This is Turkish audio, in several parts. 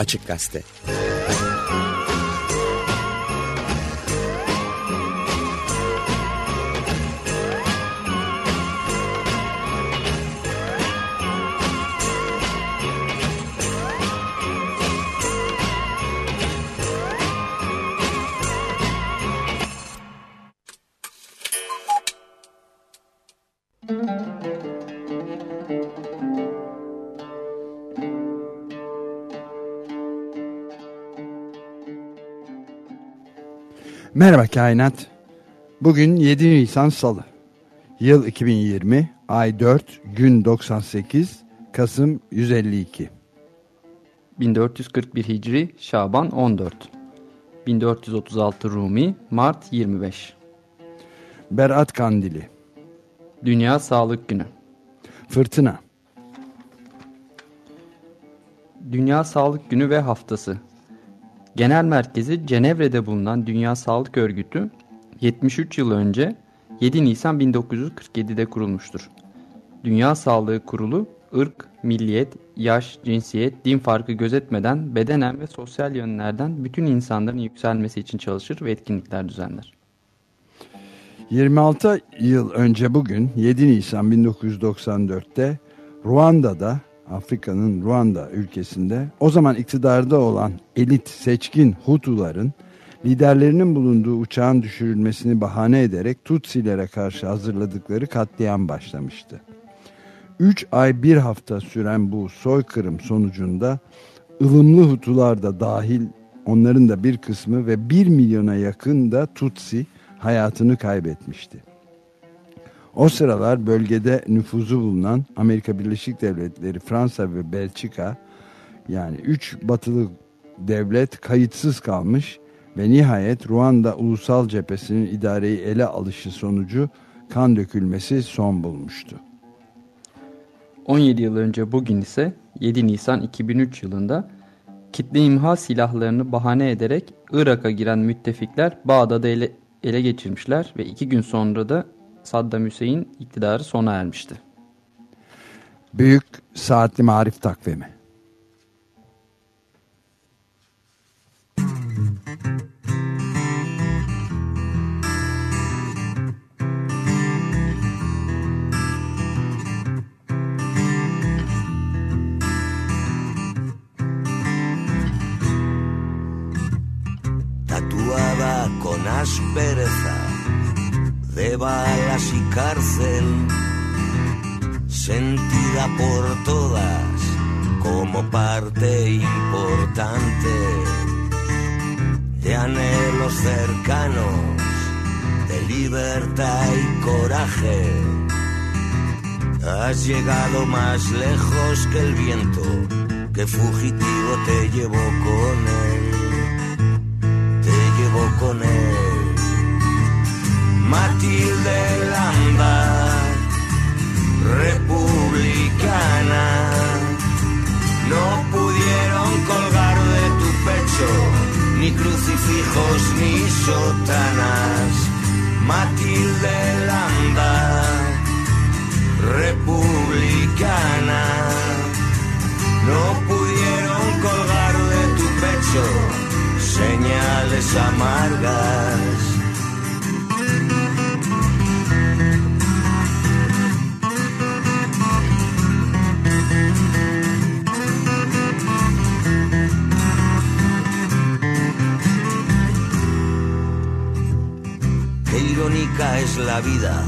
Açık Gazete Merhaba Kainat. Bugün 7 Nisan Salı. Yıl 2020, ay 4, gün 98, Kasım 152. 1441 Hicri, Şaban 14. 1436 Rumi, Mart 25. Berat Kandili. Dünya Sağlık Günü. Fırtına. Dünya Sağlık Günü ve Haftası Genel merkezi Cenevre'de bulunan Dünya Sağlık Örgütü 73 yıl önce 7 Nisan 1947'de kurulmuştur. Dünya Sağlığı Kurulu ırk, milliyet, yaş, cinsiyet, din farkı gözetmeden bedenen ve sosyal yönlerden bütün insanların yükselmesi için çalışır ve etkinlikler düzenler. 26 yıl önce bugün 7 Nisan 1994'te Ruanda'da Afrika'nın Ruanda ülkesinde o zaman iktidarda olan elit seçkin Hutuların liderlerinin bulunduğu uçağın düşürülmesini bahane ederek Tutsilere karşı hazırladıkları katliam başlamıştı. Üç ay bir hafta süren bu soykırım sonucunda ılımlı Hutular da dahil onların da bir kısmı ve bir milyona yakın da Tutsi hayatını kaybetmişti. O sıralar bölgede nüfuzu bulunan Amerika Birleşik Devletleri, Fransa ve Belçika yani üç batılı devlet kayıtsız kalmış ve nihayet Ruanda Ulusal Cephesi'nin idareyi ele alışı sonucu kan dökülmesi son bulmuştu. 17 yıl önce bugün ise 7 Nisan 2003 yılında kitle imha silahlarını bahane ederek Irak'a giren müttefikler Bağdat'ı ele, ele geçirmişler ve iki gün sonra da Saddam Hüseyin iktidarı sona ermişti. Büyük Saatli Marif Takvimi con aspereza de balas y cárcel, sentida por todas como parte importante de anhelos cercanos, de libertad y coraje. Has llegado más lejos que el viento que fugitivo te llevó con él, te llevó con él. Matilde Lamba, republicana, no pudieron colgar de tu pecho ni crucifijos ni sotanas. Matilde Lamba, republicana, no pudieron colgar de tu pecho señales amargas es la vida,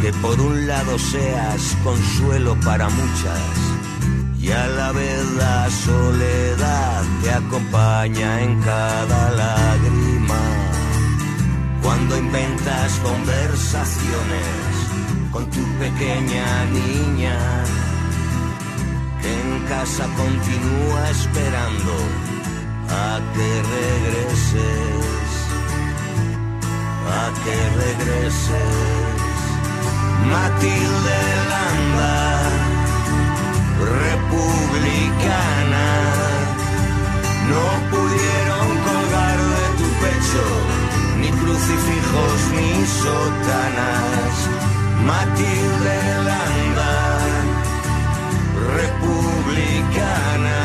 que por un lado seas consuelo para muchas y a la vez la soledad te acompaña en cada lágrima. Cuando inventas conversaciones con tu pequeña niña, que en casa continúa esperando a que regreses a que regreses. Matilde Landa, republicana, no pudieron colgar de tu pecho ni crucifijos ni sotanas. Matilde Landa, republicana,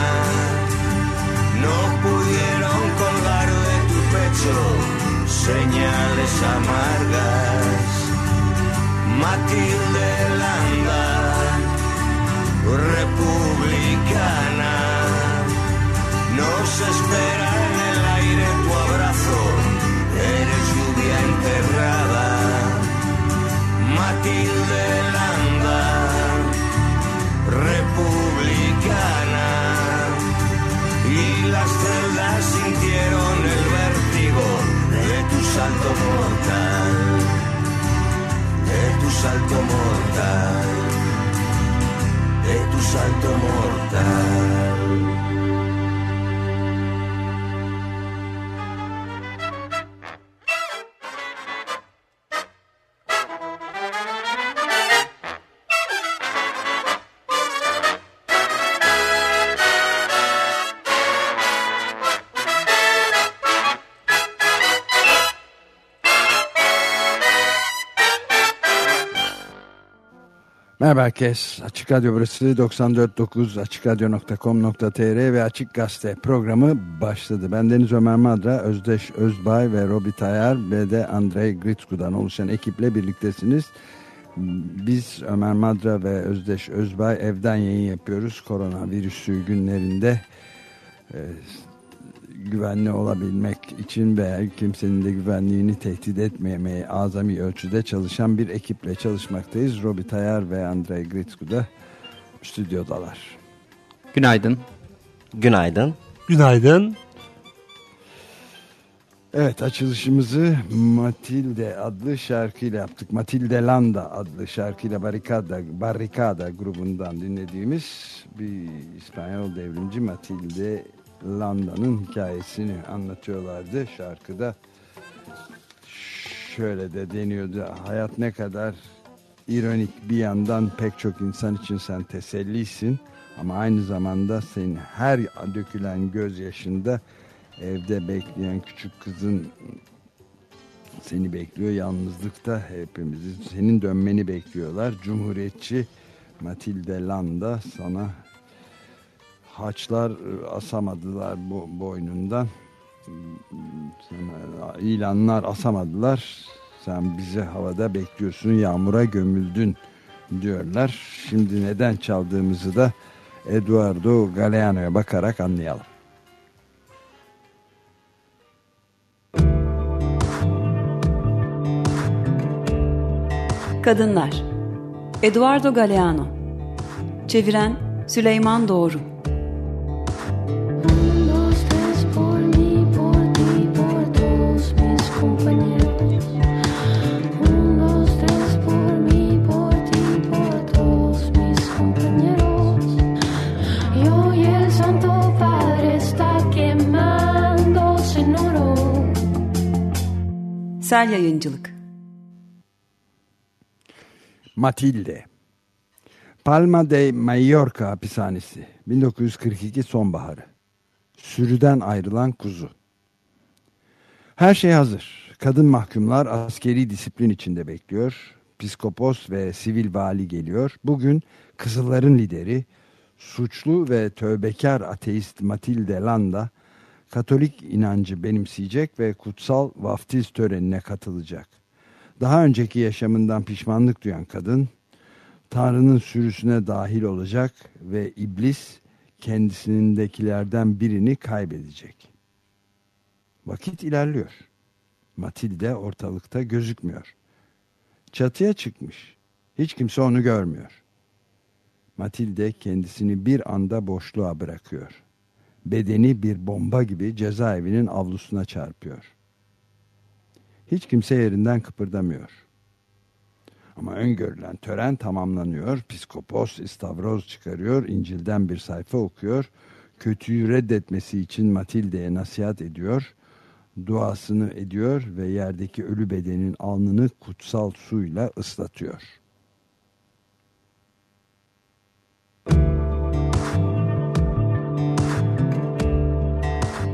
no pudieron colgar de tu pecho noches amargas. Matilde Landa, republicana, nos espera en el aire tu abrazo, eres lluvia enterrada. Matilde Landa, republicana, salto mortal, de tu salto mortal, de tu salto mortal. Merhaba herkes. Açık Radyo burası 94.9 AçıkRadyo.com.tr ve Açık Gazete programı başladı. Ben Deniz Ömer Madra, Özdeş Özbay ve Robi Tayar ve de Andrei Gritsku'dan oluşan ekiple birliktesiniz. Biz Ömer Madra ve Özdeş Özbay evden yayın yapıyoruz. Koronavirüsü günlerinde e, güvenli olabilmek için veya kimsenin de güvenliğini tehdit etmemeye azami ölçüde çalışan bir ekiple çalışmaktayız. Robi Tayar ve Andrei Gritsku da stüdyodalar. Günaydın. Günaydın. Günaydın. Evet açılışımızı Matilde adlı şarkıyla yaptık. Matilde Landa adlı şarkıyla Barricada, Barricada grubundan dinlediğimiz bir İspanyol devrimci Matilde Landa'nın hikayesini anlatıyorlardı şarkıda. Şöyle de deniyordu. Hayat ne kadar ironik bir yandan pek çok insan için sen tesellisin. Ama aynı zamanda senin her dökülen gözyaşında evde bekleyen küçük kızın seni bekliyor. Yalnızlıkta hepimizi senin dönmeni bekliyorlar. Cumhuriyetçi Matilde Landa sana haçlar asamadılar bu boynundan. Sana ilanlar asamadılar. Sen bizi havada bekliyorsun, yağmura gömüldün diyorlar. Şimdi neden çaldığımızı da Eduardo Galeano'ya bakarak anlayalım. Kadınlar Eduardo Galeano Çeviren Süleyman Doğru Sel Yayıncılık Matilde Palma de Mallorca hapishanesi 1942 sonbaharı Sürüden ayrılan kuzu Her şey hazır. Kadın mahkumlar askeri disiplin içinde bekliyor. Piskopos ve sivil vali geliyor. Bugün Kızılların lideri, suçlu ve tövbekar ateist Matilde Landa, Katolik inancı benimseyecek ve kutsal vaftiz törenine katılacak. Daha önceki yaşamından pişmanlık duyan kadın, Tanrı'nın sürüsüne dahil olacak ve iblis kendisinindekilerden birini kaybedecek. Vakit ilerliyor. Matilde ortalıkta gözükmüyor. Çatıya çıkmış. Hiç kimse onu görmüyor. Matilde kendisini bir anda boşluğa bırakıyor. Bedeni bir bomba gibi cezaevinin avlusuna çarpıyor. Hiç kimse yerinden kıpırdamıyor. Ama öngörülen tören tamamlanıyor. Piskopos istavroz çıkarıyor. İncil'den bir sayfa okuyor. Kötüyü reddetmesi için Matilde'ye nasihat ediyor. Duasını ediyor ve yerdeki ölü bedenin alnını kutsal suyla ıslatıyor.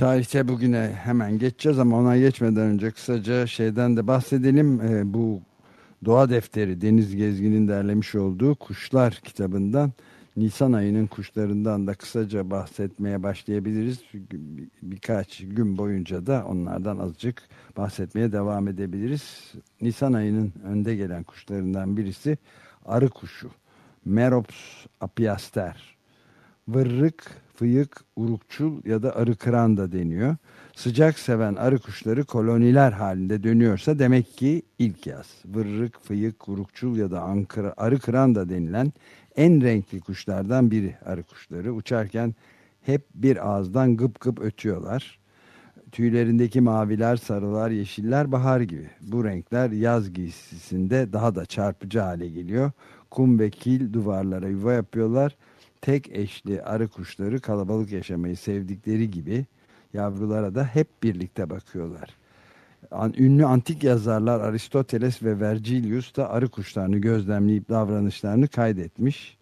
Tarihte bugüne hemen geçeceğiz ama ona geçmeden önce kısaca şeyden de bahsedelim. Ee, bu Doğa Defteri Deniz Gezgin'in derlemiş olduğu Kuşlar kitabından Nisan ayının kuşlarından da kısaca bahsetmeye başlayabiliriz. Bir- Birkaç gün boyunca da onlardan azıcık bahsetmeye devam edebiliriz. Nisan ayının önde gelen kuşlarından birisi arı kuşu. Merops apiaster. Vırrık, fıyık, urukçul ya da arı kıran da deniyor. Sıcak seven arı kuşları koloniler halinde dönüyorsa demek ki ilk yaz. Vırrık, fıyık, urukçul ya da ankara, arı kıran da denilen en renkli kuşlardan biri arı kuşları. Uçarken hep bir ağızdan gıp gıp ötüyorlar. Tüylerindeki maviler, sarılar, yeşiller bahar gibi. Bu renkler yaz giysisinde daha da çarpıcı hale geliyor. Kum ve kil duvarlara yuva yapıyorlar. Tek eşli arı kuşları kalabalık yaşamayı sevdikleri gibi yavrulara da hep birlikte bakıyorlar. Ünlü antik yazarlar Aristoteles ve Vergilius da arı kuşlarını gözlemleyip davranışlarını kaydetmiş.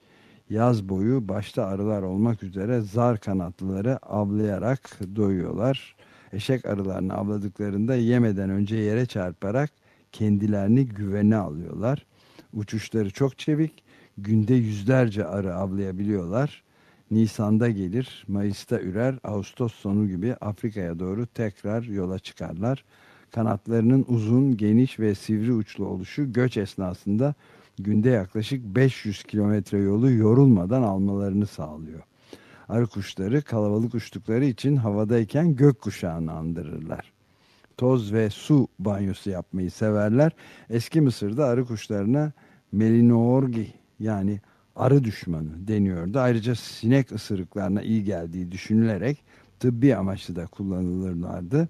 Yaz boyu başta arılar olmak üzere zar kanatlıları avlayarak doyuyorlar. Eşek arılarını avladıklarında yemeden önce yere çarparak kendilerini güvene alıyorlar. Uçuşları çok çevik, günde yüzlerce arı avlayabiliyorlar. Nisan'da gelir, Mayıs'ta ürer, Ağustos sonu gibi Afrika'ya doğru tekrar yola çıkarlar. Kanatlarının uzun, geniş ve sivri uçlu oluşu göç esnasında günde yaklaşık 500 kilometre yolu yorulmadan almalarını sağlıyor. Arı kuşları kalabalık uçtukları için havadayken gök kuşağını andırırlar. Toz ve su banyosu yapmayı severler. Eski Mısır'da arı kuşlarına Melinoorgi yani arı düşmanı deniyordu. Ayrıca sinek ısırıklarına iyi geldiği düşünülerek tıbbi amaçlı da kullanılırlardı.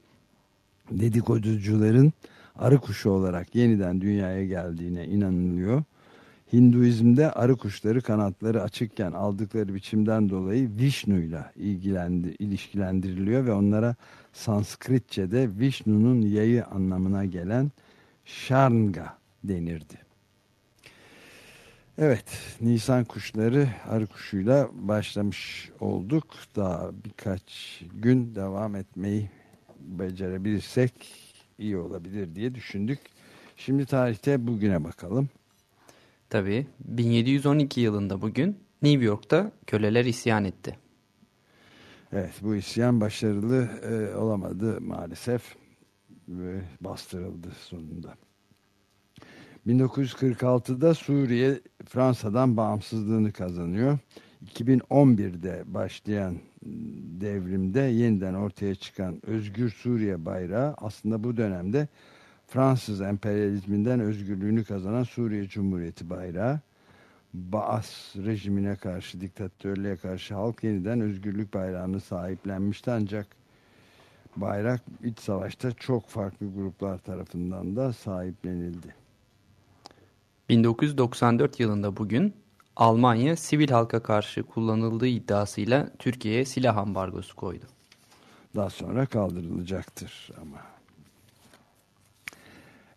Dedikoducuların arı kuşu olarak yeniden dünyaya geldiğine inanılıyor. Hinduizm'de arı kuşları kanatları açıkken aldıkları biçimden dolayı Vishnu'yla ilişkilendiriliyor ve onlara Sanskritçe'de Vishnu'nun yayı anlamına gelen Sharnga denirdi. Evet, Nisan kuşları arı kuşuyla başlamış olduk. Daha birkaç gün devam etmeyi becerebilirsek iyi olabilir diye düşündük. Şimdi tarihte bugüne bakalım. Tabii 1712 yılında bugün New York'ta köleler isyan etti. Evet, bu isyan başarılı e, olamadı maalesef ve bastırıldı sonunda. 1946'da Suriye Fransa'dan bağımsızlığını kazanıyor. 2011'de başlayan devrimde yeniden ortaya çıkan Özgür Suriye bayrağı aslında bu dönemde Fransız emperyalizminden özgürlüğünü kazanan Suriye Cumhuriyeti bayrağı. Baas rejimine karşı, diktatörlüğe karşı halk yeniden özgürlük bayrağını sahiplenmişti ancak bayrak iç savaşta çok farklı gruplar tarafından da sahiplenildi. 1994 yılında bugün Almanya sivil halka karşı kullanıldığı iddiasıyla Türkiye'ye silah ambargosu koydu. Daha sonra kaldırılacaktır ama.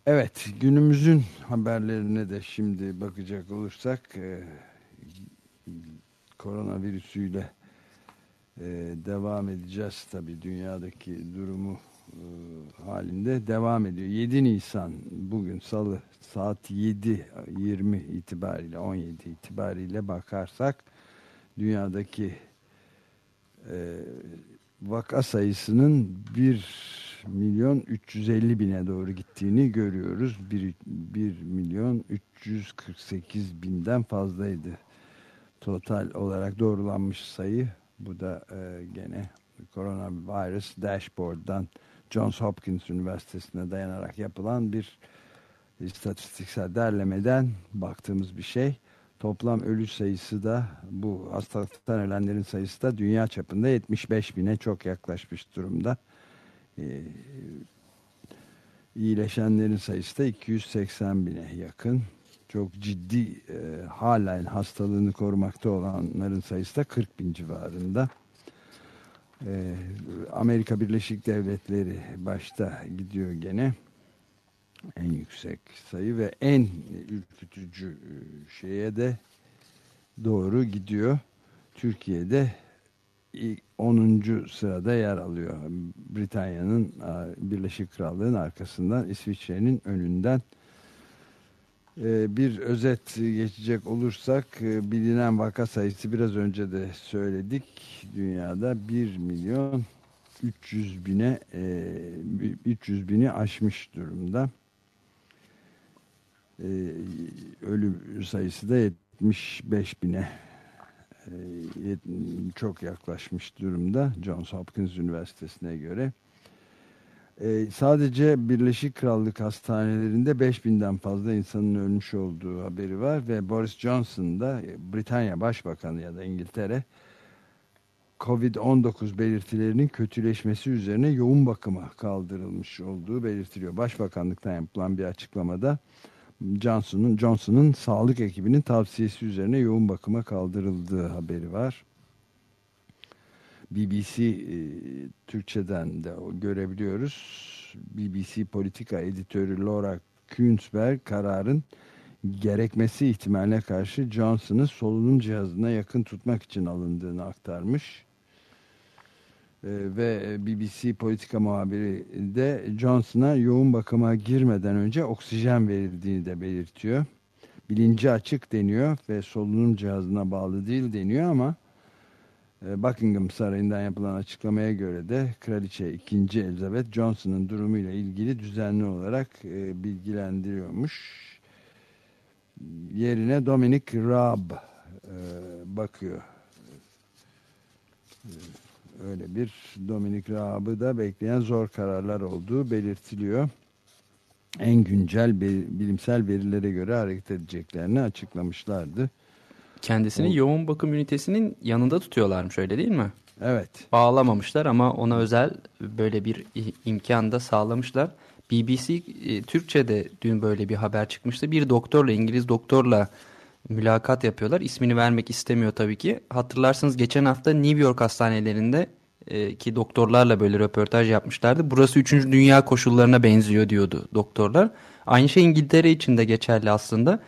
Evet günümüzün haberlerine de şimdi bakacak olursak e, koronavirüsüyle e, devam edeceğiz tabi dünyadaki durumu halinde devam ediyor. 7 Nisan bugün salı saat 7.20 itibariyle 17 itibariyle bakarsak dünyadaki e, vaka sayısının 1 milyon 350 bine doğru gittiğini görüyoruz. 1, 1 milyon 348 binden fazlaydı total olarak doğrulanmış sayı. Bu da e, gene Coronavirus Dashboard'dan Johns Hopkins Üniversitesi'ne dayanarak yapılan bir istatistiksel derlemeden baktığımız bir şey. Toplam ölü sayısı da bu hastalıktan ölenlerin sayısı da dünya çapında 75 bine çok yaklaşmış durumda. Ee, iyileşenlerin sayısı da 280 bine yakın. Çok ciddi e, halen hastalığını korumakta olanların sayısı da 40 bin civarında. Ee, Amerika Birleşik Devletleri başta gidiyor gene en yüksek sayı ve en ürkütücü e, şeye de doğru gidiyor. Türkiye'de ilk 10. sırada yer alıyor. Britanya'nın Birleşik Krallığın arkasından İsviçre'nin önünden bir özet geçecek olursak e, bilinen vaka sayısı biraz önce de söyledik. Dünyada 1 milyon 300 bine 300 bini aşmış durumda. Ölüm sayısı da 75 bine çok yaklaşmış durumda Johns Hopkins Üniversitesi'ne göre. Ee, sadece Birleşik Krallık hastanelerinde 5000'den fazla insanın ölmüş olduğu haberi var ve Boris Johnson da Britanya Başbakanı ya da İngiltere Covid-19 belirtilerinin kötüleşmesi üzerine yoğun bakıma kaldırılmış olduğu belirtiliyor. Başbakanlıktan yapılan bir açıklamada Johnson'ın sağlık ekibinin tavsiyesi üzerine yoğun bakıma kaldırıldığı haberi var. BBC e, Türkçe'den de görebiliyoruz. BBC politika editörü Laura Kunzberg kararın gerekmesi ihtimaline karşı Johnson'ı solunum cihazına yakın tutmak için alındığını aktarmış. Ee, ve BBC politika muhabiri de Johnson'a yoğun bakıma girmeden önce oksijen verildiğini de belirtiyor. Bilinci açık deniyor ve solunum cihazına bağlı değil deniyor ama e, Buckingham Sarayı'ndan yapılan açıklamaya göre de Kraliçe 2. Elizabeth Johnson'ın durumuyla ilgili düzenli olarak e, bilgilendiriyormuş. Yerine Dominic Raab e, bakıyor öyle bir Dominik Raab'ı da bekleyen zor kararlar olduğu belirtiliyor. En güncel bilimsel verilere göre hareket edeceklerini açıklamışlardı. Kendisini o... yoğun bakım ünitesinin yanında tutuyorlarmış öyle değil mi? Evet. Bağlamamışlar ama ona özel böyle bir imkan da sağlamışlar. BBC e, Türkçe'de dün böyle bir haber çıkmıştı. Bir doktorla, İngiliz doktorla mülakat yapıyorlar. İsmini vermek istemiyor tabii ki. Hatırlarsınız geçen hafta New York hastanelerinde e, ki doktorlarla böyle röportaj yapmışlardı. Burası 3. dünya koşullarına benziyor diyordu doktorlar. Aynı şey İngiltere için de geçerli aslında.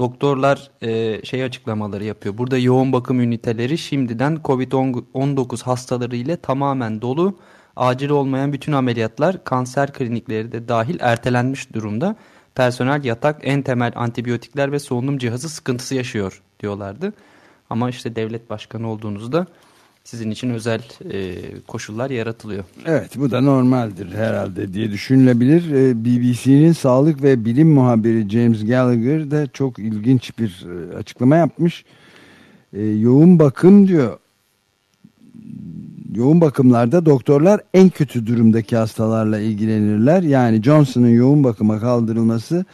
Doktorlar e, şey açıklamaları yapıyor. Burada yoğun bakım üniteleri şimdiden COVID-19 hastaları ile tamamen dolu. Acil olmayan bütün ameliyatlar kanser klinikleri de dahil ertelenmiş durumda personel yatak, en temel antibiyotikler ve solunum cihazı sıkıntısı yaşıyor diyorlardı. Ama işte devlet başkanı olduğunuzda sizin için özel e, koşullar yaratılıyor. Evet bu da normaldir herhalde diye düşünülebilir. E, BBC'nin sağlık ve bilim muhabiri James Gallagher de çok ilginç bir e, açıklama yapmış. E, yoğun bakım diyor yoğun bakımlarda doktorlar en kötü durumdaki hastalarla ilgilenirler. Yani Johnson'ın yoğun bakıma kaldırılması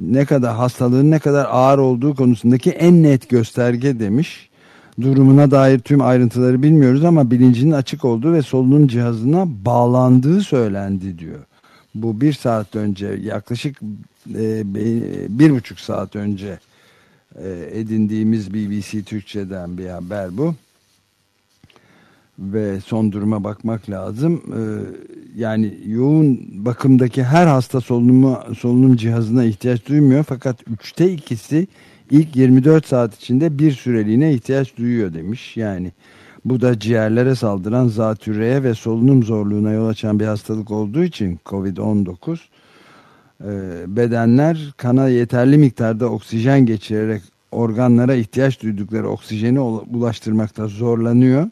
ne kadar hastalığın ne kadar ağır olduğu konusundaki en net gösterge demiş. Durumuna dair tüm ayrıntıları bilmiyoruz ama bilincinin açık olduğu ve solunum cihazına bağlandığı söylendi diyor. Bu bir saat önce yaklaşık e, bir buçuk saat önce e, edindiğimiz BBC Türkçe'den bir haber bu ve son duruma bakmak lazım. Ee, yani yoğun bakımdaki her hasta solunumu, solunum cihazına ihtiyaç duymuyor. Fakat üçte ikisi ilk 24 saat içinde bir süreliğine ihtiyaç duyuyor demiş. Yani bu da ciğerlere saldıran zatürreye ve solunum zorluğuna yol açan bir hastalık olduğu için COVID-19 e, bedenler kana yeterli miktarda oksijen geçirerek organlara ihtiyaç duydukları oksijeni ulaştırmakta zorlanıyor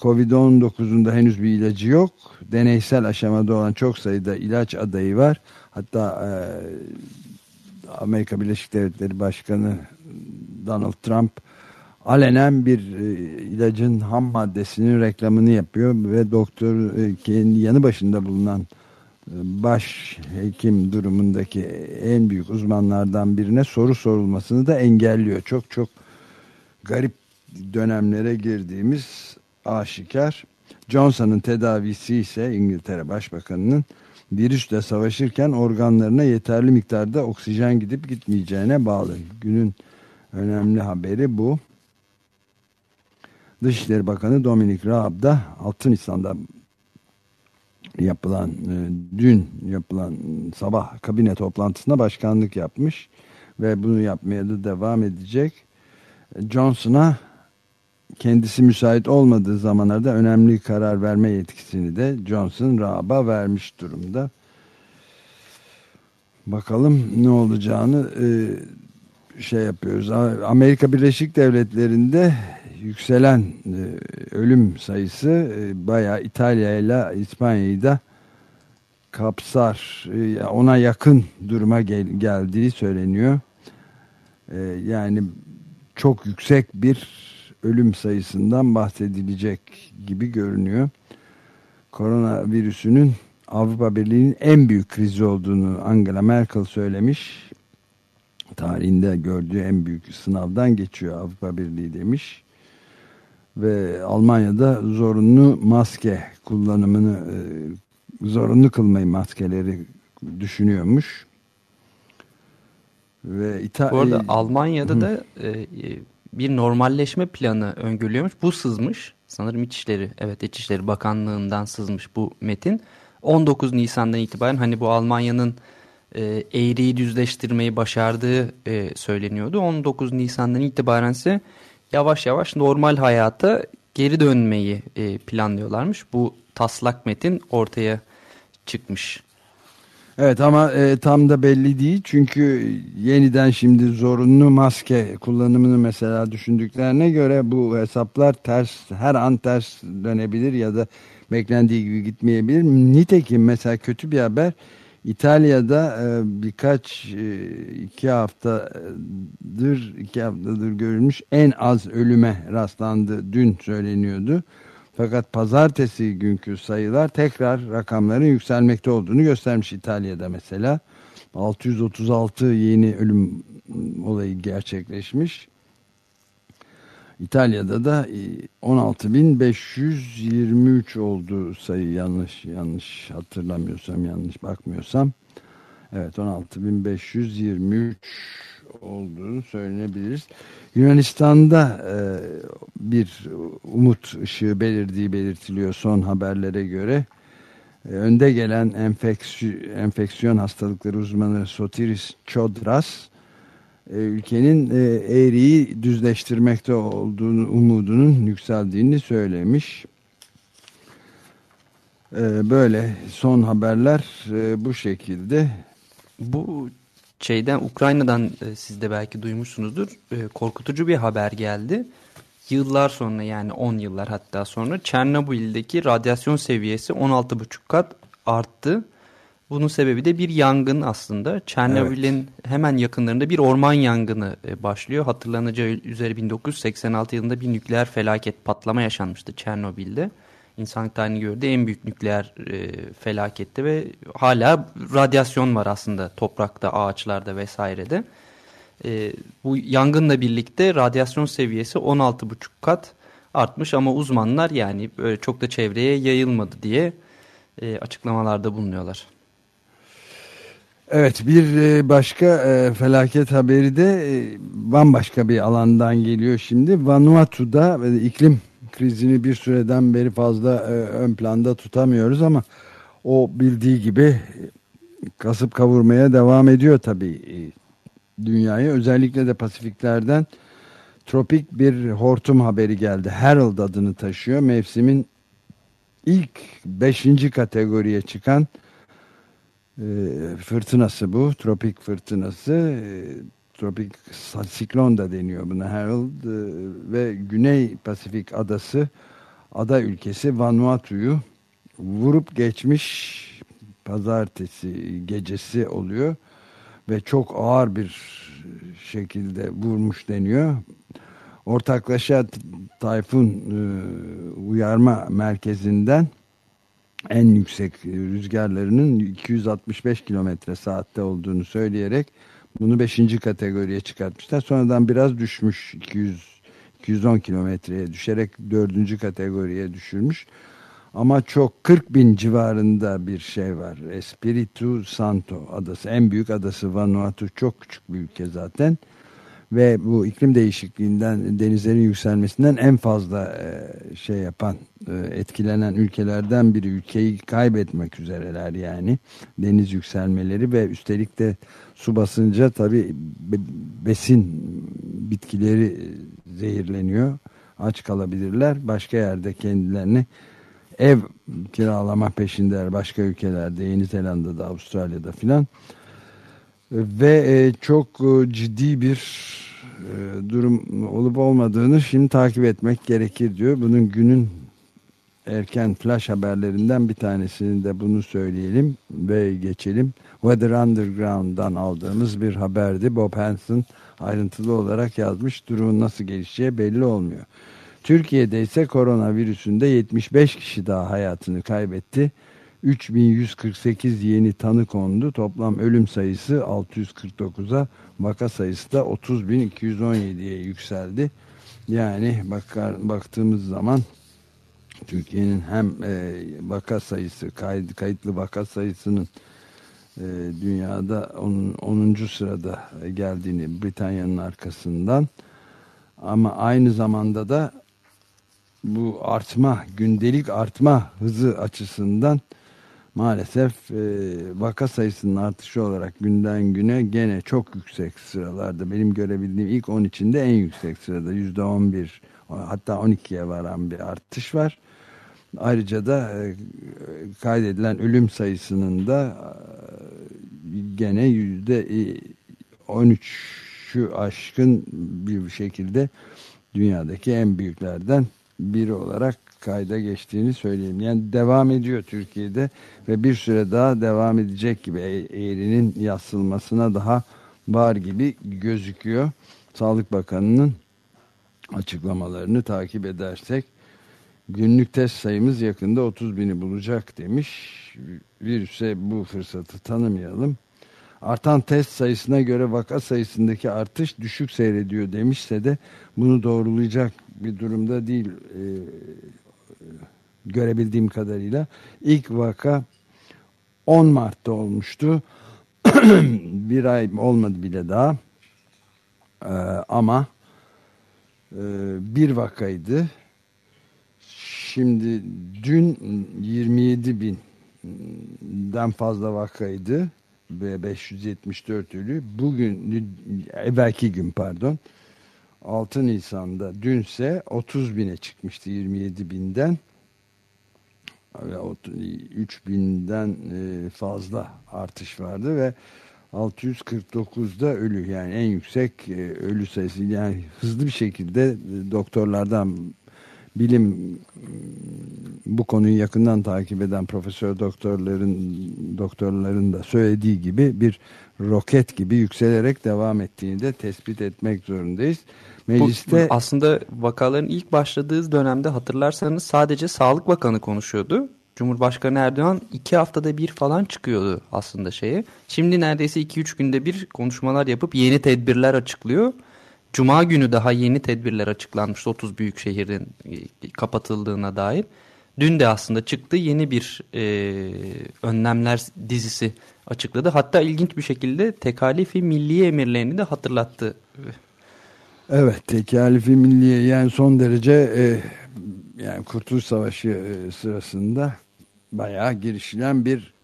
Covid-19'un da henüz bir ilacı yok. Deneysel aşamada olan çok sayıda ilaç adayı var. Hatta e, Amerika Birleşik Devletleri Başkanı Donald Trump alenen bir e, ilacın ham maddesinin reklamını yapıyor ve doktor e, kendi yanı başında bulunan e, baş hekim durumundaki en büyük uzmanlardan birine soru sorulmasını da engelliyor. Çok çok garip dönemlere girdiğimiz aşikar. Johnson'ın tedavisi ise İngiltere Başbakanı'nın virüsle savaşırken organlarına yeterli miktarda oksijen gidip gitmeyeceğine bağlı. Günün önemli haberi bu. Dışişleri Bakanı Dominic Raab da 6 Nisan'da yapılan e, dün yapılan sabah kabine toplantısında başkanlık yapmış ve bunu yapmaya da devam edecek. Johnson'a kendisi müsait olmadığı zamanlarda önemli karar verme yetkisini de Johnson Raab'a vermiş durumda. Bakalım ne olacağını e, şey yapıyoruz. Amerika Birleşik Devletleri'nde yükselen e, ölüm sayısı e, bayağı İtalya ile İspanya'yı da kapsar. E, ona yakın duruma gel geldiği söyleniyor. Yani çok yüksek bir ölüm sayısından bahsedilecek gibi görünüyor. Koronavirüsünün Avrupa Birliği'nin en büyük krizi olduğunu Angela Merkel söylemiş. Tarihinde gördüğü en büyük sınavdan geçiyor Avrupa Birliği demiş. Ve Almanya'da zorunlu maske kullanımını e, zorunlu kılmayı maskeleri düşünüyormuş. Ve İta Bu arada Almanya'da Hı. da e, e, bir normalleşme planı öngörülüyormuş. Bu sızmış. Sanırım İçişleri, evet İçişleri Bakanlığı'ndan sızmış bu metin. 19 Nisan'dan itibaren hani bu Almanya'nın e, eğriyi düzleştirmeyi başardığı e, söyleniyordu. 19 Nisan'dan itibaren ise yavaş yavaş normal hayata geri dönmeyi e, planlıyorlarmış. Bu taslak metin ortaya çıkmış. Evet ama e, tam da belli değil çünkü yeniden şimdi zorunlu maske kullanımını mesela düşündüklerine göre bu hesaplar ters her an ters dönebilir ya da beklendiği gibi gitmeyebilir. Nitekim mesela kötü bir haber İtalya'da e, birkaç e, iki haftadır iki haftadır görülmüş en az ölüme rastlandı dün söyleniyordu. Fakat pazartesi günkü sayılar tekrar rakamların yükselmekte olduğunu göstermiş İtalya'da mesela. 636 yeni ölüm olayı gerçekleşmiş. İtalya'da da 16.523 oldu sayı yanlış yanlış hatırlamıyorsam yanlış bakmıyorsam. Evet 16.523 olduğunu söylenebiliriz. Yunanistan'da e, bir umut ışığı belirdiği belirtiliyor son haberlere göre. E, önde gelen enfeksiyon, enfeksiyon hastalıkları uzmanı Sotiris Chodras e, ülkenin e, eğriyi düzleştirmekte olduğunu umudunun yükseldiğini söylemiş. E, böyle son haberler e, bu şekilde. Bu şeyden Ukrayna'dan e, siz de belki duymuşsunuzdur. E, korkutucu bir haber geldi. Yıllar sonra yani 10 yıllar hatta sonra Çernobil'deki radyasyon seviyesi 16,5 kat arttı. Bunun sebebi de bir yangın aslında. Çernobil'in evet. hemen yakınlarında bir orman yangını e, başlıyor. Hatırlanacağı üzere 1986 yılında bir nükleer felaket patlama yaşanmıştı Çernobil'de insanlık tarihini gördüğü en büyük nükleer e, felaketti ve hala radyasyon var aslında toprakta, ağaçlarda vesairede. E, bu yangınla birlikte radyasyon seviyesi 16,5 kat artmış ama uzmanlar yani böyle çok da çevreye yayılmadı diye e, açıklamalarda bulunuyorlar. Evet bir e, başka e, felaket haberi de e, bambaşka bir alandan geliyor şimdi. Vanuatu'da iklim krizini bir süreden beri fazla e, ön planda tutamıyoruz ama o bildiği gibi kasıp kavurmaya devam ediyor tabii e, dünyayı. Özellikle de Pasifiklerden tropik bir hortum haberi geldi. Herald adını taşıyor. Mevsimin ilk beşinci kategoriye çıkan e, fırtınası bu. Tropik fırtınası. E, tropik siklon da deniyor buna Harold e, ve Güney Pasifik adası ada ülkesi Vanuatu'yu vurup geçmiş pazartesi gecesi oluyor ve çok ağır bir şekilde vurmuş deniyor. Ortaklaşa Tayfun e, uyarma merkezinden en yüksek rüzgarlarının 265 kilometre saatte olduğunu söyleyerek bunu 5. kategoriye çıkartmışlar. Sonradan biraz düşmüş 200 210 kilometreye düşerek 4. kategoriye düşürmüş. Ama çok 40 bin civarında bir şey var. Espiritu Santo adası. En büyük adası Vanuatu. Çok küçük bir ülke zaten. Ve bu iklim değişikliğinden, denizlerin yükselmesinden en fazla e, şey yapan, e, etkilenen ülkelerden biri. Ülkeyi kaybetmek üzereler yani. Deniz yükselmeleri ve üstelik de su basınca tabi besin bitkileri zehirleniyor. aç kalabilirler. Başka yerde kendilerini ev kiralama peşindeler başka ülkelerde Yeni Zelanda'da Avustralya'da filan ve e, çok e, ciddi bir e, durum olup olmadığını şimdi takip etmek gerekir diyor. Bunun günün erken flash haberlerinden bir tanesini de bunu söyleyelim ve geçelim. Weather Underground'dan aldığımız bir haberdi. Bob Hansen ayrıntılı olarak yazmış. Durumun nasıl gelişeceği belli olmuyor. Türkiye'de ise koronavirüsünde 75 kişi daha hayatını kaybetti. 3148 yeni tanı kondu. Toplam ölüm sayısı 649'a, vaka sayısı da 30.217'ye yükseldi. Yani bakar, baktığımız zaman Türkiye'nin hem e, vaka sayısı, kayıt, kayıtlı vaka sayısının e, dünyada 10. sırada geldiğini Britanya'nın arkasından ama aynı zamanda da bu artma, gündelik artma hızı açısından maalesef e, vaka sayısının artışı olarak günden güne gene çok yüksek sıralarda. Benim görebildiğim ilk 10 içinde en yüksek sırada %11 hatta 12'ye varan bir artış var. Ayrıca da e, kaydedilen ölüm sayısının da e, gene yüzde 13'ü aşkın bir şekilde dünyadaki en büyüklerden biri olarak kayda geçtiğini söyleyeyim. Yani devam ediyor Türkiye'de ve bir süre daha devam edecek gibi eğrinin yassılmasına daha var gibi gözüküyor. Sağlık Bakanı'nın açıklamalarını takip edersek günlük test sayımız yakında 30 bini bulacak demiş. Virüse bu fırsatı tanımayalım. Artan test sayısına göre vaka sayısındaki artış düşük seyrediyor demişse de bunu doğrulayacak bir durumda değil e, görebildiğim kadarıyla. ilk vaka 10 Mart'ta olmuştu. bir ay olmadı bile daha. E, ama e, bir vakaydı. Şimdi dün 27 binden fazla vakaydı ve 574 ölü. Bugün, evvelki gün pardon, 6 Nisan'da dünse 30 bine çıkmıştı 27 binden. 3 binden e, fazla artış vardı ve 649'da ölü yani en yüksek e, ölü sayısı yani hızlı bir şekilde doktorlardan bilim bu konuyu yakından takip eden profesör doktorların doktorların da söylediği gibi bir roket gibi yükselerek devam ettiğini de tespit etmek zorundayız. Mecliste bu, aslında vakaların ilk başladığı dönemde hatırlarsanız sadece Sağlık Bakanı konuşuyordu. Cumhurbaşkanı Erdoğan iki haftada bir falan çıkıyordu aslında şeye. Şimdi neredeyse iki üç günde bir konuşmalar yapıp yeni tedbirler açıklıyor. Cuma günü daha yeni tedbirler açıklanmış 30 büyük şehrin e, kapatıldığına dair. Dün de aslında çıktı yeni bir e, önlemler dizisi açıkladı. Hatta ilginç bir şekilde tekalifi milli emirlerini de hatırlattı. Evet tekalifi milliye yani son derece e, yani Kurtuluş Savaşı e, sırasında bayağı girişilen bir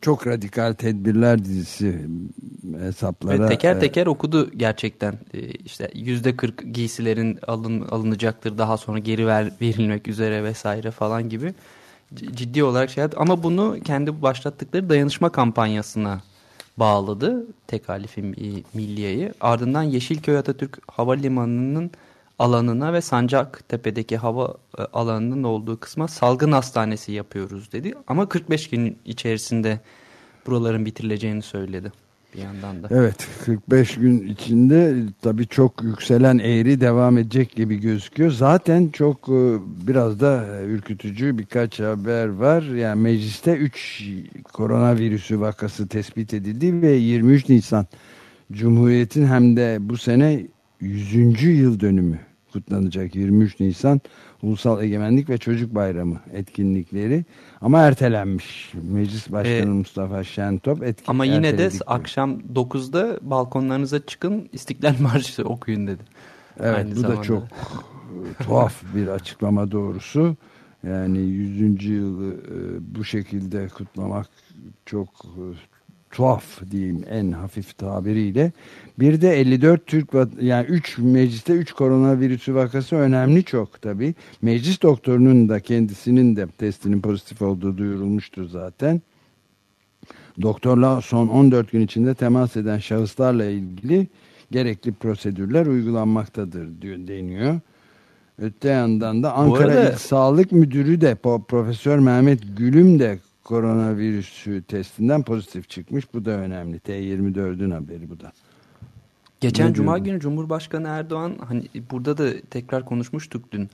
çok radikal tedbirler dizisi hesaplara. Ve teker teker e, okudu gerçekten. E, işte yüzde kırk giysilerin alın, alınacaktır daha sonra geri ver, verilmek üzere vesaire falan gibi ciddi olarak şey ama bunu kendi başlattıkları dayanışma kampanyasına bağladı tekalifi milliyeyi. Ardından Yeşilköy Atatürk Havalimanı'nın alanına ve Sancaktepe'deki hava e, alanının olduğu kısma salgın hastanesi yapıyoruz dedi. Ama 45 gün içerisinde buraların bitirileceğini söyledi bir yandan da. Evet 45 gün içinde tabii çok yükselen eğri devam edecek gibi gözüküyor. Zaten çok e, biraz da ürkütücü birkaç haber var. Yani mecliste 3 koronavirüsü vakası tespit edildi ve 23 Nisan Cumhuriyet'in hem de bu sene 100. yıl dönümü kutlanacak 23 Nisan Ulusal Egemenlik ve Çocuk Bayramı etkinlikleri ama ertelenmiş. Meclis Başkanı ee, Mustafa Şentop etkin Ama yine de akşam 9'da balkonlarınıza çıkın İstiklal Marşı okuyun dedi. Evet Aynı bu zamanda. da çok tuhaf bir açıklama doğrusu. Yani 100. yılı e, bu şekilde kutlamak çok tuhaf diyeyim en hafif tabiriyle. Bir de 54 Türk yani 3 mecliste 3 koronavirüsü vakası önemli çok tabii. Meclis doktorunun da kendisinin de testinin pozitif olduğu duyurulmuştur zaten. Doktorla son 14 gün içinde temas eden şahıslarla ilgili gerekli prosedürler uygulanmaktadır diyor, deniyor. Öte yandan da Ankara arada- İl Sağlık Müdürü de Profesör Mehmet Gülüm de koronavirüsü testinden pozitif çıkmış. Bu da önemli. T24'ün haberi bu da. Geçen Ne Cuma diyordun? günü Cumhurbaşkanı Erdoğan hani burada da tekrar konuşmuştuk dün.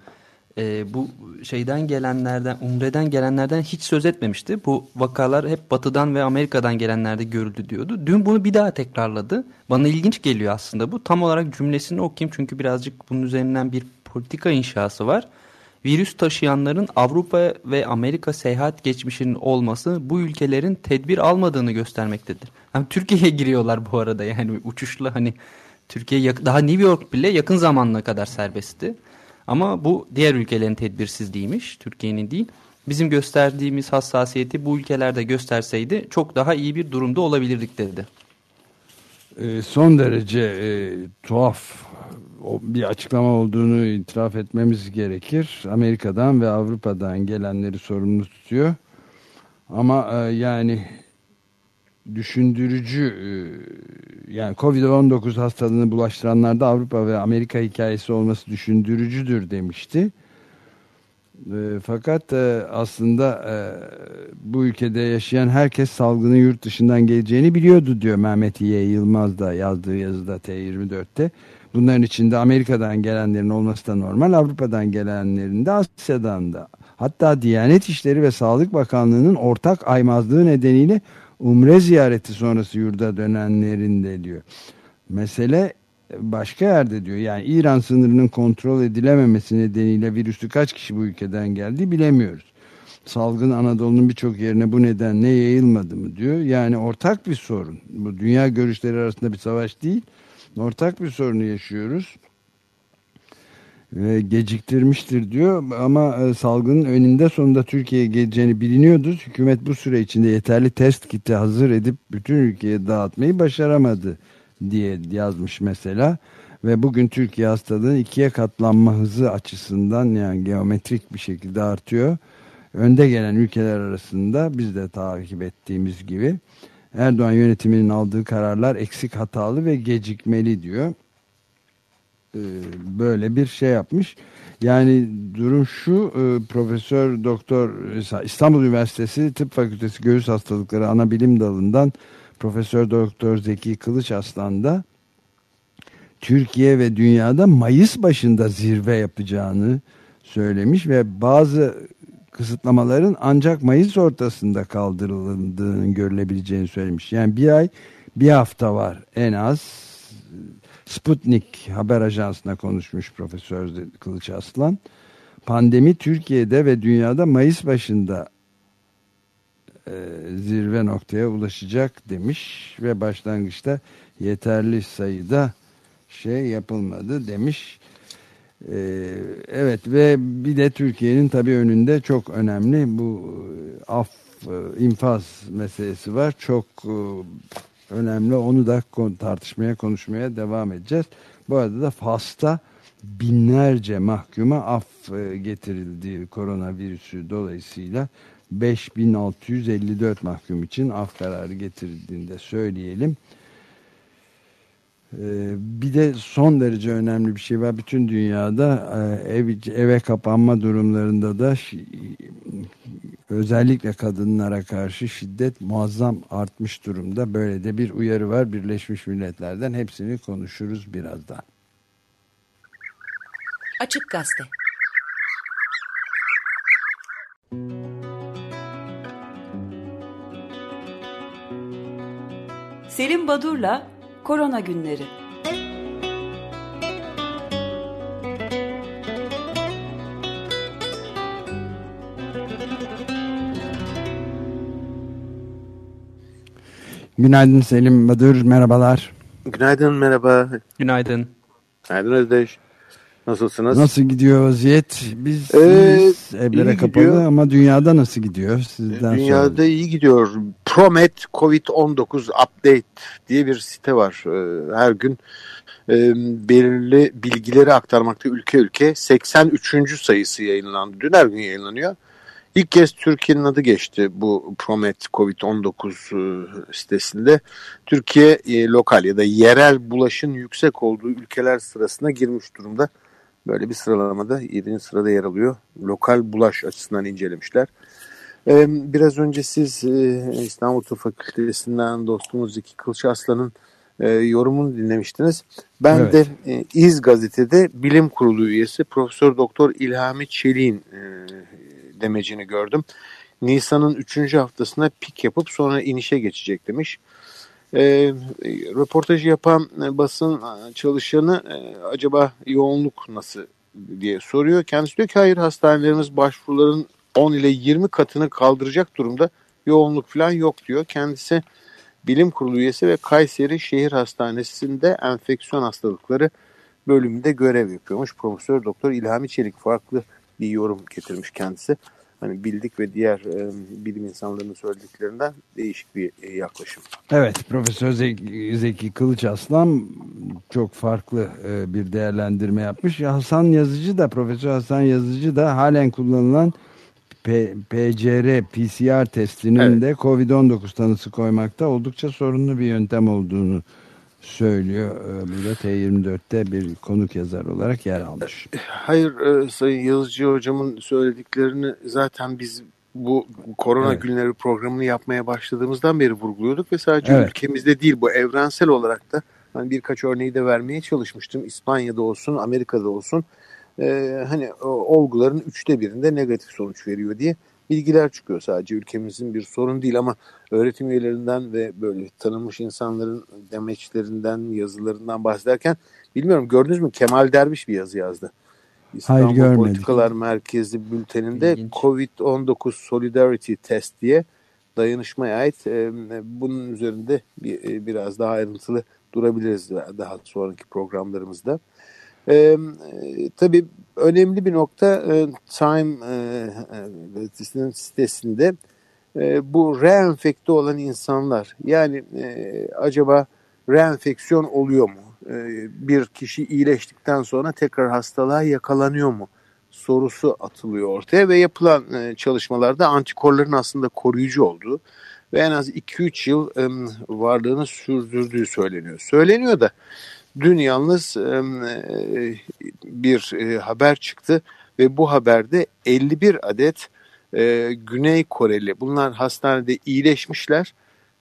Ee, bu şeyden gelenlerden, Umre'den gelenlerden hiç söz etmemişti. Bu vakalar hep Batı'dan ve Amerika'dan gelenlerde görüldü diyordu. Dün bunu bir daha tekrarladı. Bana ilginç geliyor aslında bu. Tam olarak cümlesini okuyayım çünkü birazcık bunun üzerinden bir politika inşası var. Virüs taşıyanların Avrupa ve Amerika seyahat geçmişinin olması bu ülkelerin tedbir almadığını göstermektedir. Hem Türkiye'ye giriyorlar bu arada yani uçuşla hani Türkiye daha New York bile yakın zamanına kadar serbestti. Ama bu diğer ülkelerin tedbirsizliğiymiş, Türkiye'nin değil. Bizim gösterdiğimiz hassasiyeti bu ülkelerde gösterseydi çok daha iyi bir durumda olabilirdik dedi. Ee, son derece e, tuhaf bir açıklama olduğunu itiraf etmemiz gerekir. Amerika'dan ve Avrupa'dan gelenleri sorumlu tutuyor. Ama e, yani düşündürücü e, yani Covid-19 hastalığını bulaştıranlarda Avrupa ve Amerika hikayesi olması düşündürücüdür demişti. E, fakat e, aslında bu ülkede yaşayan herkes salgının yurt dışından geleceğini biliyordu diyor Mehmet İye Yılmaz da yazdığı yazıda T24'te. Bunların içinde Amerika'dan gelenlerin olması da normal, Avrupa'dan gelenlerin de Asya'dan da. Hatta Diyanet İşleri ve Sağlık Bakanlığı'nın ortak aymazlığı nedeniyle Umre ziyareti sonrası yurda dönenlerin de diyor. Mesele başka yerde diyor. Yani İran sınırının kontrol edilememesi nedeniyle virüsü kaç kişi bu ülkeden geldi bilemiyoruz. Salgın Anadolu'nun birçok yerine bu nedenle yayılmadı mı diyor. Yani ortak bir sorun. Bu dünya görüşleri arasında bir savaş değil. Ortak bir sorunu yaşıyoruz. Ve geciktirmiştir diyor ama e, salgının önünde sonunda Türkiye'ye geleceğini biliniyordu. Hükümet bu süre içinde yeterli test kiti hazır edip bütün ülkeye dağıtmayı başaramadı diye yazmış mesela. Ve bugün Türkiye hastalığın ikiye katlanma hızı açısından yani geometrik bir şekilde artıyor. Önde gelen ülkeler arasında biz de takip ettiğimiz gibi Erdoğan yönetiminin aldığı kararlar eksik hatalı ve gecikmeli diyor. Ee, böyle bir şey yapmış. Yani durum şu e, Profesör Doktor İstanbul Üniversitesi Tıp Fakültesi Göğüs Hastalıkları Ana Bilim Dalı'ndan Profesör Doktor Zeki Kılıç Aslan da Türkiye ve dünyada Mayıs başında zirve yapacağını söylemiş ve bazı kısıtlamaların ancak Mayıs ortasında kaldırıldığını görülebileceğini söylemiş. Yani bir ay bir hafta var en az. Sputnik haber ajansına konuşmuş Profesör Kılıç Aslan. Pandemi Türkiye'de ve dünyada Mayıs başında e, zirve noktaya ulaşacak demiş ve başlangıçta yeterli sayıda şey yapılmadı demiş. Ee, evet ve bir de Türkiye'nin tabii önünde çok önemli bu e, af e, infaz meselesi var. Çok e, önemli. Onu da tartışmaya, konuşmaya devam edeceğiz. Bu arada da Fas'ta binlerce mahkuma af e, getirildi koronavirüsü dolayısıyla 5654 mahkum için af kararı getirildiğini de söyleyelim. Ee, bir de son derece önemli bir şey var. Bütün dünyada e, ev, eve kapanma durumlarında da özellikle kadınlara karşı şiddet muazzam artmış durumda. Böyle de bir uyarı var Birleşmiş Milletler'den. Hepsini konuşuruz birazdan. Açık Gazete. Selim Badur'la Korona Günleri. Günaydın Selim Badur, merhabalar. Günaydın, merhaba. Günaydın. Günaydın Özdeş. Nasılsınız? Nasıl gidiyor vaziyet? Biz Ee, evlere kapalı gidiyor. ama dünyada nasıl gidiyor? Sizden Dünyada sonra. iyi gidiyor. Promet Covid-19 Update diye bir site var. E, her gün e, belirli bilgileri aktarmakta ülke ülke 83. sayısı yayınlandı. Dün her gün yayınlanıyor. İlk kez Türkiye'nin adı geçti bu Promet Covid-19 e, sitesinde. Türkiye e, lokal ya da yerel bulaşın yüksek olduğu ülkeler sırasına girmiş durumda. Böyle bir sıralamada 7. sırada yer alıyor. Lokal bulaş açısından incelemişler. Biraz önce siz e, İstanbul Tıp Fakültesinden dostumuz Zeki Kılıçarslan'ın e, yorumunu dinlemiştiniz. Ben Evet. de e, İz Gazete'de bilim kurulu üyesi Profesör Doktor İlhami Çelik'in e, demecini gördüm. Nisan'ın 3. haftasında pik yapıp sonra inişe geçecek demiş. E, röportajı yapan e, basın e, çalışanı e, acaba yoğunluk nasıl diye soruyor. Kendisi diyor ki hayır hastanelerimiz başvuruların 10 ile 20 katını kaldıracak durumda yoğunluk falan yok diyor. Kendisi bilim kurulu üyesi ve Kayseri Şehir Hastanesi'nde enfeksiyon hastalıkları bölümünde görev yapıyormuş. Profesör Doktor İlhami Çelik farklı bir yorum getirmiş kendisi. Hani bildik ve diğer e, bilim insanlarının söylediklerinden değişik bir e, yaklaşım. Evet, Profesör Zeki, Zeki Kılıçaslan çok farklı e, bir değerlendirme yapmış. Hasan Yazıcı da, Profesör Hasan Yazıcı da halen kullanılan P- PCR, PCR testinin Evet. de COVID-19 tanısı koymakta oldukça sorunlu bir yöntem olduğunu söylüyor. E, Burada T24'te bir konuk yazar olarak yer almış. Hayır e, Sayın Yazıcı hocamın söylediklerini zaten biz bu korona Evet. günleri programını yapmaya başladığımızdan beri vurguluyorduk ve sadece Evet. ülkemizde değil bu evrensel olarak da hani birkaç örneği de vermeye çalışmıştım. İspanya'da olsun, Amerika'da olsun e, hani olguların üçte birinde negatif sonuç veriyor diye bilgiler çıkıyor sadece ülkemizin bir sorun değil ama öğretim üyelerinden ve böyle tanınmış insanların demeçlerinden, yazılarından bahsederken bilmiyorum gördünüz mü Kemal Derviş bir yazı yazdı. İstanbul görmedik. Politikalar Merkezi bülteninde İlginç. COVID-19 Solidarity Test diye dayanışmaya ait e, bunun üzerinde bir, e, biraz daha ayrıntılı durabiliriz daha sonraki programlarımızda. E, tabii önemli bir nokta e, Time e, e, sitesinde e, bu reenfekte olan insanlar yani e, acaba reenfeksiyon oluyor mu? E, bir kişi iyileştikten sonra tekrar hastalığa yakalanıyor mu? sorusu atılıyor ortaya ve yapılan e, çalışmalarda antikorların aslında koruyucu olduğu ve en az 2-3 yıl e, varlığını sürdürdüğü söyleniyor. Söyleniyor da dün yalnız e, bir e, haber çıktı ve bu haberde 51 adet e, Güney Koreli bunlar hastanede iyileşmişler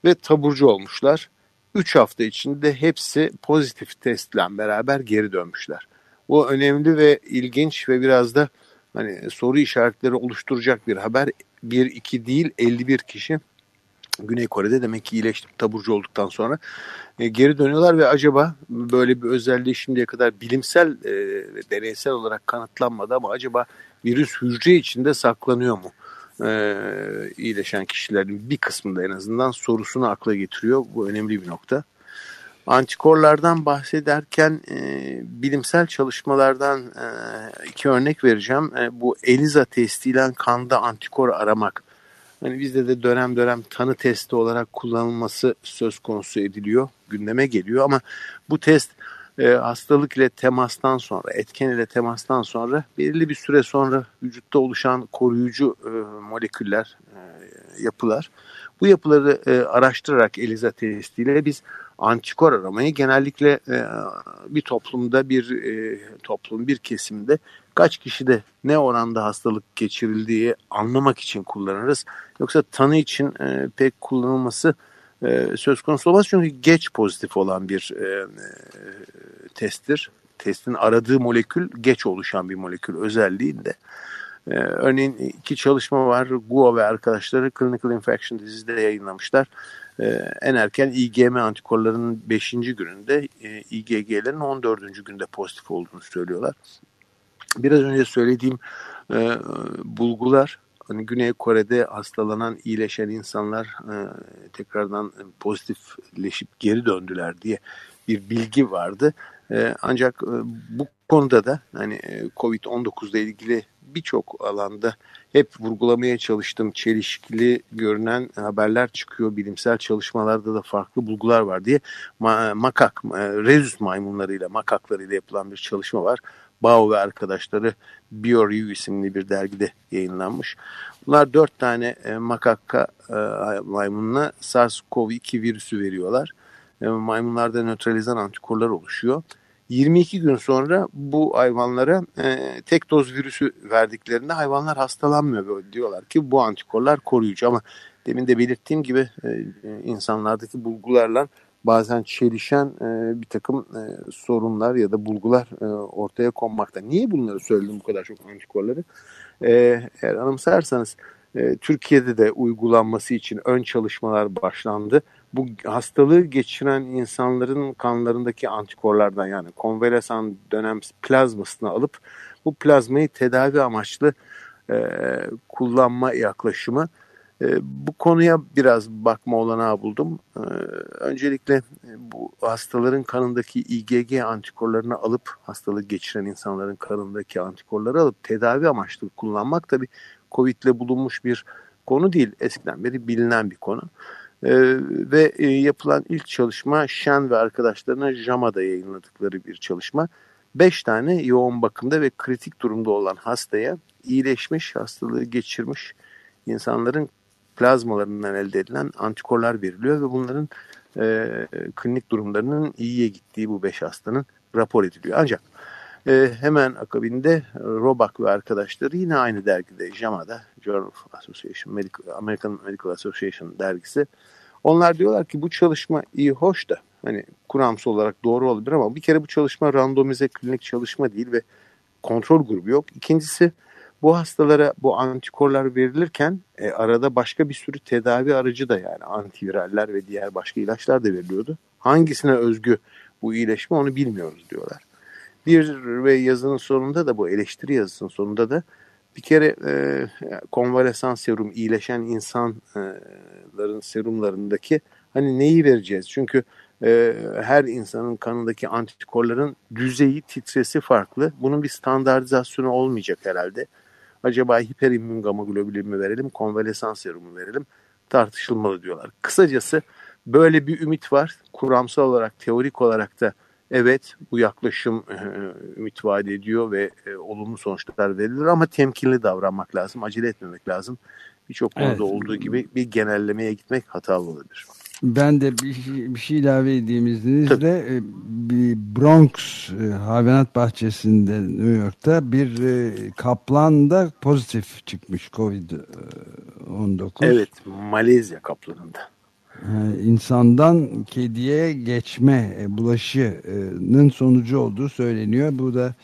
ve taburcu olmuşlar. 3 hafta içinde hepsi pozitif testle beraber geri dönmüşler. Bu önemli ve ilginç ve biraz da hani soru işaretleri oluşturacak bir haber. 1 2 değil 51 kişi Güney Kore'de demek ki iyileşip taburcu olduktan sonra e, geri dönüyorlar ve acaba böyle bir özelliği şimdiye kadar bilimsel e, deneysel olarak kanıtlanmadı ama acaba virüs hücre içinde saklanıyor mu? E, iyileşen kişilerin bir kısmında en azından sorusunu akla getiriyor. Bu önemli bir nokta. Antikorlardan bahsederken e, bilimsel çalışmalardan e, iki örnek vereceğim. E, bu ELISA testiyle kanda antikor aramak. Hani bizde de dönem dönem tanı testi olarak kullanılması söz konusu ediliyor, gündeme geliyor ama bu test e, hastalık ile temastan sonra, etken ile temastan sonra belirli bir süre sonra vücutta oluşan koruyucu e, moleküller, e, yapılar. Bu yapıları e, araştırarak ELISA testiyle biz antikor aramayı genellikle e, bir toplumda bir e, toplum bir kesimde kaç kişide ne oranda hastalık geçirildiği anlamak için kullanırız. Yoksa tanı için e, pek kullanılması e, söz konusu olmaz çünkü geç pozitif olan bir e, e, testtir. Testin aradığı molekül geç oluşan bir molekül özelliğinde. Ee, örneğin iki çalışma var. Guo ve arkadaşları Clinical Infection Disease'de yayınlamışlar. Ee, en erken IgM antikorlarının 5. gününde e, IgG'lerin 14. günde pozitif olduğunu söylüyorlar. Biraz önce söylediğim e, bulgular hani Güney Kore'de hastalanan, iyileşen insanlar e, tekrardan pozitifleşip geri döndüler diye bir bilgi vardı. E, ancak e, bu konuda da hani e, Covid-19 ile ilgili birçok alanda hep vurgulamaya çalıştığım çelişkili görünen haberler çıkıyor. Bilimsel çalışmalarda da farklı bulgular var diye ma makak, e, rezus maymunlarıyla, makaklarıyla yapılan bir çalışma var. Bao ve arkadaşları BioReview isimli bir dergide yayınlanmış. Bunlar dört tane e, makaka e, maymununa SARS-CoV-2 virüsü veriyorlar. E, maymunlarda nötralizan antikorlar oluşuyor. 22 gün sonra bu hayvanlara e, tek doz virüsü verdiklerinde hayvanlar hastalanmıyor böyle diyorlar ki bu antikorlar koruyucu ama demin de belirttiğim gibi e, insanlardaki bulgularla bazen çelişen e, bir takım e, sorunlar ya da bulgular e, ortaya konmakta. Niye bunları söyledim bu kadar çok antikorları? E, eğer anımsarsanız e, Türkiye'de de uygulanması için ön çalışmalar başlandı. Bu hastalığı geçiren insanların kanlarındaki antikorlardan yani konvalesan dönem plazmasını alıp bu plazmayı tedavi amaçlı e, kullanma yaklaşımı. E, bu konuya biraz bakma olanağı buldum. E, öncelikle bu hastaların kanındaki IgG antikorlarını alıp hastalığı geçiren insanların kanındaki antikorları alıp tedavi amaçlı kullanmak tabii Covid ile bulunmuş bir konu değil. Eskiden beri bilinen bir konu. Ee, ve e, yapılan ilk çalışma Shen ve arkadaşlarına JAMA'da yayınladıkları bir çalışma. Beş tane yoğun bakımda ve kritik durumda olan hastaya iyileşmiş, hastalığı geçirmiş insanların plazmalarından elde edilen antikorlar veriliyor ve bunların e, klinik durumlarının iyiye gittiği bu beş hastanın rapor ediliyor. Ancak e, hemen akabinde Robak ve arkadaşları yine aynı dergide JAMA'da Journal of Association, Medical, American Medical Association dergisi. Onlar diyorlar ki bu çalışma iyi hoş da hani kuramsal olarak doğru olabilir ama bir kere bu çalışma randomize klinik çalışma değil ve kontrol grubu yok. İkincisi bu hastalara bu antikorlar verilirken e, arada başka bir sürü tedavi aracı da yani antiviraller ve diğer başka ilaçlar da veriliyordu. Hangisine özgü bu iyileşme onu bilmiyoruz diyorlar. Bir ve yazının sonunda da bu eleştiri yazısının sonunda da bir kere e, konvalesan serum iyileşen insanların serumlarındaki hani neyi vereceğiz? Çünkü e, her insanın kanındaki antikorların düzeyi, titresi farklı. Bunun bir standartizasyonu olmayacak herhalde. Acaba hiperimmün gamma globulin mi verelim, konvalesan serumu verelim tartışılmalı diyorlar. Kısacası böyle bir ümit var. Kuramsal olarak, teorik olarak da Evet bu yaklaşım e, ümit vaat ediyor ve e, olumlu sonuçlar verilir ama temkinli davranmak lazım, acele etmemek lazım. Birçok konuda evet. olduğu gibi bir genellemeye gitmek hatalı olabilir. Ben de bir, şey, bir şey ilave edeyim izninizle. E, bir Bronx e, hayvanat bahçesinde New York'ta bir e, kaplan da pozitif çıkmış Covid-19. Evet Malezya kaplanında. İnsandan kediye geçme e, bulaşının sonucu olduğu söyleniyor. Bu da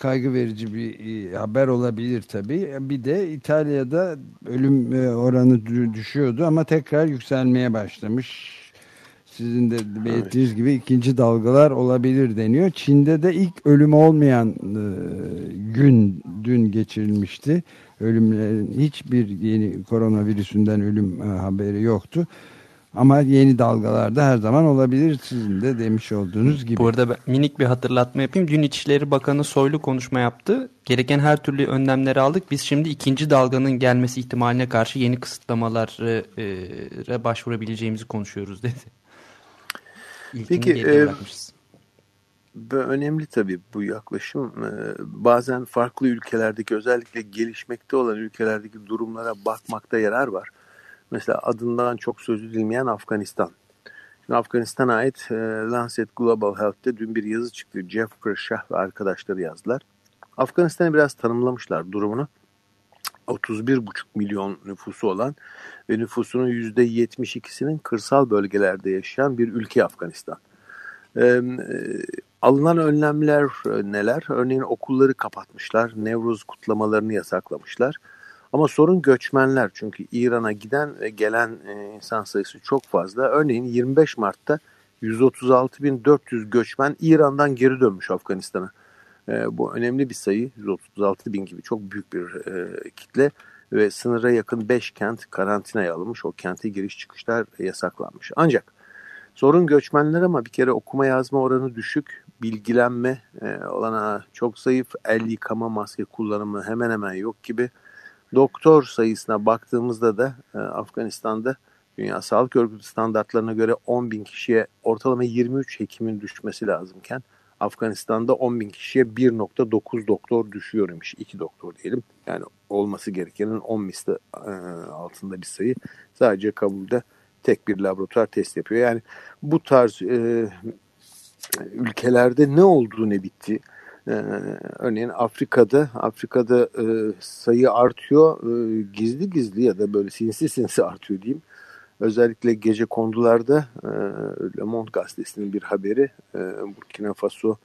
kaygı verici bir e, haber olabilir tabii. Bir de İtalya'da ölüm e, oranı düşüyordu ama tekrar yükselmeye başlamış. Sizin de belirttiğiniz evet. gibi ikinci dalgalar olabilir deniyor. Çin'de de ilk ölüm olmayan gün dün geçirilmişti. Ölümlerin hiçbir yeni koronavirüsünden ölüm haberi yoktu. Ama yeni dalgalarda her zaman olabilir sizin de demiş olduğunuz gibi. Bu arada ben minik bir hatırlatma yapayım. Dün İçişleri Bakanı Soylu konuşma yaptı. Gereken her türlü önlemleri aldık. Biz şimdi ikinci dalganın gelmesi ihtimaline karşı yeni kısıtlamalara başvurabileceğimizi konuşuyoruz dedi. İlkini Peki e, önemli tabii bu yaklaşım. E, bazen farklı ülkelerdeki özellikle gelişmekte olan ülkelerdeki durumlara bakmakta yarar var. Mesela adından çok söz edilmeyen Afganistan. Şimdi Afganistan'a ait e, Lancet Global Health'te dün bir yazı çıktı. Jeffrey Shah ve arkadaşları yazdılar. Afganistan'ı biraz tanımlamışlar durumunu. 31,5 milyon nüfusu olan ve nüfusunun %72'sinin kırsal bölgelerde yaşayan bir ülke Afganistan. Ee, alınan önlemler neler? Örneğin okulları kapatmışlar, Nevruz kutlamalarını yasaklamışlar. Ama sorun göçmenler çünkü İran'a giden ve gelen e, insan sayısı çok fazla. Örneğin 25 Mart'ta 136.400 göçmen İran'dan geri dönmüş Afganistan'a. E, bu önemli bir sayı. 136 bin gibi çok büyük bir e, kitle ve sınıra yakın 5 kent karantinaya alınmış. O kente giriş çıkışlar yasaklanmış. Ancak Sorun göçmenler ama bir kere okuma yazma oranı düşük, bilgilenme e, olanağı çok zayıf, el yıkama, maske kullanımı hemen hemen yok gibi. Doktor sayısına baktığımızda da e, Afganistan'da Dünya Sağlık Örgütü standartlarına göre 10 bin kişiye ortalama 23 hekimin düşmesi lazımken Afganistan'da 10 bin kişiye 1.9 doktor düşüyormuş. 2 doktor diyelim. Yani olması gerekenin 10 misli e, altında bir sayı. Sadece Kabul'de tek bir laboratuvar test yapıyor. Yani bu tarz e, ülkelerde ne oldu ne bitti. Ee, örneğin Afrika'da Afrika'da e, sayı artıyor e, gizli gizli ya da böyle sinsi sinsi artıyor diyeyim. Özellikle gece kondularda e, Le Monde gazetesinin bir haberi e, Burkina Faso,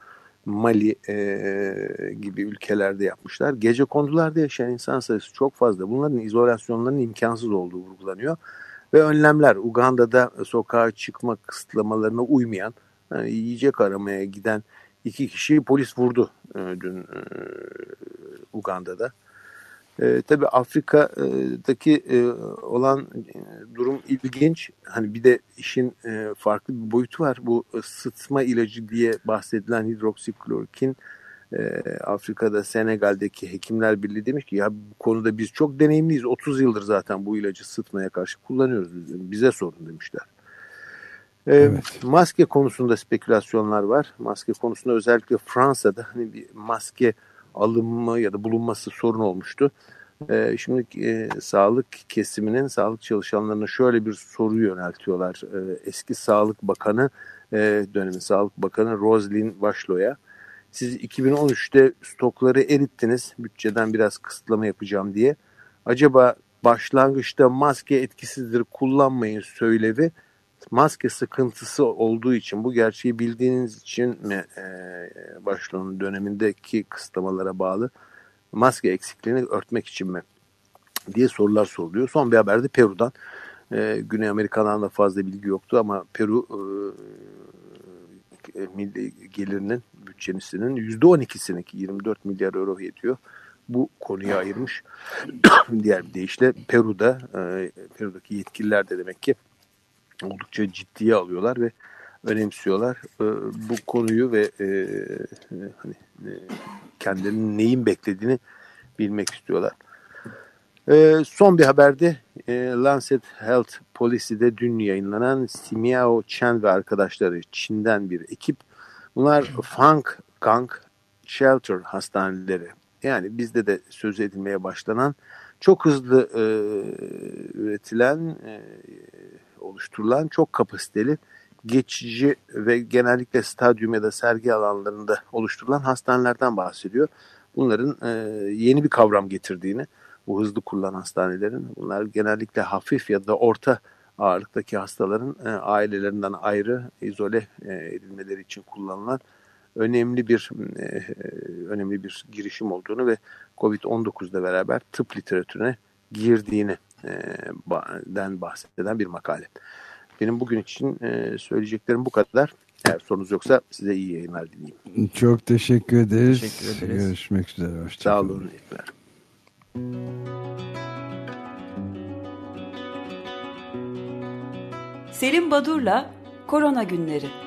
Mali e, gibi ülkelerde yapmışlar. Gece kondularda yaşayan insan sayısı çok fazla. Bunların izolasyonlarının imkansız olduğu vurgulanıyor. Ve önlemler Uganda'da sokağa çıkma kısıtlamalarına uymayan, yani yiyecek aramaya giden iki kişiyi polis vurdu e, dün e, Uganda'da. E, tabii Afrika'daki e, olan e, durum ilginç. Hani bir de işin e, farklı bir boyutu var. Bu sıtma ilacı diye bahsedilen hidroksiklorokin e, Afrika'da Senegal'deki Hekimler Birliği demiş ki ya bu konuda biz çok deneyimliyiz. 30 yıldır zaten bu ilacı sıtmaya karşı kullanıyoruz. Bize sorun demişler. E, Evet. Maske konusunda spekülasyonlar var. Maske konusunda özellikle Fransa'da hani bir maske alınma ya da bulunması sorun olmuştu. Ee, şimdi e, sağlık kesiminin, sağlık çalışanlarına şöyle bir soru yöneltiyorlar. Ee, eski Sağlık Bakanı, e, dönemin Sağlık Bakanı Roslyn Başlo'ya. Siz 2013'te stokları erittiniz, bütçeden biraz kısıtlama yapacağım diye. Acaba başlangıçta maske etkisizdir kullanmayın söylevi maske sıkıntısı olduğu için bu gerçeği bildiğiniz için mi e, Başlo'nun dönemindeki kısıtlamalara bağlı maske eksikliğini örtmek için mi diye sorular soruluyor. Son bir haberde Peru'dan. E, Güney Amerika'dan da fazla bilgi yoktu ama Peru e, milli gelirinin bütçesinin %12'sini ki 24 milyar euro yetiyor. Bu konuya ayırmış. Diğer bir deyişle Peru'da e, Peru'daki yetkililer de demek ki oldukça ciddiye alıyorlar ve önemsiyorlar. E, bu konuyu ve e, e, hani e, kendilerinin neyin beklediğini bilmek istiyorlar. E, son bir haberde e, Lancet Health Policy'de dün yayınlanan Simiao Chen ve arkadaşları Çin'den bir ekip. Bunlar Fang Gang Shelter hastaneleri. Yani bizde de söz edilmeye başlanan çok hızlı e, üretilen, e, oluşturulan çok kapasiteli geçici ve genellikle stadyum ya da sergi alanlarında oluşturulan hastanelerden bahsediyor. Bunların e, yeni bir kavram getirdiğini, bu hızlı kurulan hastanelerin, bunlar genellikle hafif ya da orta ağırlıktaki hastaların e, ailelerinden ayrı izole e, edilmeleri için kullanılan önemli bir e, önemli bir girişim olduğunu ve Covid-19'da beraber tıp literatürüne girdiğini den bahseden bir makale. Benim bugün için e, söyleyeceklerim bu kadar. Eğer sorunuz yoksa size iyi yayınlar dileyim. Çok teşekkür ederiz. Teşekkür ederiz. Görüşmek üzere. Sağ Hoşçakalın. olun. iyi günler. Selim Badur'la Korona Günleri.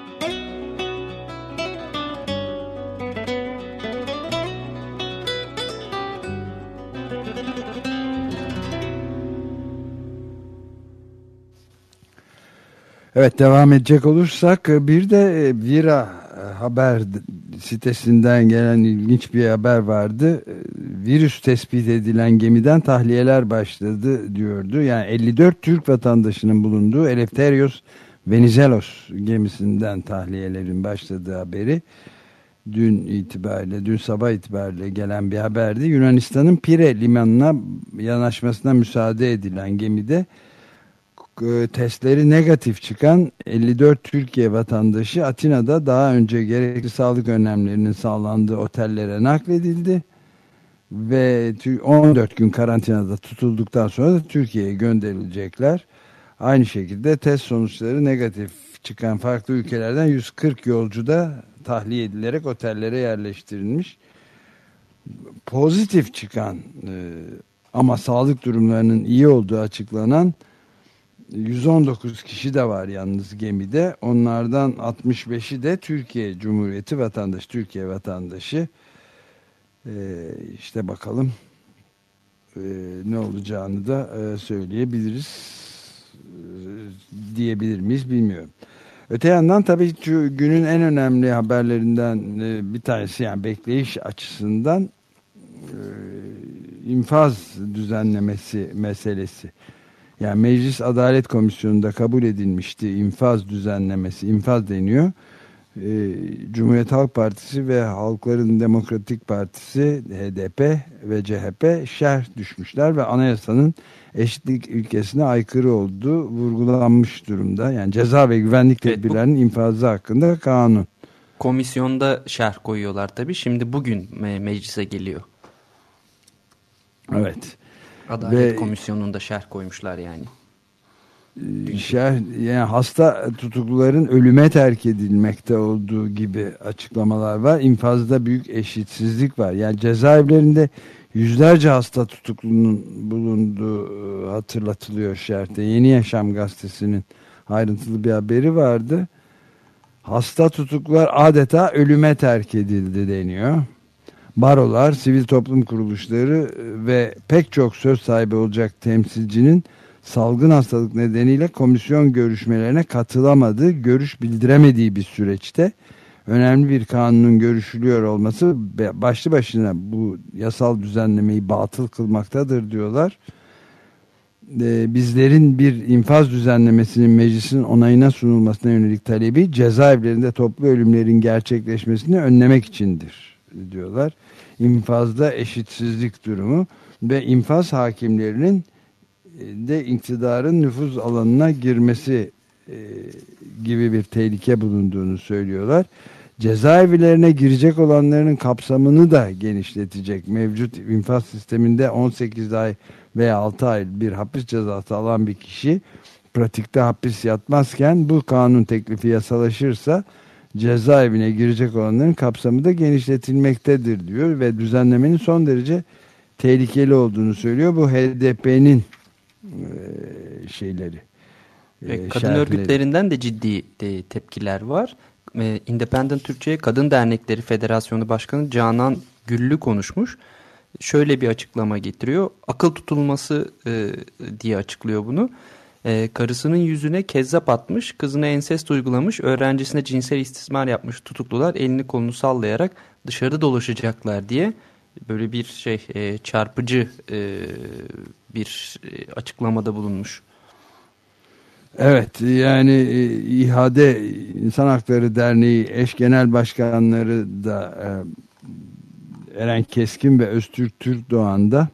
Evet devam edecek olursak e, bir de e, Vira e, haber sitesinden gelen ilginç bir haber vardı. Virüs tespit edilen gemiden tahliyeler başladı diyordu. Yani 54 Türk vatandaşının bulunduğu Eleftherios Venizelos gemisinden tahliyelerin başladığı haberi dün itibariyle, dün sabah itibariyle gelen bir haberdi. Yunanistan'ın Pire limanına yanaşmasına müsaade edilen gemide testleri negatif çıkan 54 Türkiye vatandaşı Atina'da daha önce gerekli sağlık önlemlerinin sağlandığı otellere nakledildi ve tü- 14 gün karantinada tutulduktan sonra da Türkiye'ye gönderilecekler. Aynı şekilde test sonuçları negatif çıkan farklı ülkelerden 140 yolcu da tahliye edilerek otellere yerleştirilmiş. Pozitif çıkan e, ama sağlık durumlarının iyi olduğu açıklanan 119 kişi de var yalnız gemide. Onlardan 65'i de Türkiye Cumhuriyeti vatandaşı, Türkiye vatandaşı. Ee, işte bakalım e, ne olacağını da e, söyleyebiliriz. E, diyebilir miyiz bilmiyorum. Öte yandan tabii günün en önemli haberlerinden e, bir tanesi yani bekleyiş açısından e, infaz düzenlemesi meselesi. Yani Meclis Adalet Komisyonu'nda kabul edilmişti infaz düzenlemesi, infaz deniyor. Ee, Cumhuriyet Halk Partisi ve Halkların Demokratik Partisi HDP ve CHP şerh düşmüşler ve anayasanın eşitlik ülkesine aykırı olduğu vurgulanmış durumda. Yani ceza ve güvenlik Evet, bu- tedbirlerinin infazı hakkında kanun. Komisyonda şerh koyuyorlar tabii. Şimdi bugün me- meclise geliyor. Evet. Adalet Ve- Komisyonu'nda şerh koymuşlar yani. şer, yani hasta tutukluların ölüme terk edilmekte olduğu gibi açıklamalar var. İnfazda büyük eşitsizlik var. Yani cezaevlerinde yüzlerce hasta tutuklunun bulunduğu e, hatırlatılıyor şerhte. Yeni Yaşam gazetesinin ayrıntılı bir haberi vardı. Hasta tutuklular adeta ölüme terk edildi deniyor. Barolar, sivil toplum kuruluşları e, ve pek çok söz sahibi olacak temsilcinin salgın hastalık nedeniyle komisyon görüşmelerine katılamadığı, görüş bildiremediği bir süreçte önemli bir kanunun görüşülüyor olması başlı başına bu yasal düzenlemeyi batıl kılmaktadır diyorlar. Ee, bizlerin bir infaz düzenlemesinin meclisin onayına sunulmasına yönelik talebi cezaevlerinde toplu ölümlerin gerçekleşmesini önlemek içindir diyorlar. İnfazda eşitsizlik durumu ve infaz hakimlerinin de iktidarın nüfuz alanına girmesi e, gibi bir tehlike bulunduğunu söylüyorlar. Cezaevlerine girecek olanların kapsamını da genişletecek. Mevcut infaz sisteminde 18 ay veya 6 ay bir hapis cezası alan bir kişi pratikte hapis yatmazken bu kanun teklifi yasalaşırsa cezaevine girecek olanların kapsamı da genişletilmektedir diyor ve düzenlemenin son derece tehlikeli olduğunu söylüyor. Bu HDP'nin e, şeyleri. E, kadın şerhleri. örgütlerinden de ciddi de tepkiler var. E, Independent Türkçe Kadın Dernekleri Federasyonu Başkanı Canan Güllü konuşmuş. Şöyle bir açıklama getiriyor. Akıl tutulması e, diye açıklıyor bunu. E, karısının yüzüne kezzap atmış, kızına ensest uygulamış, öğrencisine cinsel istismar yapmış tutuklular elini kolunu sallayarak dışarıda dolaşacaklar diye böyle bir şey e, çarpıcı e, bir e, açıklamada bulunmuş. Evet yani e, İHA'de İnsan Hakları Derneği eş genel başkanları da Eren Keskin ve Öztürk Türk Doğan da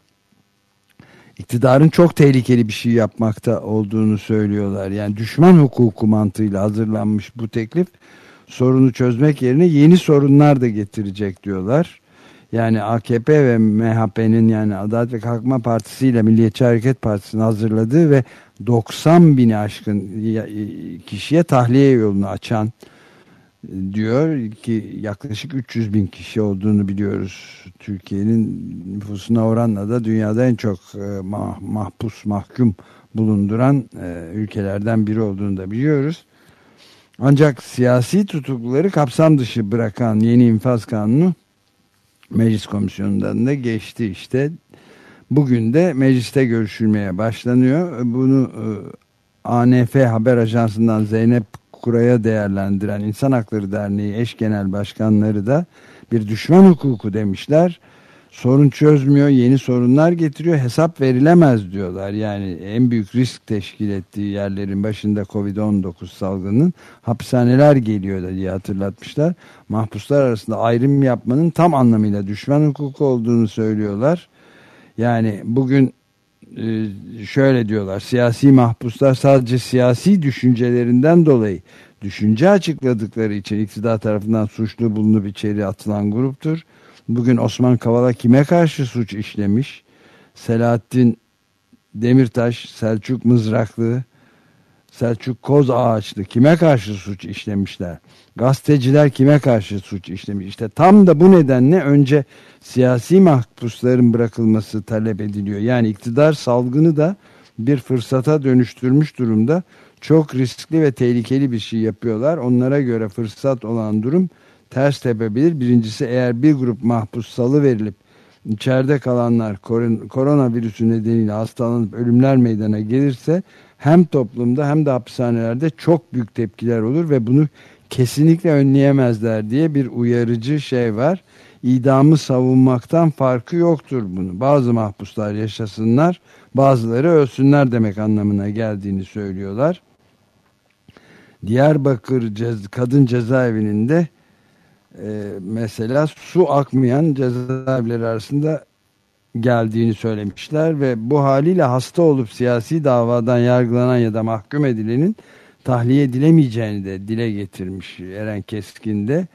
iktidarın çok tehlikeli bir şey yapmakta olduğunu söylüyorlar. Yani düşman hukuku mantığıyla hazırlanmış bu teklif sorunu çözmek yerine yeni sorunlar da getirecek diyorlar. Yani AKP ve MHP'nin yani Adalet ve Kalkınma Partisi ile Milliyetçi Hareket Partisi'nin hazırladığı ve 90 bini aşkın kişiye tahliye yolunu açan diyor ki yaklaşık 300 bin kişi olduğunu biliyoruz. Türkiye'nin nüfusuna oranla da dünyada en çok e, mah- mahpus mahkum bulunduran e, ülkelerden biri olduğunu da biliyoruz. Ancak siyasi tutukluları kapsam dışı bırakan yeni infaz kanunu meclis komisyonundan da geçti işte. Bugün de mecliste görüşülmeye başlanıyor. Bunu e, ANF Haber Ajansı'ndan Zeynep Kura'ya değerlendiren İnsan Hakları Derneği eş genel başkanları da bir düşman hukuku demişler. Sorun çözmüyor, yeni sorunlar getiriyor, hesap verilemez diyorlar. Yani en büyük risk teşkil ettiği yerlerin başında Covid-19 salgının hapishaneler geliyor diye hatırlatmışlar. Mahpuslar arasında ayrım yapmanın tam anlamıyla düşman hukuku olduğunu söylüyorlar. Yani bugün şöyle diyorlar siyasi mahpuslar sadece siyasi düşüncelerinden dolayı düşünce açıkladıkları için iktidar tarafından suçlu bulunup içeri atılan gruptur. Bugün Osman Kavala kime karşı suç işlemiş? Selahattin Demirtaş, Selçuk Mızraklı, Selçuk Koz Ağaçlı kime karşı suç işlemişler? Gazeteciler kime karşı suç işlemiş? İşte tam da bu nedenle önce siyasi mahpusların bırakılması talep ediliyor. Yani iktidar salgını da bir fırsata dönüştürmüş durumda. Çok riskli ve tehlikeli bir şey yapıyorlar. Onlara göre fırsat olan durum ters tepebilir. Birincisi eğer bir grup mahpus salı verilip içeride kalanlar koron- koronavirüsü nedeniyle hastalanıp ölümler meydana gelirse hem toplumda hem de hapishanelerde çok büyük tepkiler olur ve bunu kesinlikle önleyemezler diye bir uyarıcı şey var. İdamı savunmaktan farkı yoktur bunu. Bazı mahpuslar yaşasınlar, bazıları ölsünler demek anlamına geldiğini söylüyorlar. Diyarbakır cez Kadın Cezaevinin de e, mesela su akmayan cezaevleri arasında geldiğini söylemişler ve bu haliyle hasta olup siyasi davadan yargılanan ya da mahkum edilenin tahliye edilemeyeceğini de dile getirmiş Eren Keskin de.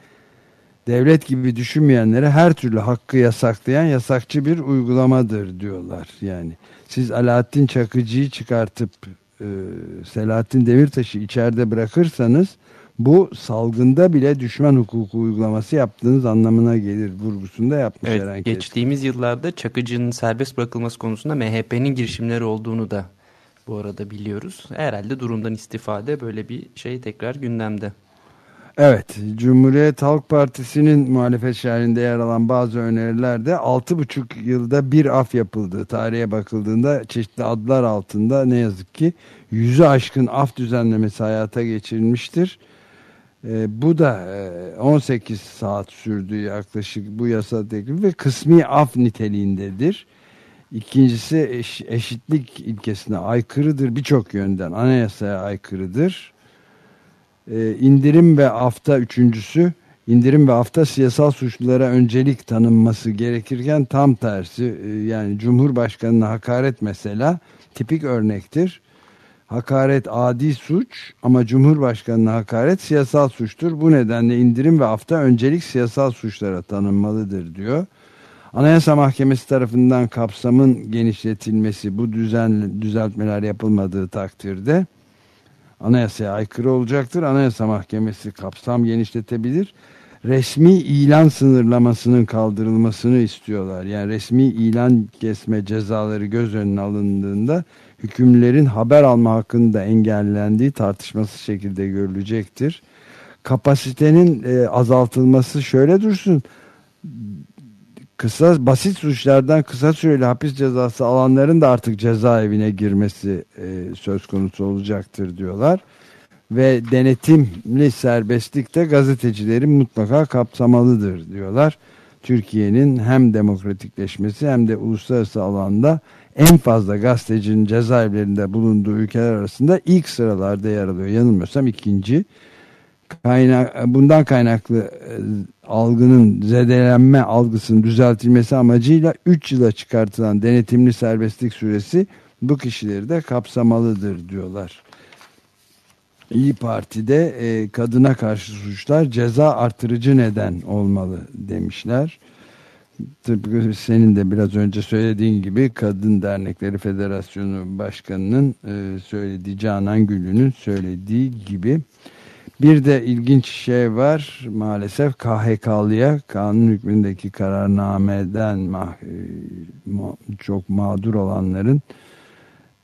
Devlet gibi düşünmeyenlere her türlü hakkı yasaklayan yasakçı bir uygulamadır diyorlar. Yani siz Alaaddin Çakıcı'yı çıkartıp e, Selahattin Demirtaş'ı içeride bırakırsanız bu salgında bile düşman hukuku uygulaması yaptığınız anlamına gelir vurgusunda yapmış Eren Evet, Keskin. geçtiğimiz yıllarda Çakıcı'nın serbest bırakılması konusunda MHP'nin girişimleri olduğunu da bu arada biliyoruz. Herhalde durumdan istifade böyle bir şey tekrar gündemde. Evet, Cumhuriyet Halk Partisi'nin muhalefet şerhinde yer alan bazı önerilerde 6,5 yılda bir af yapıldığı tarihe bakıldığında çeşitli adlar altında ne yazık ki yüzü aşkın af düzenlemesi hayata geçirilmiştir. E, bu da e, 18 saat sürdü yaklaşık bu yasa teklifi ve kısmi af niteliğindedir. İkincisi eş- eşitlik ilkesine aykırıdır birçok yönden anayasaya aykırıdır. Ee, indirim ve afta üçüncüsü indirim ve afta siyasal suçlulara öncelik tanınması gerekirken tam tersi e, yani Cumhurbaşkanı'na hakaret mesela tipik örnektir. Hakaret adi suç ama Cumhurbaşkanı'na hakaret siyasal suçtur. Bu nedenle indirim ve afta öncelik siyasal suçlara tanınmalıdır diyor. Anayasa Mahkemesi tarafından kapsamın genişletilmesi bu düzen düzeltmeler yapılmadığı takdirde anayasaya aykırı olacaktır. Anayasa Mahkemesi kapsam genişletebilir. Resmi ilan sınırlamasının kaldırılmasını istiyorlar. Yani resmi ilan kesme cezaları göz önüne alındığında hükümlerin haber alma hakkının da engellendiği tartışması şekilde görülecektir. Kapasitenin e, azaltılması şöyle dursun kısa basit suçlardan kısa süreli hapis cezası alanların da artık cezaevine girmesi e, söz konusu olacaktır diyorlar. Ve denetimli serbestlik de gazetecileri mutlaka kapsamalıdır diyorlar. Türkiye'nin hem demokratikleşmesi hem de uluslararası alanda en fazla gazetecinin cezaevlerinde bulunduğu ülkeler arasında ilk sıralarda yer alıyor. Yanılmıyorsam ikinci. Kaynak, bundan kaynaklı e, algının zedelenme algısının düzeltilmesi amacıyla 3 yıla çıkartılan denetimli serbestlik süresi bu kişileri de kapsamalıdır diyorlar. İyi Parti'de e, kadına karşı suçlar ceza artırıcı neden olmalı demişler. Tıpkı senin de biraz önce söylediğin gibi Kadın Dernekleri Federasyonu Başkanı'nın e, söylediği Canan Gül'ünün söylediği gibi. Bir de ilginç şey var. Maalesef KHK'lıya kanun hükmündeki kararnameden mah, e, ma, çok mağdur olanların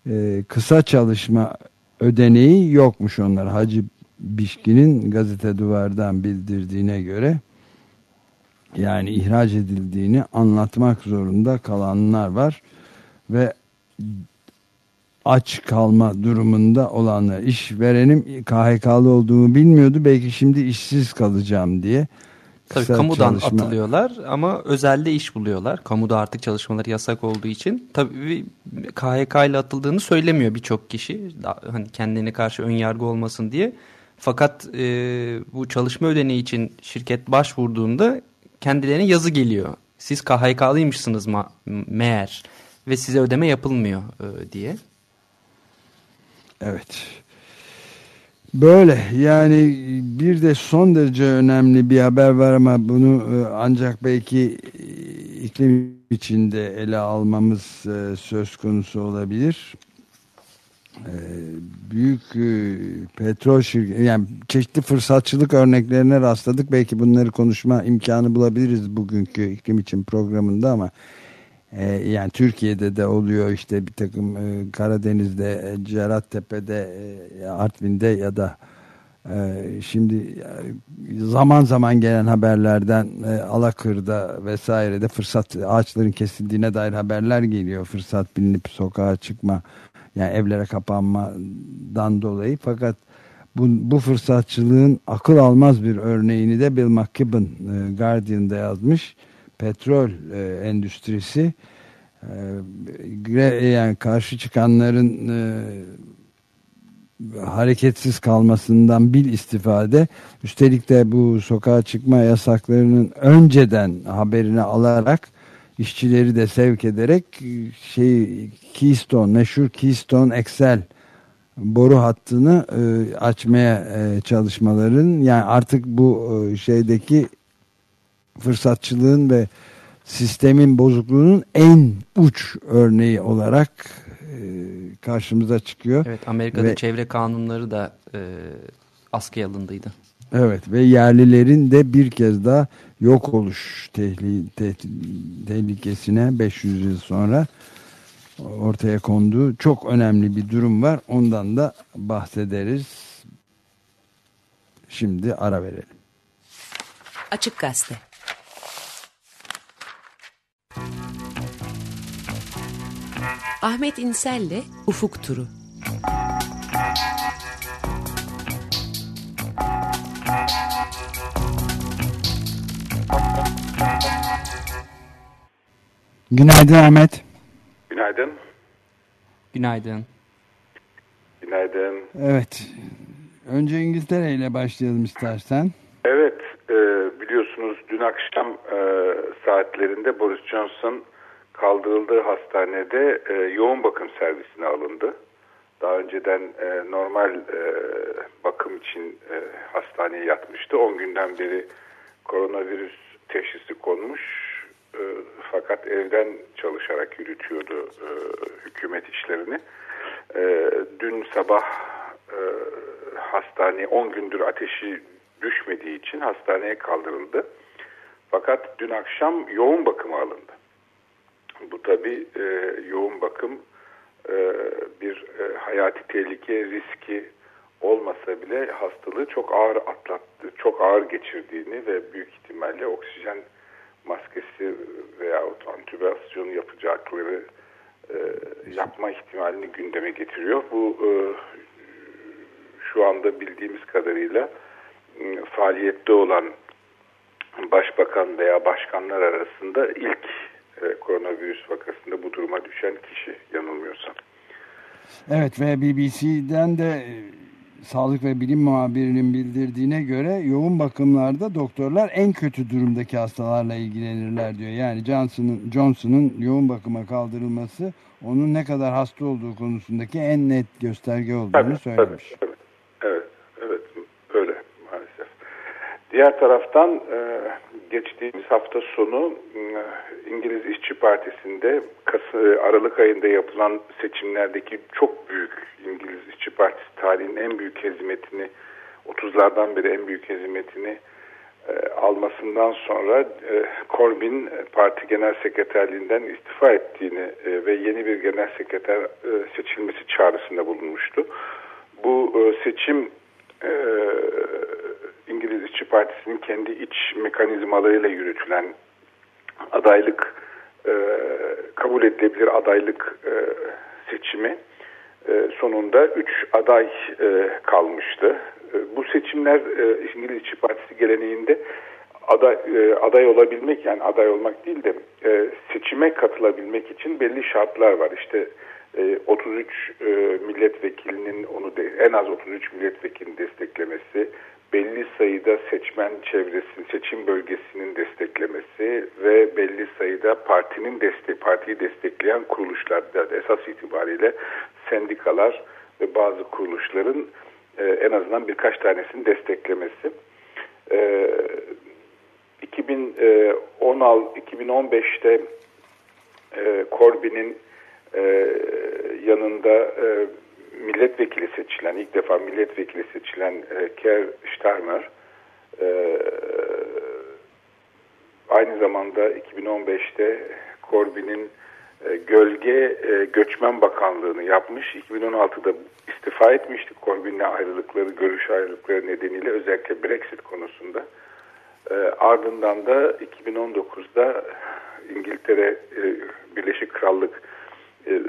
e, kısa çalışma ödeneği yokmuş onlar. Hacı Bişki'nin gazete duvardan bildirdiğine göre yani ihraç edildiğini anlatmak zorunda kalanlar var ve aç kalma durumunda olanlar işverenim KHK'lı olduğumu bilmiyordu belki şimdi işsiz kalacağım diye Tabii Kısa kamudan çalışma- atılıyorlar ama özelde iş buluyorlar. Kamuda artık çalışmaları yasak olduğu için. Tabii KHK ile atıldığını söylemiyor birçok kişi. Hani kendine karşı ön yargı olmasın diye. Fakat e, bu çalışma ödeneği için şirket başvurduğunda kendilerine yazı geliyor. Siz KHK'lıymışsınız meğer ve size ödeme yapılmıyor e, diye. Evet. Böyle yani bir de son derece önemli bir haber var ama bunu e, ancak belki e, iklim içinde ele almamız e, söz konusu olabilir. Büyük e, petrol şirketi yani çeşitli fırsatçılık örneklerine rastladık. Belki bunları konuşma imkanı bulabiliriz bugünkü iklim için programında ama E, yani Türkiye'de de oluyor işte bir takım e, Karadeniz'de, Cerattepe'de, Artvin'de ya da şimdi zaman zaman gelen haberlerden Alakır'da vesairede fırsat ağaçların kesildiğine dair haberler geliyor. Fırsat bilinip sokağa çıkma yani evlere kapanmadan dolayı fakat bu, bu fırsatçılığın akıl almaz bir örneğini de Bill McKibben e, Guardian'da yazmış. Petrol e, endüstrisi e, gre- yani karşı çıkanların e, hareketsiz kalmasından bil istifade üstelik de bu sokağa çıkma yasaklarının önceden haberini alarak işçileri de sevk ederek şey Keystone meşhur Keystone Excel boru hattını e, açmaya e, çalışmaların yani artık bu e, şeydeki fırsatçılığın ve sistemin bozukluğunun en uç örneği olarak e, karşımıza çıkıyor. Evet Amerika'da Ve- çevre kanunları da e, askıya alındıydı. Evet ve yerlilerin de bir kez daha yok oluş tehli, te- tehlikesine 500 yıl sonra ortaya konduğu çok önemli bir durum var. Ondan da bahsederiz. Şimdi ara verelim. Açık Gazete. Ahmet İnsel'le Ufuk Turu. Günaydın Ahmet. Günaydın. Günaydın. Günaydın. Evet. Önce İngiltere ile başlayalım istersen. Evet, e, biliyorsunuz dün akşam e, saatlerinde Boris Johnson kaldırıldığı hastanede e, yoğun bakım servisine alındı. Daha önceden e, normal e, bakım için e, hastaneye yatmıştı. 10 günden beri koronavirüs teşhisi konmuş. E, fakat evden çalışarak yürütüyordu e, hükümet işlerini. E, dün sabah e, hastaneye 10 gündür ateşi düşmediği için hastaneye kaldırıldı. Fakat dün akşam yoğun bakıma alındı. Bu tabi e, yoğun bakım e, bir e, hayati tehlike riski olmasa bile hastalığı çok ağır atlattı, çok ağır geçirdiğini ve büyük ihtimalle oksijen maskesi veyahut antübasyon yapacakları e, yapma ihtimalini gündeme getiriyor. Bu e, şu anda bildiğimiz kadarıyla e, faaliyette olan başbakan veya başkanlar arasında ilk e, koronavirüs vakasında bu duruma düşen kişi yanılmıyorsam. Evet ve BBC'den de sağlık ve bilim muhabirinin bildirdiğine göre yoğun bakımlarda doktorlar en kötü durumdaki hastalarla ilgilenirler diyor. Yani Johnson'ın Johnson'ın yoğun bakıma kaldırılması onun ne kadar hasta olduğu konusundaki en net gösterge olduğunu söylemiş. Evet, evet, evet, öyle maalesef. Diğer taraftan e, geçtiğimiz hafta sonu e, İngiliz İşçi Partisi'nde e, Aralık ayında yapılan seçimlerdeki çok büyük İngiliz İşçi Partisi tarihinin en büyük hezimetini 30'lardan beri en büyük hezimetini e, almasından sonra Corbyn parti genel sekreterliğinden istifa ettiğini ve yeni bir genel sekreter seçilmesi çağrısında bulunmuştu. Bu seçim İngiliz İşçi Partisi'nin kendi iç mekanizmalarıyla yürütülen adaylık e, kabul edilebilir adaylık e, seçimi e, sonunda 3 aday e, kalmıştı. E, bu seçimler e, İngiliz İşçi Partisi geleneğinde aday, e, aday olabilmek yani aday olmak değil de e, seçime katılabilmek için belli şartlar var. İşte e, 33 e, milletvekilinin onu de, en az 33 milletvekilinin desteklemesi, belli sayıda seçmen çevresinin, seçim bölgesinin desteklemesi ve belli sayıda partinin destek, partiyi destekleyen kuruluşlar, esas itibariyle sendikalar ve bazı kuruluşların e, en azından birkaç tanesini desteklemesi. E, 2016 2015'te e, Corbyn'in e, yanında e, milletvekili seçilen, ilk defa milletvekili seçilen e, Keir Starmer e, aynı zamanda 2015'te Corbyn'in e, gölge e, göçmen bakanlığını yapmış. 2016'da istifa etmişti Corbyn'le ayrılıkları, görüş ayrılıkları nedeniyle özellikle Brexit konusunda. E, ardından da 2019'da İngiltere, e, Birleşik Krallık e,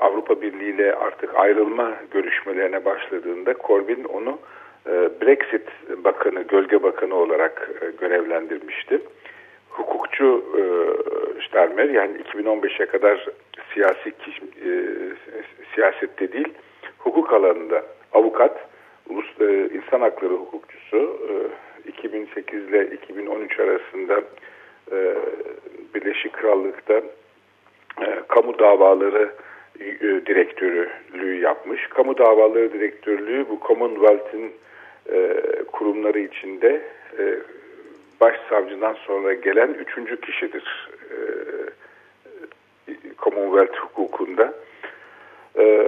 Avrupa Birliği ile artık ayrılma görüşmelerine başladığında Corbyn onu e, Brexit Bakanı, Gölge Bakanı olarak e, görevlendirmişti. Hukukçu e, Starmer yani 2015'e kadar siyasi siyasette değil, hukuk alanında avukat, insan hakları hukukçusu e, 2008 ile 2013 arasında Birleşik Krallık'ta kamu davaları direktörlüğü yapmış. Kamu davaları direktörlüğü bu Commonwealth'in e, kurumları içinde e, başsavcıdan sonra gelen üçüncü kişidir e, Commonwealth hukukunda. E,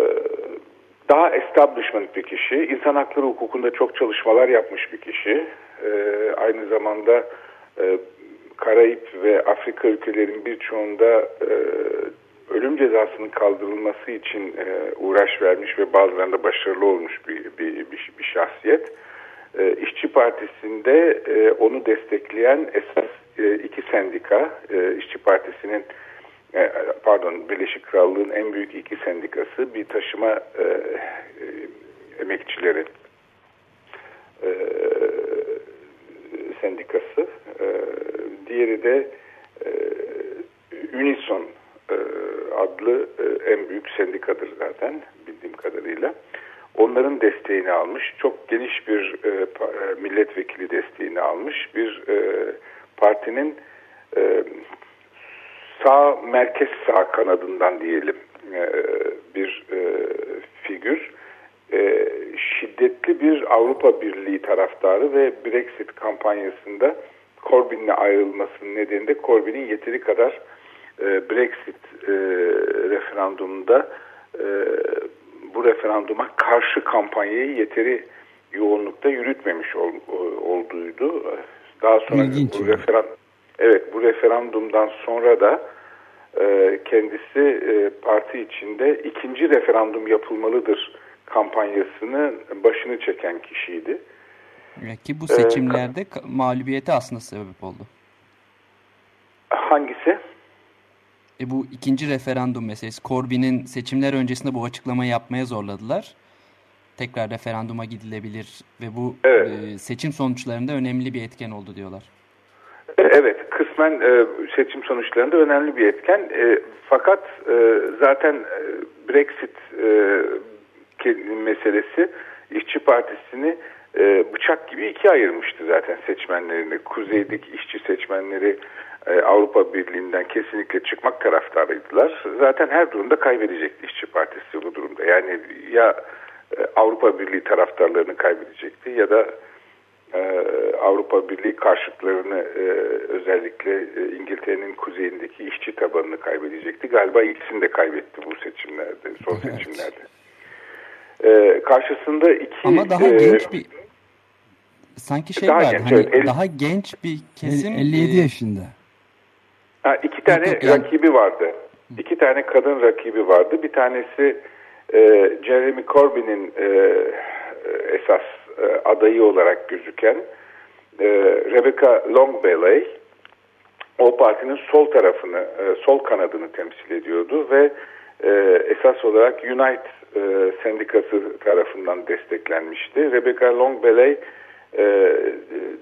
daha establishment bir kişi, insan hakları hukukunda çok çalışmalar yapmış bir kişi. E, aynı zamanda e, Karayip ve Afrika ülkelerin birçoğunda e, ölüm cezasının kaldırılması için e, uğraş vermiş ve bazılarında başarılı olmuş bir, bir, bir, bir şahsiyet. E, İşçi Partisi'nde e, onu destekleyen esas e, iki sendika, e, İşçi Partisi'nin e, pardon Birleşik Krallığın en büyük iki sendikası bir taşıma e, e, emekçileri e, sendikası, e, diğeri de e, Unison adlı e, en büyük sendikadır zaten bildiğim kadarıyla. Onların desteğini almış, çok geniş bir e, e, milletvekili desteğini almış, bir partinin sağ merkez sağ kanadından diyelim bir figür. Şiddetli bir Avrupa Birliği taraftarı ve Brexit kampanyasında Corbyn'le ayrılmasının nedeni de Corbyn'in yeteri kadar e, Brexit e, referandumunda e, bu referanduma karşı kampanyayı yeteri yoğunlukta yürütmemiş ol, olduğuydu. Daha sonra İlginç bu yani. referan evet bu referandumdan sonra da e, kendisi e, parti içinde ikinci referandum yapılmalıdır kampanyasını başını çeken kişiydi. Ki bu seçimlerde ka- mağlubiyete aslında sebep oldu. Hangisi? E bu ikinci referandum meselesi. Corbyn'in seçimler öncesinde bu açıklamayı yapmaya zorladılar. Tekrar referanduma gidilebilir ve bu Evet. e, seçim sonuçlarında önemli bir etken oldu diyorlar. E, Evet, kısmen e, seçim sonuçlarında önemli bir etken. E, fakat e, zaten e, Brexit e, meselesi İşçi Partisi'ni e, bıçak gibi ikiye ayırmıştı zaten seçmenlerini. Kuzeydeki işçi seçmenleri Avrupa Birliği'nden kesinlikle çıkmak taraftarıydılar. Zaten her durumda kaybedecekti İşçi Partisi bu durumda. Yani ya e, Avrupa Birliği taraftarlarını kaybedecekti ya da e, Avrupa Birliği karşıtlarını e, özellikle e, İngiltere'nin kuzeyindeki işçi tabanını kaybedecekti. Galiba ikisini de kaybetti bu seçimlerde, son seçimlerde. E, karşısında iki... Ama daha e, genç bir sanki şey daha var genç, hani evet. El- daha genç bir kesim 57 e, yaşında. Ha, iki tane yok, yani- rakibi vardı. İki tane kadın rakibi vardı. Bir tanesi e, Jeremy Corbyn'in e, e, esas e, adayı olarak gözüken e, Rebecca Longbelly. O partinin sol tarafını, e, sol kanadını temsil ediyordu ve e, esas olarak Unite e, sendikası tarafından desteklenmişti. Rebecca Longbelly e,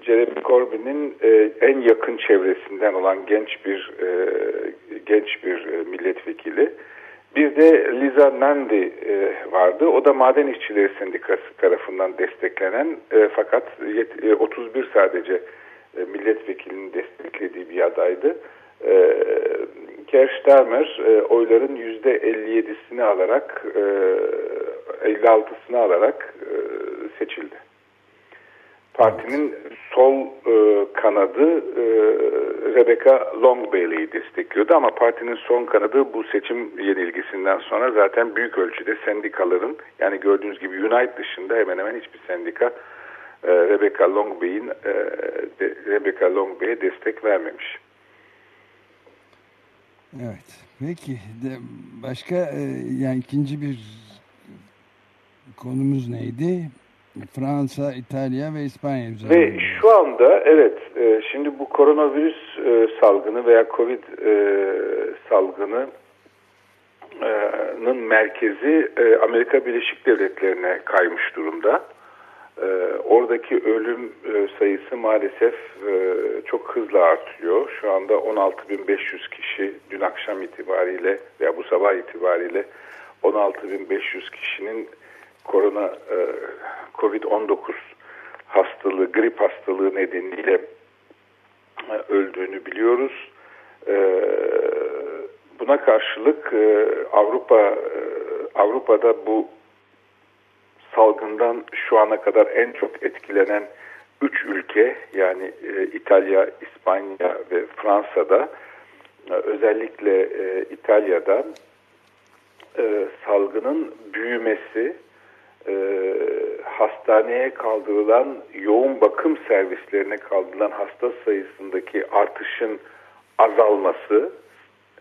Jeremy Corbyn'in e, en yakın çevresinden olan genç bir e, genç bir e, milletvekili. Bir de Liza Nandi e, vardı. O da Maden İşçileri Sendikası tarafından desteklenen e, fakat yet, e, 31 sadece e, milletvekilinin desteklediği bir adaydı. E, Keir Starmer e, oyların %57'sini alarak e, 56'sını alarak e, seçildi. Partinin sol e, kanadı e, Rebecca Longbelly'i destekliyordu ama partinin son kanadı bu seçim yenilgisinden sonra zaten büyük ölçüde sendikaların yani gördüğünüz gibi Unite dışında hemen hemen hiçbir sendika e, Rebecca Longbelly'in e, de, Rebecca Longbelly'e destek vermemiş. Evet. Peki de başka e, yani ikinci bir konumuz neydi? Fransa, İtalya ve İspanya üzerinde. Ve şu anda evet e, şimdi bu koronavirüs e, salgını veya Covid e, salgını nın merkezi e, Amerika Birleşik Devletleri'ne kaymış durumda. Oradaki ölüm sayısı maalesef çok hızlı artıyor. Şu anda 16.500 kişi dün akşam itibariyle veya bu sabah itibariyle 16.500 kişinin korona e, Covid-19 hastalığı, grip hastalığı nedeniyle e, öldüğünü biliyoruz. E, buna karşılık e, Avrupa e, Avrupa'da bu salgından şu ana kadar en çok etkilenen üç ülke yani e, İtalya, İspanya ve Fransa'da e, özellikle e, İtalya'da e, salgının büyümesi e, hastaneye kaldırılan yoğun bakım servislerine kaldırılan hasta sayısındaki artışın azalması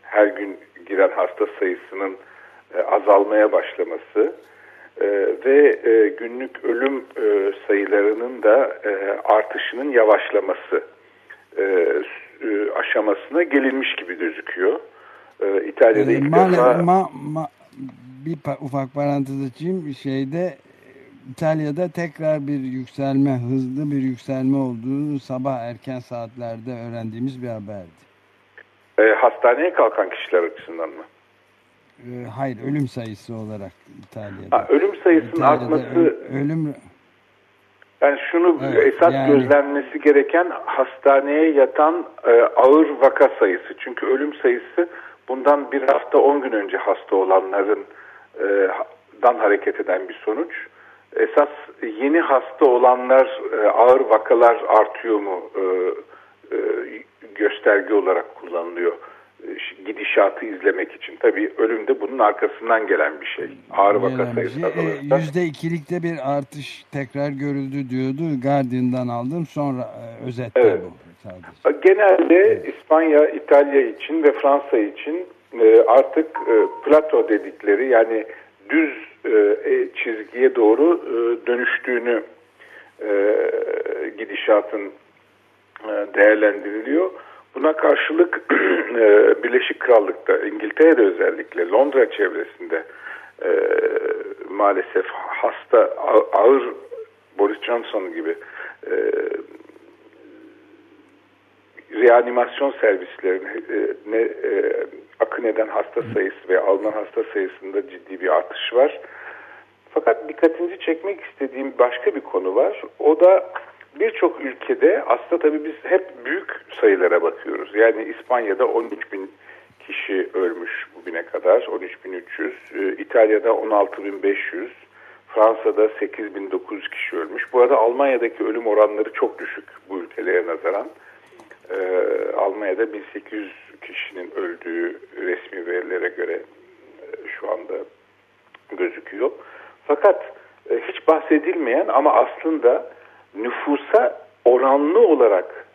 her gün giren hasta sayısının e, azalmaya başlaması e, ve e, günlük ölüm e, sayılarının da e, artışının yavaşlaması e, e, aşamasına gelinmiş gibi gözüküyor. E, İtalya'da ilk Maalesef defa... ma, ma, bir ufak parantez açayım. Şeyde İtalya'da tekrar bir yükselme, hızlı bir yükselme olduğunu sabah erken saatlerde öğrendiğimiz bir haberdi. E, hastaneye kalkan kişiler açısından mı? E, hayır, ölüm sayısı olarak İtalya'da. Ha, ölüm sayısının İtalya'da artması... Öl, ölüm... Yani şunu Evet, esas yani- gözlenmesi gereken hastaneye yatan e, ağır vaka sayısı. Çünkü ölüm sayısı bundan bir hafta 10 gün önce hasta olanların e, dan hareket eden bir sonuç. Esas yeni hasta olanlar e, ağır vakalar artıyor mu e, e, gösterge olarak kullanılıyor. Gidişatı izlemek için. Tabii ölüm de bunun arkasından gelen bir şey. Ağır vaka sayısı azalırsa. Yüzde ikilikte bir artış tekrar görüldü diyordu. Guardian'dan aldım. Sonra e, özette Evet. bu sadece. Genelde İspanya, İtalya için ve Fransa için e, artık e, plato dedikleri yani düz e, e, çizgiye doğru dönüştüğünü gidişatın değerlendiriliyor. Buna karşılık Birleşik Krallık'ta, İngiltere'de özellikle Londra çevresinde maalesef hasta ağır Boris Johnson gibi reanimasyon servislerine ne, akın eden hasta sayısı ve alınan hasta sayısında ciddi bir artış var. Fakat dikkatinizi çekmek istediğim başka bir konu var. O da birçok ülkede aslında tabii biz hep büyük sayılara bakıyoruz. Yani İspanya'da 13 bin kişi ölmüş bugüne kadar, 13.300. Ee, İtalya'da 16.500. Fransa'da 8.900 kişi ölmüş. Bu arada Almanya'daki ölüm oranları çok düşük bu ülkelere nazaran. Ee, Almanya'da 1800 kişinin öldüğü resmi verilere göre e, şu anda gözüküyor. Fakat e, hiç bahsedilmeyen ama aslında nüfusa oranlı olarak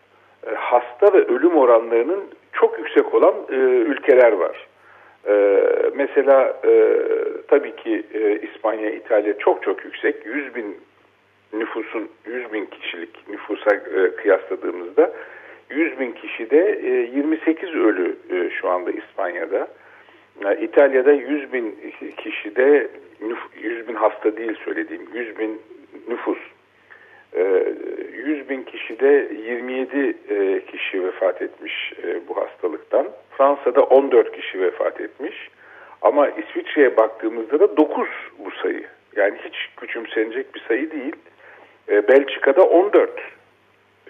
e, hasta ve ölüm oranlarının çok yüksek olan ülkeler var. Mesela tabii ki İspanya, İtalya çok çok yüksek. 100 bin nüfusun 100 bin kişilik nüfusa kıyasladığımızda 100 bin kişide e, 28 ölü e, şu anda İspanya'da. E, İtalya'da 100 bin kişide nüf- 100 bin hasta değil söylediğim 100 bin nüfus. E, 100 bin kişide 27 e, kişi vefat etmiş e, bu hastalıktan. Fransa'da 14 kişi vefat etmiş. Ama İsviçre'ye baktığımızda da 9 bu sayı. Yani hiç küçümsenecek bir sayı değil. E, Belçika'da 14.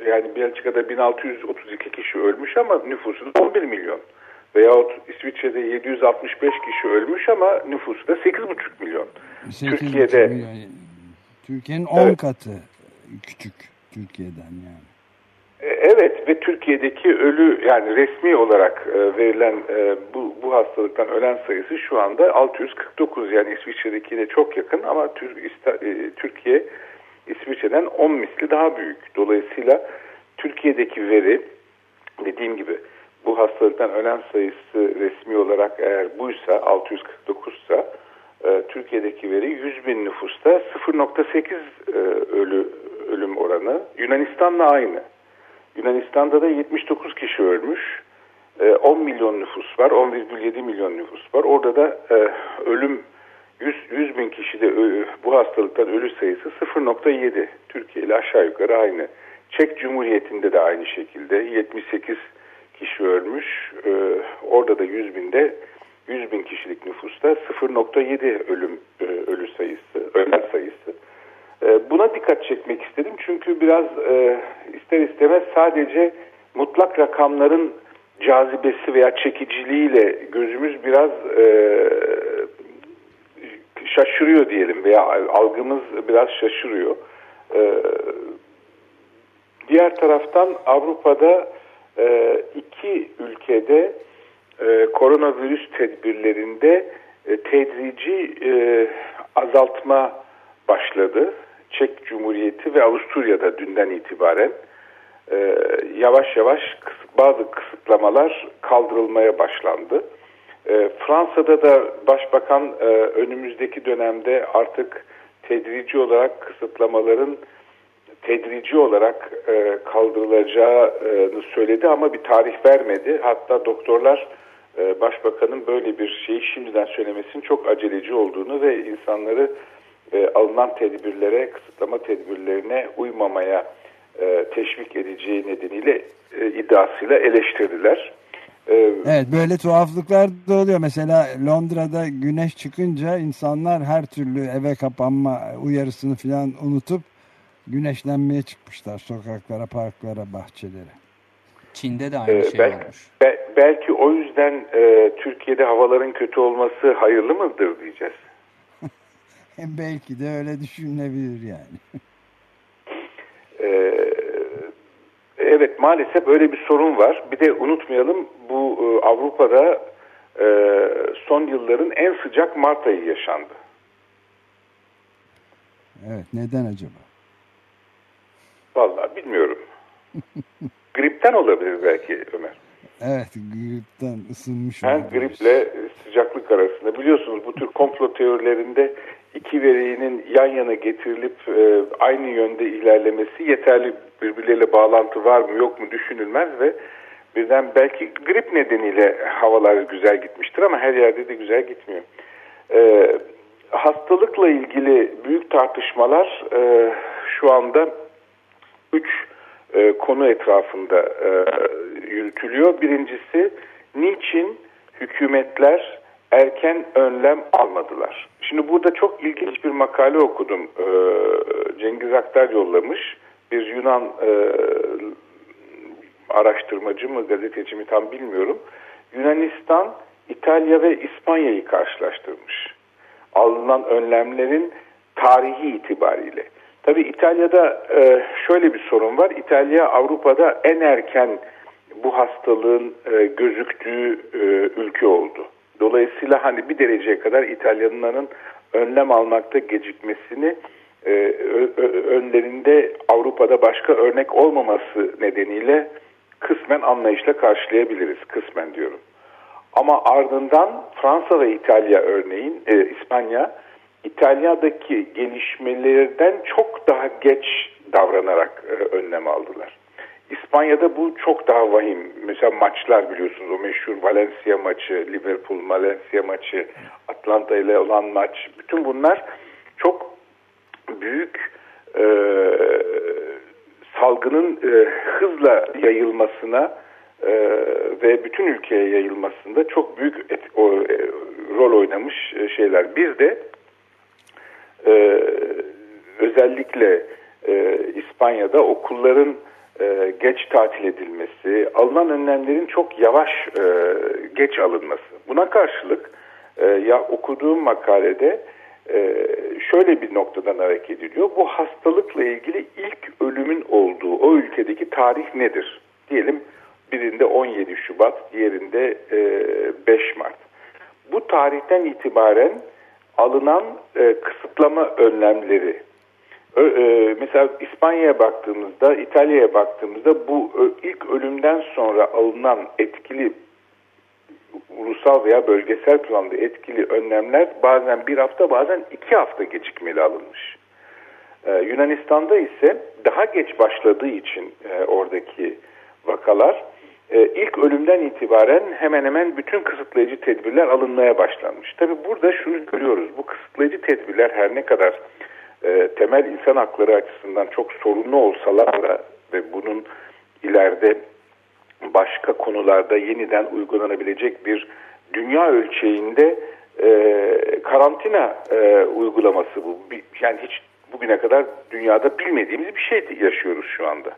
Yani Belçika'da 1632 kişi ölmüş ama nüfusu da 11 milyon. Veyahut İsviçre'de 765 kişi ölmüş ama nüfusu da 8,5 milyon. Sekiz Türkiye'de- buçuk milyon. Türkiye'nin 10 Evet. katı küçük Türkiye'den yani. E, Evet ve Türkiye'deki ölü yani resmi olarak e, verilen e, bu, bu hastalıktan ölen sayısı şu anda 649 yani İsviçre'dekiyle çok yakın ama Türkiye İsviçre'den 10 misli daha büyük. Dolayısıyla Türkiye'deki veri dediğim gibi bu hastalıktan ölen sayısı resmi olarak eğer buysa 649 ise e, Türkiye'deki veri 100 bin nüfusta 0.8 e, ölü ölüm oranı Yunanistan'la aynı. Yunanistan'da da 79 kişi ölmüş. E, 10 milyon nüfus var. 10,7 milyon nüfus var. Orada da e, ölüm 100, 100 bin kişide bu hastalıktan ölü sayısı 0.7. Türkiye ile aşağı yukarı aynı. Çek Cumhuriyeti'nde de aynı şekilde 78 kişi ölmüş. E, orada da 100 binde 100 bin kişilik nüfusta 0.7 ölüm ölü sayısı, ölen sayısı. E, buna dikkat çekmek istedim çünkü biraz e, ister istemez sadece mutlak rakamların cazibesi veya çekiciliğiyle gözümüz biraz e, şaşırıyor diyelim veya algımız biraz şaşırıyor. E, diğer taraftan Avrupa'da e, iki ülkede e, koronavirüs tedbirlerinde e, tedrici e, azaltma başladı. Çek Cumhuriyeti ve Avusturya'da dünden itibaren e, yavaş yavaş kıs- bazı kısıtlamalar kaldırılmaya başlandı. E, Fransa'da da başbakan e, önümüzdeki dönemde artık tedrici olarak kısıtlamaların tedrici olarak e, kaldırılacağını söyledi ama bir tarih vermedi. Hatta doktorlar e, başbakanın böyle bir şeyi şimdiden söylemesinin çok aceleci olduğunu ve insanları alınan tedbirlere, kısıtlama tedbirlerine uymamaya teşvik edeceği nedeniyle iddiasıyla eleştirdiler. Evet böyle tuhaflıklar da oluyor. Mesela Londra'da güneş çıkınca insanlar her türlü eve kapanma uyarısını falan unutup güneşlenmeye çıkmışlar sokaklara, parklara, bahçelere. Çin'de de aynı Ee, şey belki, olmuş. be- belki o yüzden e, Türkiye'de havaların kötü olması hayırlı mıdır diyeceğiz. Belki de öyle düşünülebilir yani. Ee, evet maalesef öyle bir sorun var. Bir de unutmayalım bu e, Avrupa'da e, son yılların en sıcak Mart ayı yaşandı. Evet neden acaba? Vallahi bilmiyorum. Gripten olabilir belki Ömer. Evet gripten ısınmış. Olabilir. griple sıcaklık arasında. Biliyorsunuz bu tür komplo teorilerinde iki verinin yan yana getirilip e, aynı yönde ilerlemesi yeterli birbirleriyle bağlantı var mı yok mu düşünülmez ve birden belki grip nedeniyle havalar güzel gitmiştir ama her yerde de güzel gitmiyor. E, hastalıkla ilgili büyük tartışmalar e, şu anda üç e, konu etrafında e, yürütülüyor. Birincisi niçin hükümetler erken önlem almadılar? Şimdi burada çok ilginç bir makale okudum. E, Cengiz Aktar yollamış. Bir Yunan e, araştırmacı mı gazeteci mi tam bilmiyorum. Yunanistan, İtalya ve İspanya'yı karşılaştırmış. Alınan önlemlerin tarihi itibariyle. Tabii İtalya'da e, şöyle bir sorun var. İtalya Avrupa'da en erken bu hastalığın e, gözüktüğü e, ülke oldu. Dolayısıyla hani bir dereceye kadar İtalyanların önlem almakta gecikmesini e, önlerinde Avrupa'da başka örnek olmaması nedeniyle kısmen anlayışla karşılayabiliriz. Kısmen diyorum. Ama ardından Fransa ve İtalya örneğin, e, İspanya, İtalya'daki gelişmelerden çok daha geç davranarak e, önlem aldılar. İspanya'da bu çok daha vahim. Mesela maçlar biliyorsunuz o meşhur Valencia maçı, Liverpool Valencia maçı, Atlanta ile olan maç. Bütün bunlar çok büyük e, salgının e, hızla yayılmasına e, ve bütün ülkeye yayılmasında çok büyük et, o, e, rol oynamış e, şeyler. Bir de e, özellikle e, İspanya'da okulların e, geç tatil edilmesi, alınan önlemlerin çok yavaş e, geç alınması. Buna karşılık e, ya okuduğum makalede şöyle bir noktadan hareket ediliyor. Bu hastalıkla ilgili ilk ölümün olduğu o ülkedeki tarih nedir? Diyelim birinde 17 Şubat, diğerinde e, 5 Mart. Bu tarihten itibaren alınan e, kısıtlama önlemleri mesela İspanya'ya baktığımızda, İtalya'ya baktığımızda bu ö- ilk ölümden sonra alınan etkili ulusal veya bölgesel planda etkili önlemler bazen bir hafta bazen iki hafta gecikmeli alınmış. Ee, Yunanistan'da ise daha geç başladığı için e, oradaki vakalar e, ilk ölümden itibaren hemen hemen bütün kısıtlayıcı tedbirler alınmaya başlanmış. Tabi burada şunu görüyoruz. Bu kısıtlayıcı tedbirler her ne kadar e, temel insan hakları açısından çok sorunlu olsalar da ve bunun ileride başka konularda yeniden uygulanabilecek bir dünya ölçeğinde e, karantina e, uygulaması bu. Yani hiç bugüne kadar dünyada bilmediğimiz bir şey yaşıyoruz şu anda.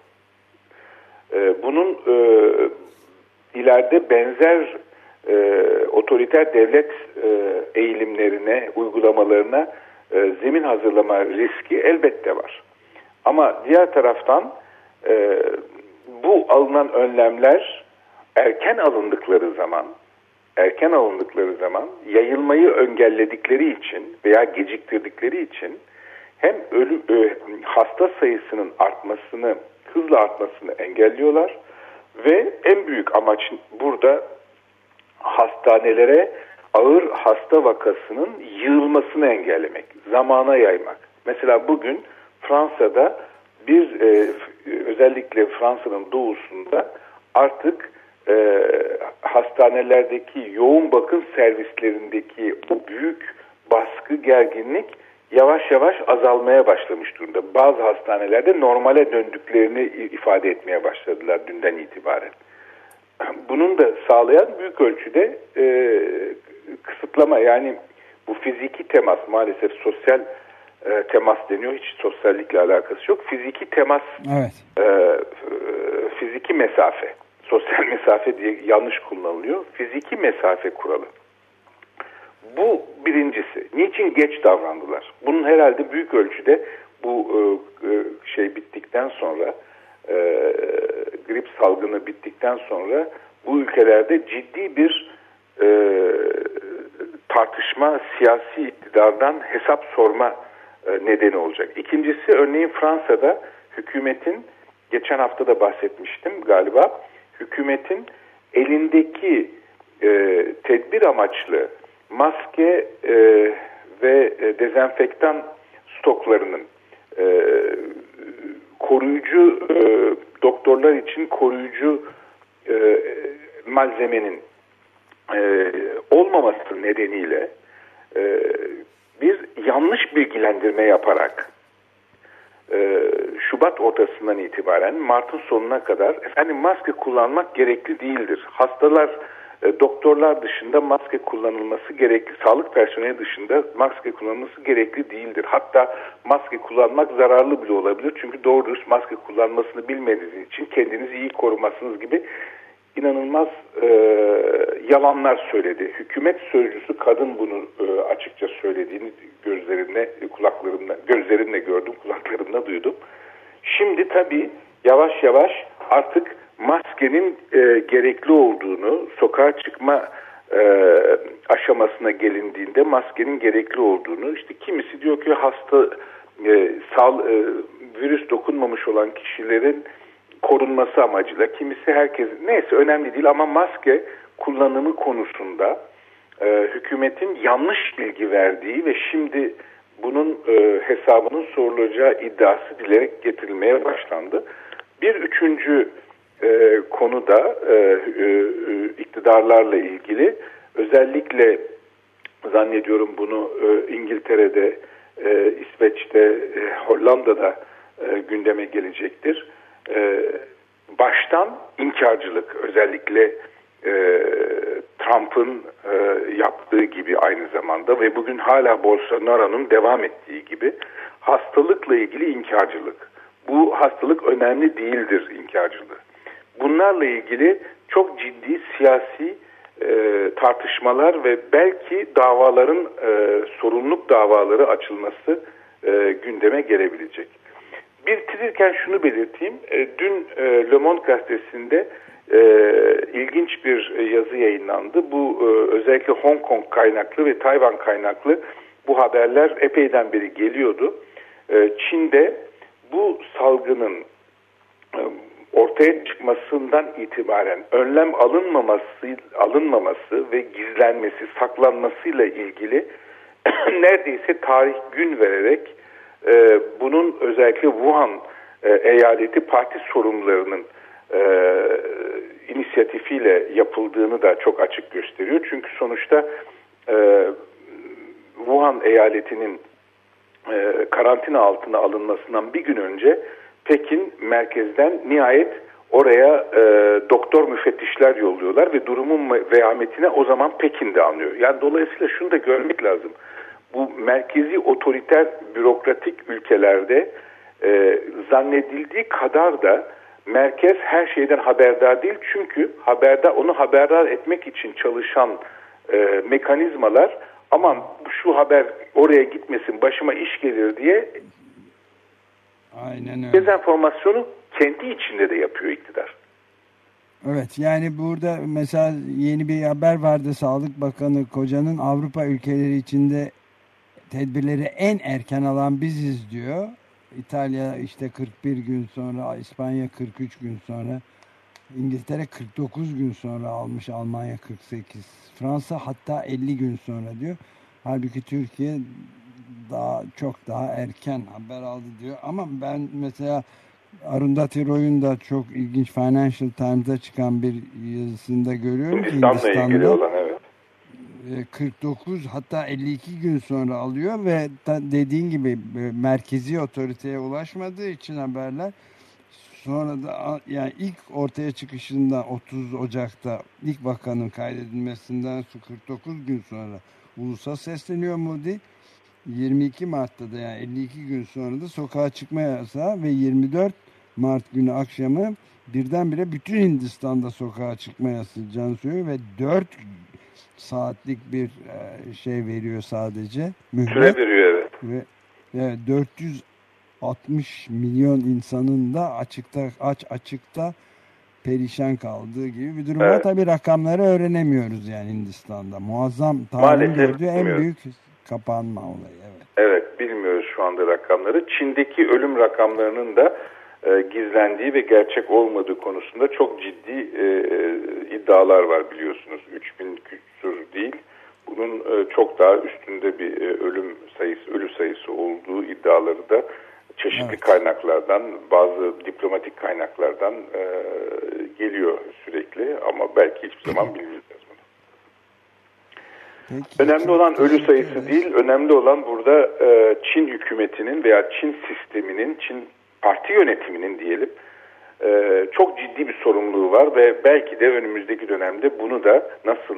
E, bunun e, ileride benzer e, otoriter devlet e, eğilimlerine, uygulamalarına e, zemin hazırlama riski elbette var. Ama diğer taraftan e, bu alınan önlemler erken alındıkları zaman erken alındıkları zaman yayılmayı engelledikleri için veya geciktirdikleri için hem ölü, e, hasta sayısının artmasını hızla artmasını engelliyorlar ve en büyük amaç burada hastanelere ağır hasta vakasının yığılmasını engellemek, zamana yaymak. Mesela bugün Fransa'da bir e, özellikle Fransa'nın doğusunda artık e, hastanelerdeki yoğun bakım servislerindeki o büyük baskı, gerginlik yavaş yavaş azalmaya başlamış durumda. Bazı hastanelerde normale döndüklerini ifade etmeye başladılar dünden itibaren. Bunun da sağlayan büyük ölçüde e, kısıtlama yani bu fiziki temas maalesef sosyal e, temas deniyor. Hiç sosyallikle alakası yok. Fiziki temas Evet. e, e, fiziki mesafe, sosyal mesafe diye yanlış kullanılıyor. Fiziki mesafe kuralı. Bu birincisi. Niçin geç davrandılar? Bunun herhalde büyük ölçüde bu e, e, şey bittikten sonra e, grip salgını bittikten sonra bu ülkelerde ciddi bir e, tartışma, siyasi iktidardan hesap sorma e, nedeni olacak. İkincisi örneğin Fransa'da hükümetin geçen hafta da bahsetmiştim galiba hükümetin elindeki e, tedbir amaçlı maske e, ve e, dezenfektan stoklarının e, koruyucu e, doktorlar için koruyucu e, malzemenin e, olmaması nedeniyle e, bir yanlış bilgilendirme yaparak e, Şubat ortasından itibaren Mart'ın sonuna kadar efendim maske kullanmak gerekli değildir. Hastalar doktorlar dışında maske kullanılması gerekli, sağlık personeli dışında maske kullanılması gerekli değildir. Hatta maske kullanmak zararlı bile olabilir. Çünkü doğru dürüst maske kullanmasını bilmediğiniz için kendinizi iyi korumazsınız gibi inanılmaz e, yalanlar söyledi. Hükümet sözcüsü kadın bunu e, açıkça söylediğini gözlerimle, kulaklarımla, gözlerimle gördüm, kulaklarımla duydum. Şimdi tabii yavaş yavaş artık maskenin e, gerekli olduğunu, sokağa çıkma e, aşamasına gelindiğinde maskenin gerekli olduğunu, işte kimisi diyor ki hasta e, sal, e, virüs dokunmamış olan kişilerin korunması amacıyla, kimisi herkes neyse önemli değil ama maske kullanımı konusunda e, hükümetin yanlış bilgi verdiği ve şimdi bunun e, hesabının sorulacağı iddiası dilerek getirilmeye başlandı. Bir üçüncü e, konu da e, e, iktidarlarla ilgili özellikle zannediyorum bunu e, İngiltere'de, e, İsveç'te, e, Hollanda'da e, gündeme gelecektir. E, baştan inkarcılık özellikle e, Trump'ın e, yaptığı gibi aynı zamanda ve bugün hala Bolsonaro'nun devam ettiği gibi hastalıkla ilgili inkarcılık. Bu hastalık önemli değildir inkarcılığı. Bunlarla ilgili çok ciddi siyasi e, tartışmalar ve belki davaların e, sorumluluk davaları açılması e, gündeme gelebilecek. Bitirirken şunu belirteyim. E, dün e, Le Monde gazetesinde e, ilginç bir yazı yayınlandı. Bu özellikle Hong Kong kaynaklı ve Tayvan kaynaklı bu haberler epeyden beri geliyordu. Çin'de bu salgının ortaya çıkmasından itibaren önlem alınmaması alınmaması ve gizlenmesi, saklanmasıyla ilgili neredeyse tarih gün vererek e, bunun özellikle Wuhan e, eyaleti parti sorumlularının e, inisiyatifiyle yapıldığını da çok açık gösteriyor. Çünkü sonuçta e, Wuhan eyaletinin e, karantina altına alınmasından bir gün önce Pekin merkezden nihayet oraya e, doktor müfettişler yolluyorlar ve durumun vehametine o zaman Pekin'de anlıyor. Yani dolayısıyla şunu da görmek lazım. Bu merkezi otoriter bürokratik ülkelerde e, zannedildiği kadar da merkez her şeyden haberdar değil. Çünkü haberdar onu haberdar etmek için çalışan e, mekanizmalar aman şu haber oraya gitmesin başıma iş gelir diye Aynen öyle. dezenformasyonu kendi içinde de yapıyor iktidar. Evet yani burada mesela yeni bir haber vardı Sağlık Bakanı Koca'nın Avrupa ülkeleri içinde tedbirleri en erken alan biziz diyor. İtalya işte 41 gün sonra, İspanya 43 gün sonra, İngiltere 49 gün sonra almış, Almanya 48, Fransa hatta 50 gün sonra diyor. Halbuki Türkiye daha çok daha erken haber aldı diyor. Ama ben mesela Arundhati Roy'un da çok ilginç Financial Times'da çıkan bir yazısında görüyorum ki Hindistan'la ilgili olan evet. E, 49 hatta 52 gün sonra alıyor ve dediğin gibi e, merkezi otoriteye ulaşmadığı için haberler sonra da yani ilk ortaya çıkışında 30 Ocak'ta ilk vakanın kaydedilmesinden su 49 gün sonra ulusa sesleniyor Moody. 22 Mart'ta da yani 52 gün sonra da sokağa çıkma yasağı ve 24 Mart günü akşamı birdenbire bütün Hindistan'da sokağa çıkma yasağı suyu ve 4 saatlik bir e, şey veriyor sadece. Mühlet. Süre veriyor evet. Ve evet, 460 milyon insanın da açıkta aç açıkta perişan kaldığı gibi bir durum var. Evet. Tabii rakamları öğrenemiyoruz yani Hindistan'da. Muazzam Maalesef gördüğü en büyük kapanma olayı. Evet. Evet bilmiyoruz şu anda rakamları. Çin'deki ölüm rakamlarının da e, gizlendiği ve gerçek olmadığı konusunda çok ciddi e, e, iddialar var biliyorsunuz. 3000 küsur değil. Bunun e, çok daha üstünde bir e, ölüm sayısı, ölü sayısı olduğu iddiaları da çeşitli Evet. kaynaklardan, bazı diplomatik kaynaklardan e, geliyor sürekli ama belki hiçbir zaman bilmeyeceğiz bunu. Peki, Önemli olan ölü sayısı ederiz. değil, önemli olan burada e, Çin hükümetinin veya Çin sisteminin, Çin parti yönetiminin diyelim e, çok ciddi bir sorumluluğu var ve belki de önümüzdeki dönemde bunu da nasıl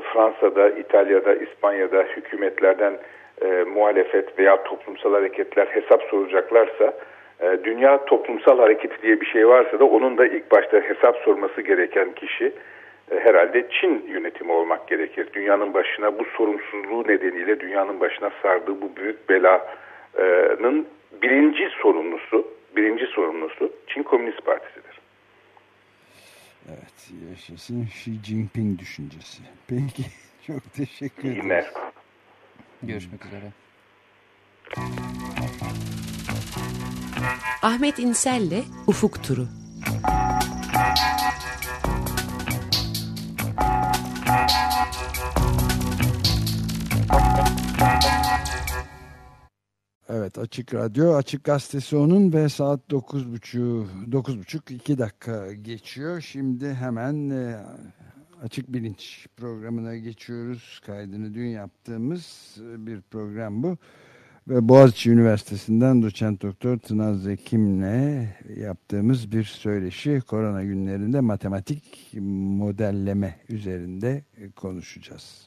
Fransa'da, İtalya'da, İspanya'da hükümetlerden e, muhalefet veya toplumsal hareketler hesap soracaklarsa e, dünya toplumsal hareketi diye bir şey varsa da onun da ilk başta hesap sorması gereken kişi e, herhalde Çin yönetimi olmak gerekir. Dünyanın başına bu sorumsuzluğu nedeniyle dünyanın başına sardığı bu büyük belanın birinci sorumlusu, birinci sorumlusu Çin Komünist Partisi'dir. Evet, yaşasın Xi Jinping düşüncesi. Peki, çok teşekkür ederim. Görüşmek üzere. Ahmet İnsel'le Ufuk Turu. Evet Açık Radyo, Açık Gazetesi onun ve saat 9.30 9.30 2 dakika geçiyor. Şimdi hemen e, Açık Bilinç programına geçiyoruz. Kaydını dün yaptığımız e, bir program bu. Ve Boğaziçi Üniversitesi'nden doçent doktor Tınaz Zekim'le yaptığımız bir söyleşi korona günlerinde matematik modelleme üzerinde e, konuşacağız.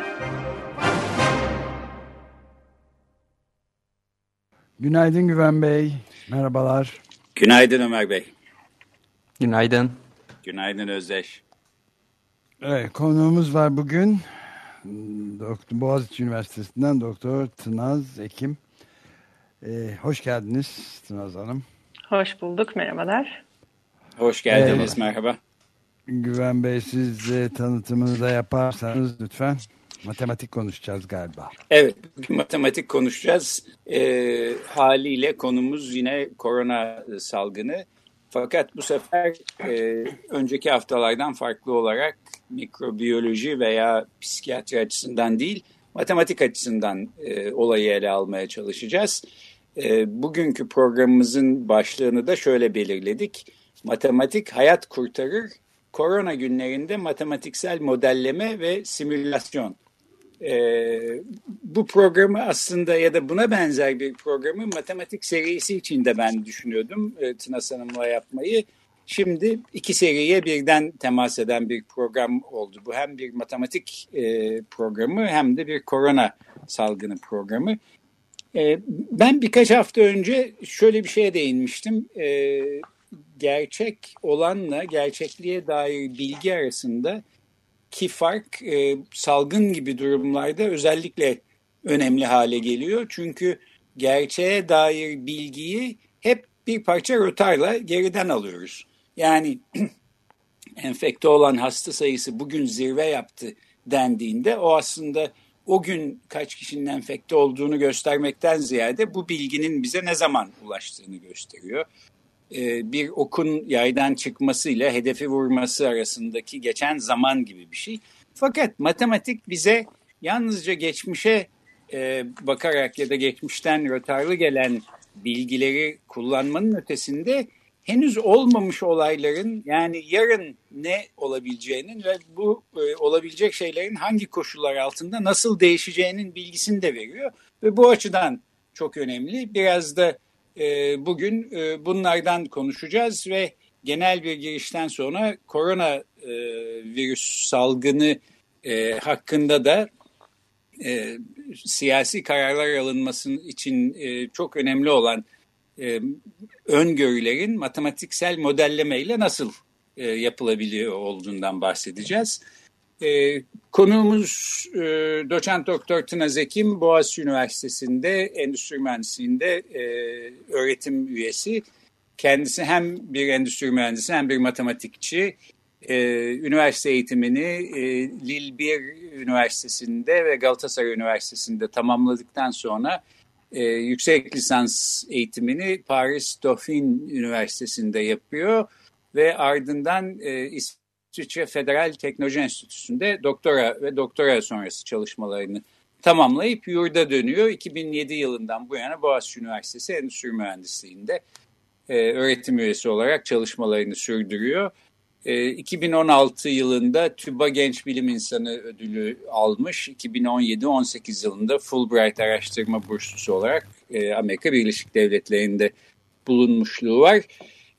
Günaydın Güven Bey. Merhabalar. Günaydın Ömer Bey. Günaydın. Günaydın Özdeş. Evet, konuğumuz var bugün. Doktor, Boğaziçi Üniversitesi'nden Doktor Tınaz Ekim. Ee, hoş geldiniz Tınaz Hanım. Hoş bulduk, merhabalar. Hoş geldiniz, Evet. merhaba. Güven Bey siz e, tanıtımını da yaparsanız lütfen. Matematik konuşacağız galiba. Evet, bugün matematik konuşacağız. Ee, haliyle konumuz yine korona salgını. Fakat bu sefer e, önceki haftalardan farklı olarak mikrobiyoloji veya psikiyatri açısından değil, matematik açısından e, olayı ele almaya çalışacağız. E, bugünkü programımızın başlığını da şöyle belirledik. Matematik hayat kurtarır, korona günlerinde matematiksel modelleme ve simülasyon. Ee, bu programı aslında ya da buna benzer bir programı matematik serisi için de ben düşünüyordum e, Tınas Hanım'la yapmayı. Şimdi iki seriye birden temas eden bir program oldu. Bu hem bir matematik e, programı hem de bir korona salgını programı. E, ben birkaç hafta önce şöyle bir şeye değinmiştim. E, gerçek olanla gerçekliğe dair bilgi arasında ki fark e, salgın gibi durumlarda özellikle önemli hale geliyor. Çünkü gerçeğe dair bilgiyi hep bir parça rötarla geriden alıyoruz. Yani enfekte olan hasta sayısı bugün zirve yaptı dendiğinde o aslında o gün kaç kişinin enfekte olduğunu göstermekten ziyade bu bilginin bize ne zaman ulaştığını gösteriyor. Ee, bir okun yaydan çıkmasıyla hedefi vurması arasındaki geçen zaman gibi bir şey. Fakat matematik bize yalnızca geçmişe e, bakarak ya da geçmişten rötarlı gelen bilgileri kullanmanın ötesinde henüz olmamış olayların yani yarın ne olabileceğinin ve bu e, olabilecek şeylerin hangi koşullar altında nasıl değişeceğinin bilgisini de veriyor. Ve bu açıdan çok önemli. Biraz da e, bugün e, bunlardan konuşacağız ve genel bir girişten sonra korona e, virüs salgını e, hakkında da siyasi kararlar alınması için çok önemli olan öngörülerin matematiksel modellemeyle nasıl e, yapılabiliyor olduğundan bahsedeceğiz. E, konuğumuz e, doçent doktor Tına Zekim Boğaziçi Üniversitesi'nde endüstri mühendisliğinde e, öğretim üyesi. Kendisi hem bir endüstri mühendisi hem bir matematikçi. E, üniversite eğitimini e, Lille 1 Üniversitesi'nde ve Galatasaray Üniversitesi'nde tamamladıktan sonra e, yüksek lisans eğitimini Paris Dauphine Üniversitesi'nde yapıyor ve ardından e, İsviçre Federal Teknoloji Enstitüsü'nde doktora ve doktora sonrası çalışmalarını tamamlayıp yurda dönüyor. 2007 yılından bu yana Boğaziçi Üniversitesi Endüstri Mühendisliği'nde e, öğretim üyesi olarak çalışmalarını sürdürüyor. E, 2016 yılında TÜBA Genç Bilim İnsanı ödülü almış. 2017-18 yılında Fulbright Araştırma Burslusu olarak e, Amerika Birleşik Devletleri'nde bulunmuşluğu var.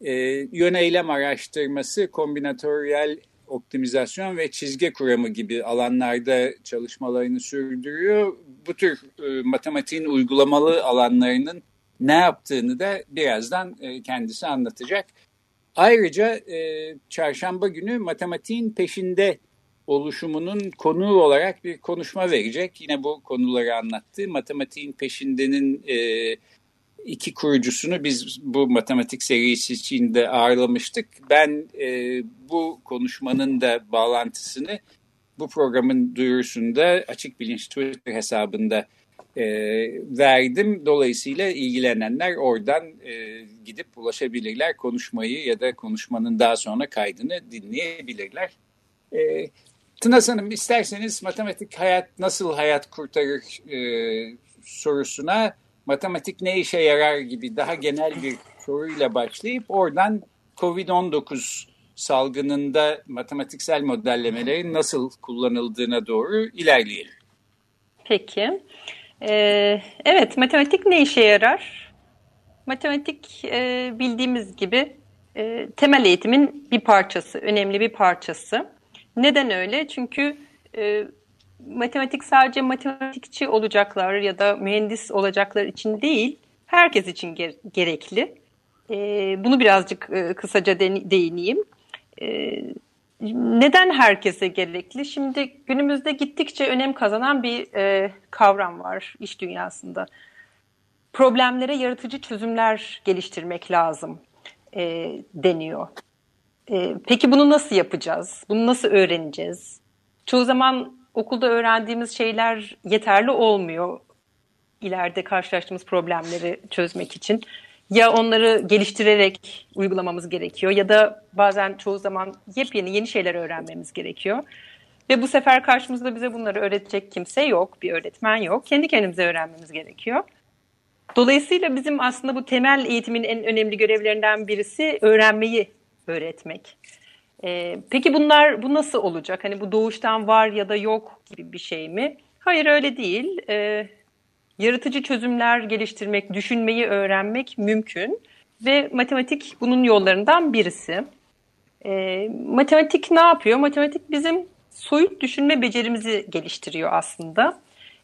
E, yöneylem araştırması, kombinatöryel optimizasyon ve çizgi kuramı gibi alanlarda çalışmalarını sürdürüyor. Bu tür e, matematiğin uygulamalı alanlarının ne yaptığını da birazdan e, kendisi anlatacak. Ayrıca e, çarşamba günü matematiğin peşinde oluşumunun konuğu olarak bir konuşma verecek. Yine bu konuları anlattı. Matematiğin peşindenin e, iki kurucusunu biz bu matematik serisi içinde ağırlamıştık. Ben e, bu konuşmanın da bağlantısını bu programın duyurusunda Açık Bilinç Twitter hesabında e, verdim. Dolayısıyla ilgilenenler oradan e, gidip ulaşabilirler konuşmayı ya da konuşmanın daha sonra kaydını dinleyebilirler. E, Tınas Hanım isterseniz matematik hayat nasıl hayat kurtarır e, sorusuna matematik ne işe yarar gibi daha genel bir soruyla başlayıp oradan COVID-19 salgınında matematiksel modellemelerin nasıl kullanıldığına doğru ilerleyelim. Peki. Ee, evet, matematik ne işe yarar? Matematik e, bildiğimiz gibi e, temel eğitimin bir parçası, önemli bir parçası. Neden öyle? Çünkü e, matematik sadece matematikçi olacaklar ya da mühendis olacaklar için değil, herkes için ger gerekli. E, bunu birazcık e, kısaca değineyim. E, neden herkese gerekli? Şimdi günümüzde gittikçe önem kazanan bir e, kavram var iş dünyasında. Problemlere yaratıcı çözümler geliştirmek lazım e, deniyor. E, peki bunu nasıl yapacağız? Bunu nasıl öğreneceğiz? Çoğu zaman okulda öğrendiğimiz şeyler yeterli olmuyor ileride karşılaştığımız problemleri çözmek için. Ya onları geliştirerek uygulamamız gerekiyor ya da bazen çoğu zaman yepyeni yeni şeyler öğrenmemiz gerekiyor. Ve bu sefer karşımızda bize bunları öğretecek kimse yok, bir öğretmen yok. Kendi kendimize öğrenmemiz gerekiyor. Dolayısıyla bizim aslında bu temel eğitimin en önemli görevlerinden birisi öğrenmeyi öğretmek. Ee, peki bunlar bu nasıl olacak? Hani bu doğuştan var ya da yok gibi bir şey mi? Hayır öyle değil. Ee, yaratıcı çözümler geliştirmek, düşünmeyi öğrenmek mümkün ve matematik bunun yollarından birisi. Ee, matematik ne yapıyor? Matematik bizim soyut düşünme becerimizi geliştiriyor aslında.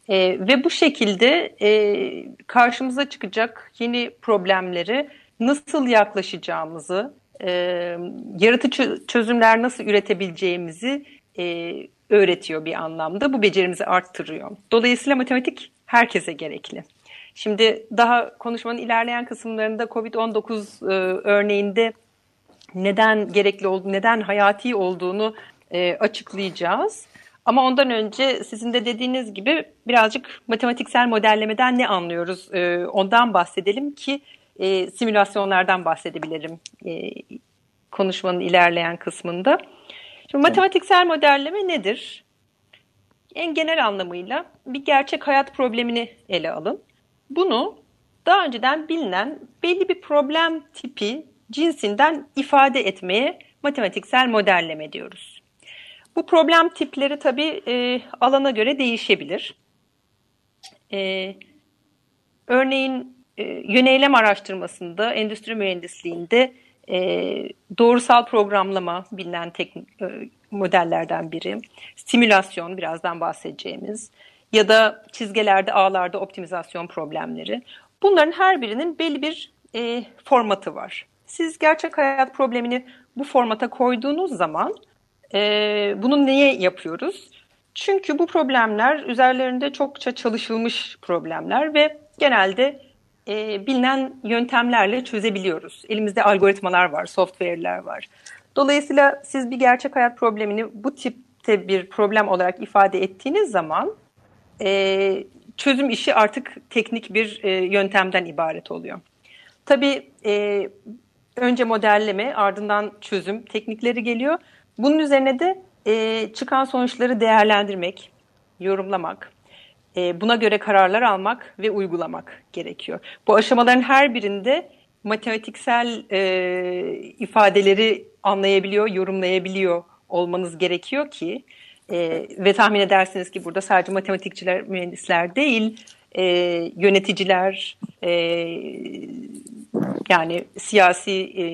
E, ve bu şekilde e, karşımıza çıkacak yeni problemleri nasıl yaklaşacağımızı, e, yaratıcı çözümler nasıl üretebileceğimizi e, öğretiyor bir anlamda. Bu becerimizi arttırıyor. Dolayısıyla matematik herkese gerekli. Şimdi daha konuşmanın ilerleyen kısımlarında COVID-19 e, örneğinde neden gerekli olduğunu, neden hayati olduğunu e, açıklayacağız. Ama ondan önce sizin de dediğiniz gibi birazcık matematiksel modellemeden ne anlıyoruz e, ondan bahsedelim ki e, simülasyonlardan bahsedebilirim e, konuşmanın ilerleyen kısmında. Şimdi matematiksel modelleme nedir? En genel anlamıyla bir gerçek hayat problemini ele alın. Bunu daha önceden bilinen belli bir problem tipi cinsinden ifade etmeye matematiksel modelleme diyoruz. Bu problem tipleri tabii e, alana göre değişebilir. E, örneğin e, yöneylem araştırmasında, endüstri mühendisliğinde e, doğrusal programlama bilinen teknik e, modellerden biri. Simülasyon birazdan bahsedeceğimiz ya da çizgilerde, ağlarda optimizasyon problemleri. Bunların her birinin belli bir e, formatı var. Siz gerçek hayat problemini bu formata koyduğunuz zaman e, bunu niye yapıyoruz? Çünkü bu problemler üzerlerinde çokça çalışılmış problemler ve genelde e, bilinen yöntemlerle çözebiliyoruz. Elimizde algoritmalar var, software'ler var. Dolayısıyla siz bir gerçek hayat problemini bu tipte bir problem olarak ifade ettiğiniz zaman e, çözüm işi artık teknik bir e, yöntemden ibaret oluyor. Tabii e, önce modelleme ardından çözüm teknikleri geliyor. Bunun üzerine de e, çıkan sonuçları değerlendirmek, yorumlamak, buna göre kararlar almak ve uygulamak gerekiyor. Bu aşamaların her birinde matematiksel e, ifadeleri anlayabiliyor, yorumlayabiliyor olmanız gerekiyor ki e, ve tahmin edersiniz ki burada sadece matematikçiler, mühendisler değil, e, yöneticiler, e, yani siyasi e,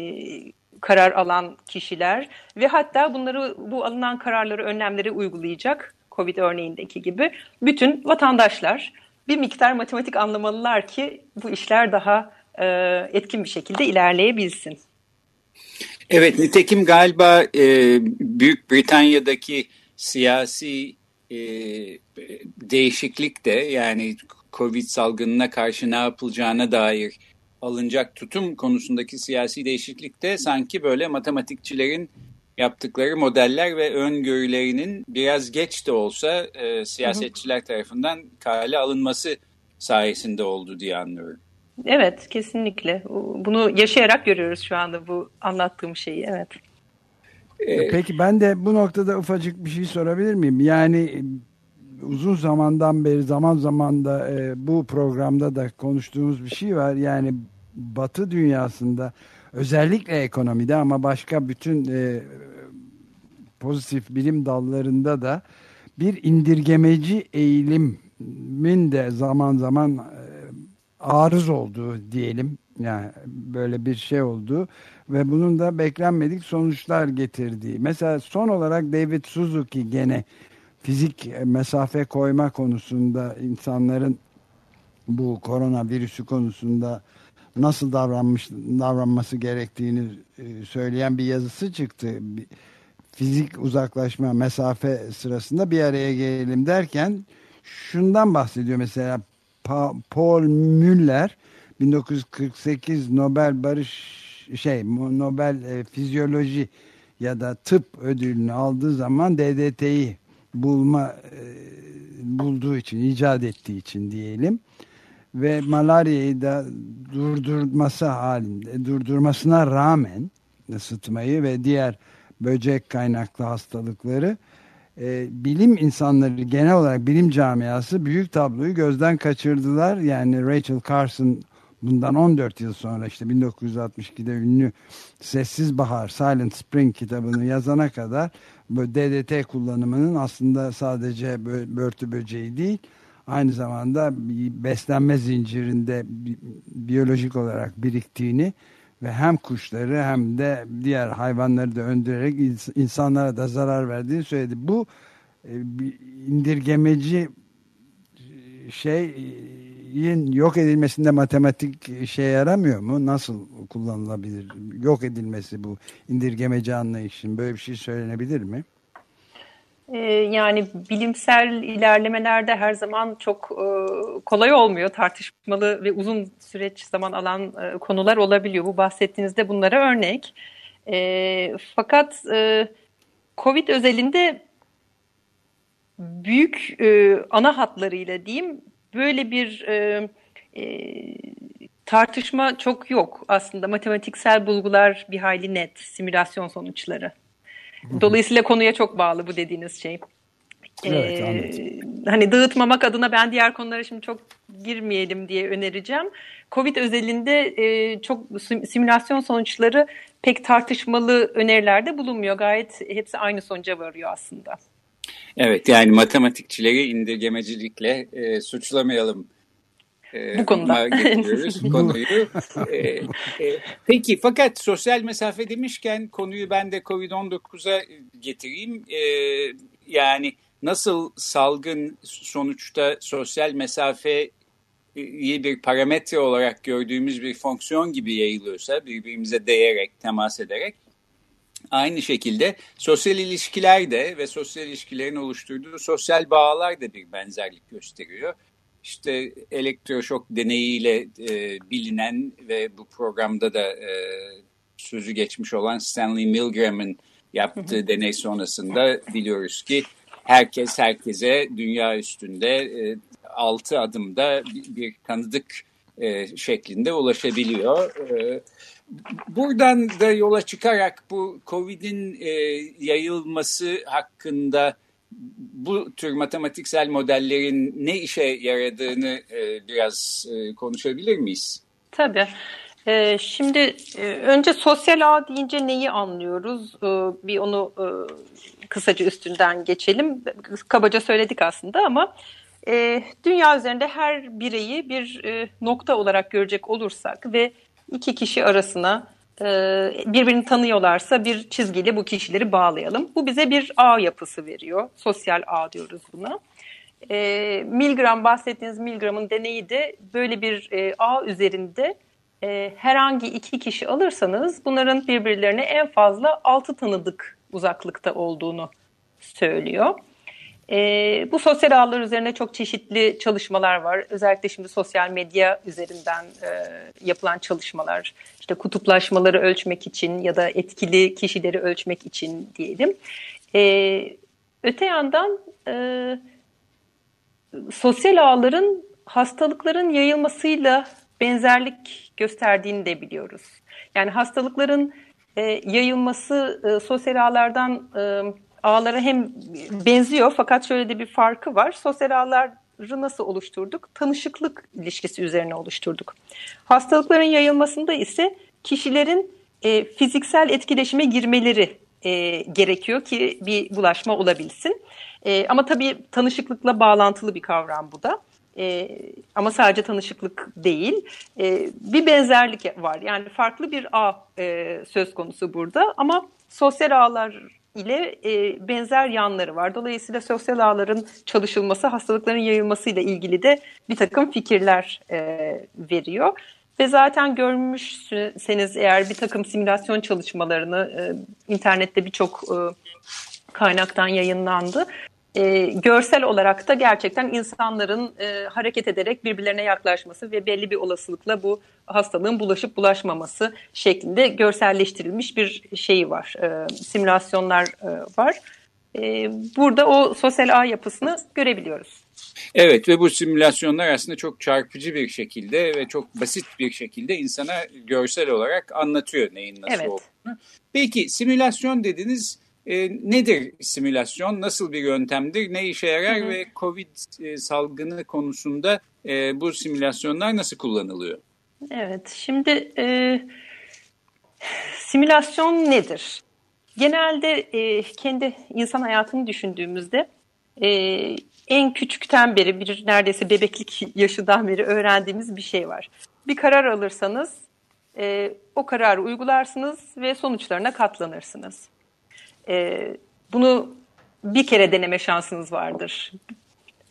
karar alan kişiler ve hatta bunları bu alınan kararları, önlemleri uygulayacak Covid örneğindeki gibi bütün vatandaşlar bir miktar matematik anlamalılar ki bu işler daha e, etkin bir şekilde ilerleyebilsin. Evet, nitekim galiba e, Büyük Britanya'daki siyasi e, değişiklik de yani Covid salgınına karşı ne yapılacağına dair alınacak tutum konusundaki siyasi değişiklik de sanki böyle matematikçilerin yaptıkları modeller ve öngörülerinin biraz geç de olsa e, siyasetçiler tarafından kale alınması sayesinde oldu diye anlıyorum. Evet, kesinlikle. Bunu yaşayarak görüyoruz şu anda bu anlattığım şeyi, evet. Ee, Peki ben de bu noktada ufacık bir şey sorabilir miyim? Yani uzun zamandan beri zaman zaman da e, bu programda da konuştuğumuz bir şey var. Yani Batı dünyasında özellikle ekonomide ama başka bütün e, pozitif bilim dallarında da bir indirgemeci eğilimin de zaman zaman e, arız olduğu diyelim Yani böyle bir şey oldu ve bunun da beklenmedik sonuçlar getirdiği. Mesela son olarak David Suzuki gene fizik mesafe koyma konusunda insanların bu koronavirüsü konusunda nasıl davranmış davranması gerektiğini e, söyleyen bir yazısı çıktı. Fizik uzaklaşma mesafe sırasında bir araya gelelim derken şundan bahsediyor mesela Pa- Paul Müller 1948 Nobel Barış şey Nobel e, Fizyoloji ya da tıp ödülünü aldığı zaman DDT'yi bulma e, bulduğu için, icat ettiği için diyelim ve malaryayı da durdurması halinde durdurmasına rağmen sıtmayı ve diğer böcek kaynaklı hastalıkları e, bilim insanları genel olarak bilim camiası büyük tabloyu gözden kaçırdılar. Yani Rachel Carson bundan 14 yıl sonra işte 1962'de ünlü Sessiz Bahar Silent Spring kitabını yazana kadar DDT kullanımının aslında sadece bö- börtü böceği değil aynı zamanda beslenme zincirinde bi- biyolojik olarak biriktiğini ve hem kuşları hem de diğer hayvanları da öldürerek ins- insanlara da zarar verdiğini söyledi. Bu e, indirgemeci e, şeyin yok edilmesinde matematik işe yaramıyor mu? Nasıl kullanılabilir? Yok edilmesi bu indirgemeci anlayışın böyle bir şey söylenebilir mi? Ee, yani bilimsel ilerlemelerde her zaman çok e, kolay olmuyor. Tartışmalı ve uzun süreç zaman alan e, konular olabiliyor. Bu bahsettiğinizde bunlara örnek. E, fakat e, COVID özelinde büyük ana hatlarıyla diyeyim böyle bir tartışma çok yok aslında. Matematiksel bulgular bir hayli net, simülasyon sonuçları. Dolayısıyla konuya çok bağlı bu dediğiniz şey. Evet, Ee, anladım. hani dağıtmamak adına ben diğer konulara şimdi çok girmeyelim diye önereceğim. Covid özelinde e, çok sim- simülasyon sonuçları pek tartışmalı önerilerde bulunmuyor. Gayet hepsi aynı sonuca varıyor aslında. Evet yani matematikçileri indirgemecilikle e, suçlamayalım. E, Bu konuda. getiriyoruz konuyu. E, e, peki fakat sosyal mesafe demişken konuyu ben de Covid-19'a getireyim. E, yani nasıl salgın sonuçta sosyal mesafe iyi bir parametre olarak gördüğümüz bir fonksiyon gibi yayılıyorsa birbirimize değerek, temas ederek Aynı şekilde sosyal ilişkiler de ve sosyal ilişkilerin oluşturduğu sosyal bağlar da bir benzerlik gösteriyor. İşte elektroşok deneyiyle e, bilinen ve bu programda da e, sözü geçmiş olan Stanley Milgram'ın yaptığı deney sonrasında biliyoruz ki herkes herkese dünya üstünde e, 6 adımda bir, bir tanıdık e, şeklinde ulaşabiliyor. E, Buradan da yola çıkarak bu COVID'in e, yayılması hakkında bu tür matematiksel modellerin ne işe yaradığını e, biraz e, konuşabilir miyiz? Tabii. Ee, şimdi e, önce sosyal ağ deyince neyi anlıyoruz? Ee, bir onu e, kısaca üstünden geçelim. Kabaca söyledik aslında ama e, dünya üzerinde her bireyi bir e, nokta olarak görecek olursak ve iki kişi arasına e, birbirini tanıyorlarsa bir çizgiyle bu kişileri bağlayalım. Bu bize bir ağ yapısı veriyor. Sosyal ağ diyoruz buna. E, Milgram bahsettiğiniz Milgram'ın deneyi de böyle bir e, ağ üzerinde e, herhangi iki kişi alırsanız bunların birbirlerine en fazla altı tanıdık uzaklıkta olduğunu söylüyor. E, bu sosyal ağlar üzerine çok çeşitli çalışmalar var. Özellikle şimdi sosyal medya üzerinden e, yapılan çalışmalar, işte kutuplaşmaları ölçmek için ya da etkili kişileri ölçmek için diyelim. E, öte yandan e, sosyal ağların hastalıkların yayılmasıyla benzerlik gösterdiğini de biliyoruz. Yani hastalıkların e, yayılması e, sosyal ağlardan e, ağlara hem benziyor fakat şöyle de bir farkı var. Sosyal ağları nasıl oluşturduk? Tanışıklık ilişkisi üzerine oluşturduk. Hastalıkların yayılmasında ise kişilerin e, fiziksel etkileşime girmeleri e, gerekiyor ki bir bulaşma olabilsin. E, ama tabii tanışıklıkla bağlantılı bir kavram bu da. E, ama sadece tanışıklık değil. E, bir benzerlik var. Yani farklı bir ağ e, söz konusu burada ama sosyal ağlar ile e, benzer yanları var. Dolayısıyla sosyal ağların çalışılması, hastalıkların yayılması ile ilgili de bir takım fikirler e, veriyor. Ve zaten görmüşseniz eğer bir takım simülasyon çalışmalarını e, internette birçok e, kaynaktan yayınlandı. E, görsel olarak da gerçekten insanların e, hareket ederek birbirlerine yaklaşması ve belli bir olasılıkla bu hastalığın bulaşıp bulaşmaması şeklinde görselleştirilmiş bir şey var. E, simülasyonlar e, var. E, burada o sosyal ağ yapısını görebiliyoruz. Evet ve bu simülasyonlar aslında çok çarpıcı bir şekilde ve çok basit bir şekilde insana görsel olarak anlatıyor neyin nasıl Evet. olduğunu. Peki simülasyon dediniz e, nedir simülasyon? Nasıl bir yöntemdir? Ne işe yarar Hı hı. ve COVID e, salgını konusunda e, bu simülasyonlar nasıl kullanılıyor? Evet, şimdi e, simülasyon nedir? Genelde e, kendi insan hayatını düşündüğümüzde e, en küçükten beri, bir neredeyse bebeklik yaşından beri öğrendiğimiz bir şey var. Bir karar alırsanız e, o kararı uygularsınız ve sonuçlarına katlanırsınız. E, bunu bir kere deneme şansınız vardır.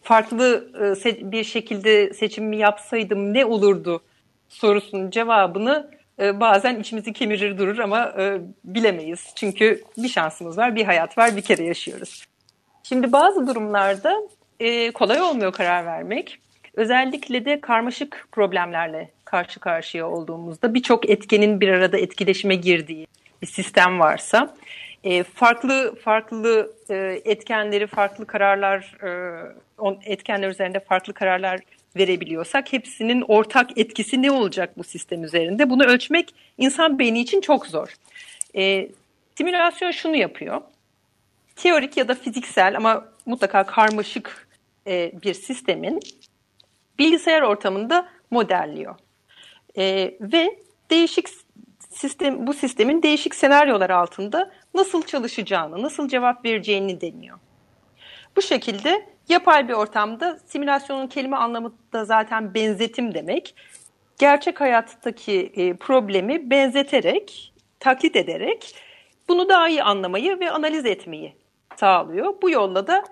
Farklı e, bir şekilde seçimimi yapsaydım ne olurdu sorusunun cevabını e, bazen içimizi kemirir durur ama e, bilemeyiz. Çünkü bir şansımız var, bir hayat var, bir kere yaşıyoruz. Şimdi bazı durumlarda e, kolay olmuyor karar vermek. Özellikle de karmaşık problemlerle karşı karşıya olduğumuzda birçok etkenin bir arada etkileşime girdiği bir sistem varsa e, farklı farklı e, etkenleri farklı kararlar e, etkenler üzerinde farklı kararlar verebiliyorsak hepsinin ortak etkisi ne olacak bu sistem üzerinde bunu ölçmek insan beyni için çok zor. E, simülasyon şunu yapıyor teorik ya da fiziksel ama mutlaka karmaşık e, bir sistemin bilgisayar ortamında modelliyor. E, ve değişik sistem bu sistemin değişik senaryolar altında nasıl çalışacağını, nasıl cevap vereceğini deniyor. Bu şekilde yapay bir ortamda simülasyonun kelime anlamı da zaten benzetim demek. Gerçek hayattaki e, problemi benzeterek, taklit ederek bunu daha iyi anlamayı ve analiz etmeyi sağlıyor. Bu yolla da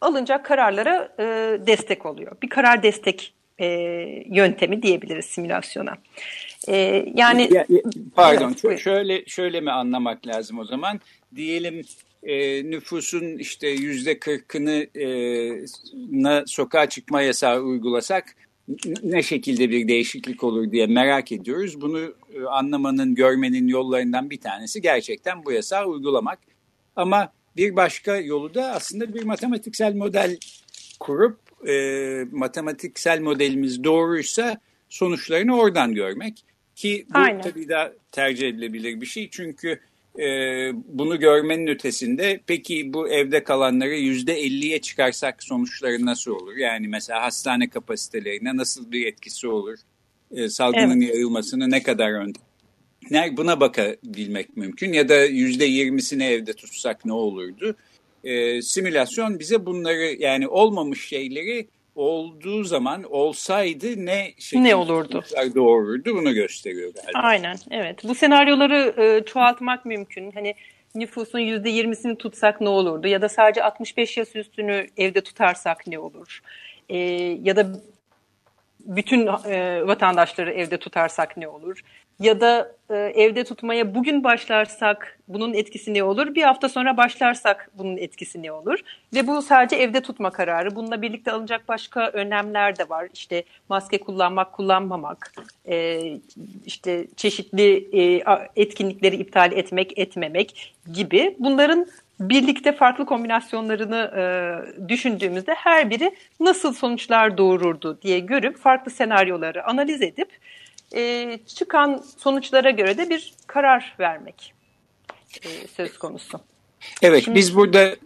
alınacak kararlara e, destek oluyor. Bir karar destek e, yöntemi diyebiliriz simülasyona. E, yani Ya- ya- pardon, Evet, buyurun. şöyle şöyle mi anlamak lazım o zaman? Diyelim e, nüfusun işte yüzde kırkını e, sokağa çıkma yasağı uygulasak ne şekilde bir değişiklik olur diye merak ediyoruz. Bunu e, anlamanın, görmenin yollarından bir tanesi gerçekten bu yasağı uygulamak. Ama bir başka yolu da aslında bir matematiksel model kurup e, matematiksel modelimiz doğruysa sonuçlarını oradan görmek. Ki bu Aynen. tabii daha tercih edilebilir bir şey çünkü e, bunu görmenin ötesinde peki bu evde kalanları yüzde elliye çıkarsak sonuçları nasıl olur? Yani mesela hastane kapasitelerine nasıl bir etkisi olur? E, salgının yayılmasını ne kadar önde? Ne- Buna bakabilmek mümkün ya da yüzde yirmisini evde tutsak ne olurdu? E, simülasyon bize bunları yani olmamış şeyleri olduğu zaman olsaydı ne şekilde Ne olurdu? doğururdu bunu gösteriyor galiba. Aynen evet. Bu senaryoları e, çoğaltmak mümkün. Hani nüfusun yüzde yirmisini tutsak ne olurdu? Ya da sadece 65 yaş üstünü evde tutarsak ne olur? E, ya da bütün e, vatandaşları evde tutarsak ne olur? Ya da e, evde tutmaya bugün başlarsak bunun etkisi ne olur? Bir hafta sonra başlarsak bunun etkisi ne olur? Ve bu sadece evde tutma kararı. Bununla birlikte alınacak başka önlemler de var. İşte maske kullanmak, kullanmamak, e, işte çeşitli e, etkinlikleri iptal etmek, etmemek gibi. Bunların birlikte farklı kombinasyonlarını e, düşündüğümüzde her biri nasıl sonuçlar doğururdu diye görüp farklı senaryoları analiz edip e, çıkan sonuçlara göre de bir karar vermek e, söz konusu. Evet Şimdi- biz burada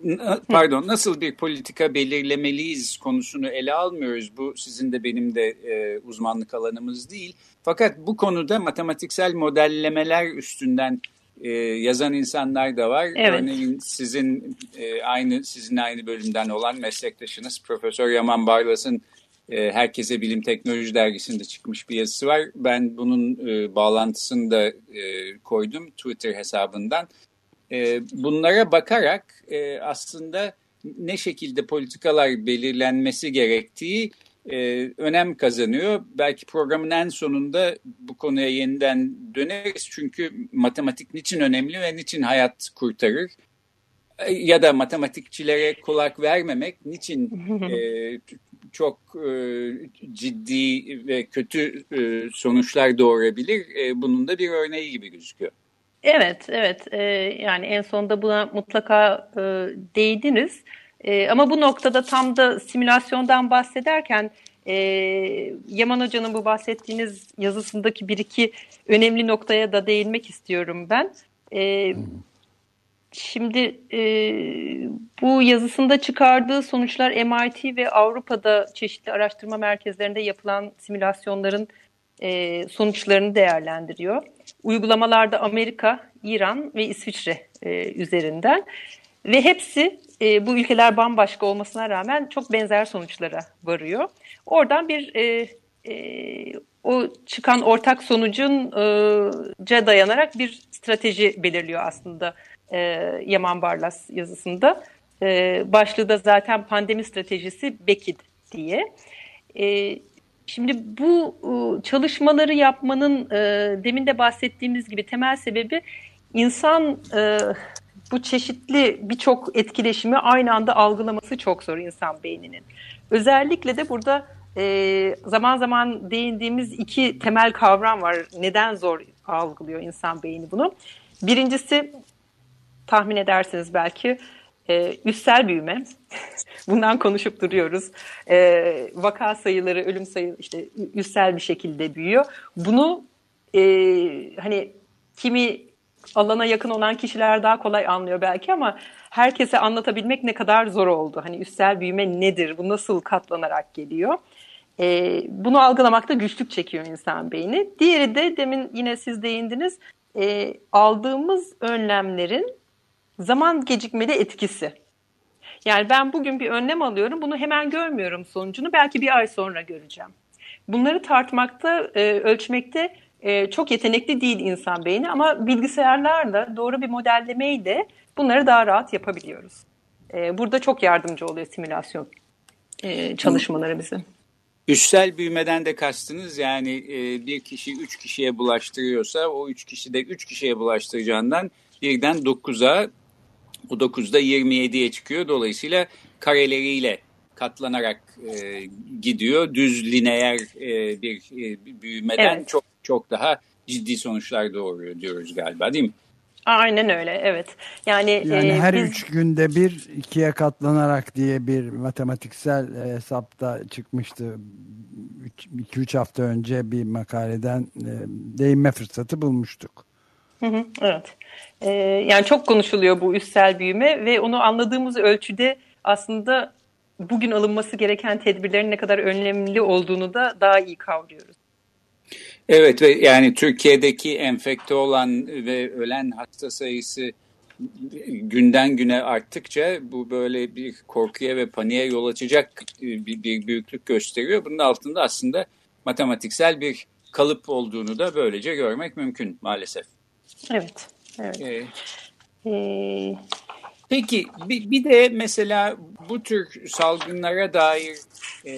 pardon nasıl bir politika belirlemeliyiz konusunu ele almıyoruz. Bu sizin de benim de e, uzmanlık alanımız değil. Fakat bu konuda matematiksel modellemeler üstünden e, yazan insanlar da var. Evet. Örneğin sizin e, aynı sizin aynı bölümden olan meslektaşınız Profesör Yaman Barlas'ın e, Herkese Bilim Teknoloji Dergisi'nde çıkmış bir yazısı var. Ben bunun e, bağlantısını da e, koydum Twitter hesabından. Bunlara bakarak aslında ne şekilde politikalar belirlenmesi gerektiği önem kazanıyor. Belki programın en sonunda bu konuya yeniden döneriz. Çünkü matematik niçin önemli ve niçin hayat kurtarır? E, ya da matematikçilere kulak vermemek niçin e, çok e, ciddi ve kötü e, sonuçlar doğurabilir? E, bunun da bir örneği gibi gözüküyor. Evet, evet. Ee, yani en sonunda buna mutlaka e, değdiniz. E, ama bu noktada tam da simülasyondan bahsederken e, Yaman Hoca'nın bu bahsettiğiniz yazısındaki bir iki önemli noktaya da değinmek istiyorum ben. E, şimdi e, bu yazısında çıkardığı sonuçlar MIT ve Avrupa'da çeşitli araştırma merkezlerinde yapılan simülasyonların e, sonuçlarını değerlendiriyor. Uygulamalarda Amerika, İran ve İsviçre e, üzerinden ve hepsi e, bu ülkeler bambaşka olmasına rağmen çok benzer sonuçlara varıyor. Oradan bir e, e, o çıkan ortak sonucunca dayanarak bir strateji belirliyor aslında e, Yaman Barlas yazısında. E, başlığı da zaten pandemi stratejisi BEKİD diye. E, Şimdi bu e, çalışmaları yapmanın e, demin de bahsettiğimiz gibi temel sebebi insan e, bu çeşitli birçok etkileşimi aynı anda algılaması çok zor insan beyninin. Özellikle de burada zaman zaman değindiğimiz iki temel kavram var. Neden zor algılıyor insan beyni bunu? Birincisi tahmin edersiniz belki e, üstsel büyüme. Bundan konuşup duruyoruz. E, vaka sayıları, ölüm sayıları işte üstsel bir şekilde büyüyor. Bunu e, hani kimi alana yakın olan kişiler daha kolay anlıyor belki ama herkese anlatabilmek ne kadar zor oldu. Hani üstsel büyüme nedir? Bu nasıl katlanarak geliyor? E, bunu algılamakta güçlük çekiyor insan beyni. Diğeri de demin yine siz değindiniz. E, aldığımız önlemlerin zaman gecikmeli etkisi. Yani ben bugün bir önlem alıyorum, bunu hemen görmüyorum sonucunu, belki bir ay sonra göreceğim. Bunları tartmakta, e, ölçmekte e, çok yetenekli değil insan beyni ama bilgisayarlarla doğru bir modellemeyle bunları daha rahat yapabiliyoruz. E, burada çok yardımcı oluyor simülasyon çalışmaları bize. Üstsel büyümeden de kastınız yani bir kişi üç kişiye bulaştırıyorsa o üç kişi de üç kişiye bulaştıracağından birden dokuza bu 9'da 27'ye çıkıyor. Dolayısıyla kareleriyle katlanarak e, gidiyor. Düz lineer e, bir e, büyümeden evet. çok çok daha ciddi sonuçlar doğuruyor diyoruz galiba değil mi? Aynen öyle evet. Yani, yani e, her biz... üç günde bir ikiye katlanarak diye bir matematiksel e, hesapta çıkmıştı. 2-3 hafta önce bir makaleden e, değinme fırsatı bulmuştuk. Hı hı, evet. Ee, yani çok konuşuluyor bu üstsel büyüme ve onu anladığımız ölçüde aslında bugün alınması gereken tedbirlerin ne kadar önemli olduğunu da daha iyi kavruyoruz. Evet ve yani Türkiye'deki enfekte olan ve ölen hasta sayısı günden güne arttıkça bu böyle bir korkuya ve paniğe yol açacak bir, bir büyüklük gösteriyor. Bunun altında aslında matematiksel bir kalıp olduğunu da böylece görmek mümkün maalesef. Evet. Evet. Ee, ee... Peki bir, bir de mesela bu tür salgınlara dair e,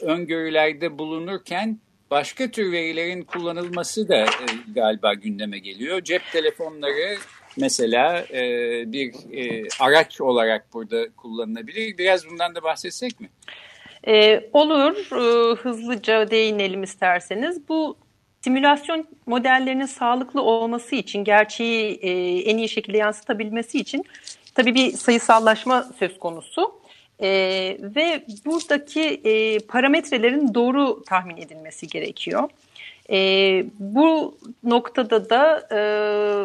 öngörülerde bulunurken başka tür verilerin kullanılması da e, galiba gündeme geliyor. Cep telefonları mesela e, bir e, araç olarak burada kullanılabilir. Biraz bundan da bahsetsek mi? Ee, olur. Ee, hızlıca değinelim isterseniz. Bu simülasyon modellerinin sağlıklı olması için, gerçeği e, en iyi şekilde yansıtabilmesi için tabii bir sayısallaşma söz konusu. E, ve buradaki e, parametrelerin doğru tahmin edilmesi gerekiyor. E, bu noktada da e,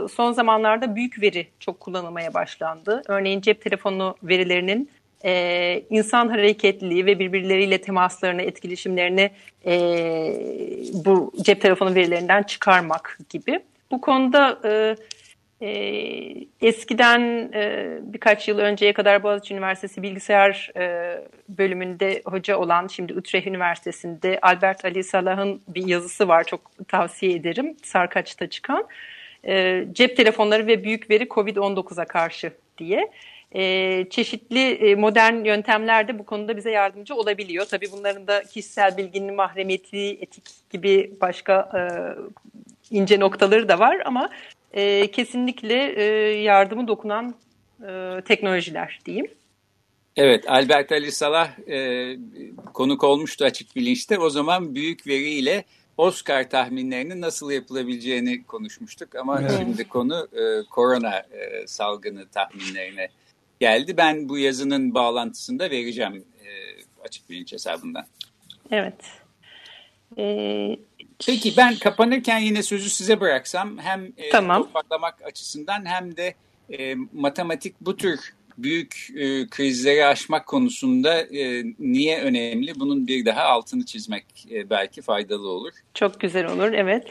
son zamanlarda büyük veri çok kullanılmaya başlandı. Örneğin cep telefonu verilerinin e, insan hareketliliği ve birbirleriyle temaslarını, etkileşimlerini e, bu cep telefonu verilerinden çıkarmak gibi. Bu konuda e, E, eskiden e, birkaç yıl önceye kadar Boğaziçi Üniversitesi Bilgisayar e, bölümünde hoca olan, şimdi Utrecht Üniversitesi'nde Albert Ali Salah'ın bir yazısı var. Çok tavsiye ederim. Sarkaç'ta çıkan. E, cep telefonları ve büyük veri COVID-19'a karşı diye. E, çeşitli e, modern yöntemler de bu konuda bize yardımcı olabiliyor. Tabii bunların da kişisel bilginin mahremiyeti, etik gibi başka e, ince noktaları da var ama e, kesinlikle e, yardımı dokunan e, teknolojiler diyeyim. Evet, Albert Ali Salah e, konuk olmuştu açık bilinçte. O zaman büyük veriyle Oscar tahminlerinin nasıl yapılabileceğini konuşmuştuk. Ama Evet. şimdi konu e, korona e, salgını tahminlerine geldi. Ben bu yazının bağlantısını da vereceğim e, açık bilinç hesabından. Evet. E, Peki ben kapanırken yine sözü size bıraksam hem e, Tamam. toparlamak açısından hem de e, matematik bu tür büyük e, krizleri aşmak konusunda e, niye önemli? Bunun bir daha altını çizmek e, belki faydalı olur. Çok güzel olur, evet.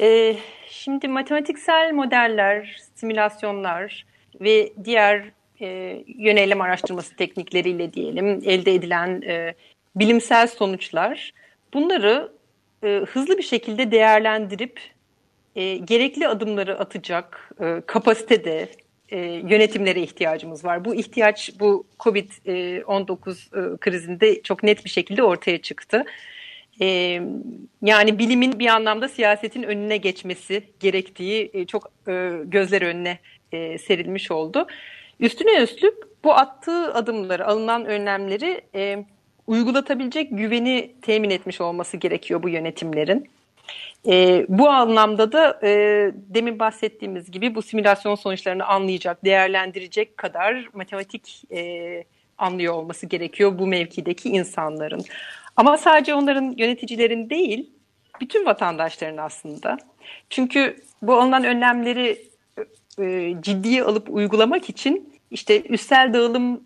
Ee, şimdi matematiksel modeller, simülasyonlar ve diğer e, yönelim araştırması teknikleriyle diyelim elde edilen e, bilimsel sonuçlar bunları e, hızlı bir şekilde değerlendirip e, gerekli adımları atacak e, kapasitede e, yönetimlere ihtiyacımız var. Bu ihtiyaç bu COVID-19 e, krizinde çok net bir şekilde ortaya çıktı. E, yani bilimin bir anlamda siyasetin önüne geçmesi gerektiği e, çok e, gözler önüne e, serilmiş oldu. Üstüne üstlük bu attığı adımları, alınan önlemleri e, uygulatabilecek güveni temin etmiş olması gerekiyor bu yönetimlerin. E, bu anlamda da e, demin bahsettiğimiz gibi bu simülasyon sonuçlarını anlayacak, değerlendirecek kadar matematik e, anlıyor olması gerekiyor bu mevkideki insanların. Ama sadece onların yöneticilerin değil, bütün vatandaşların aslında. Çünkü bu alınan önlemleri e, ciddiye alıp uygulamak için işte üstel dağılım,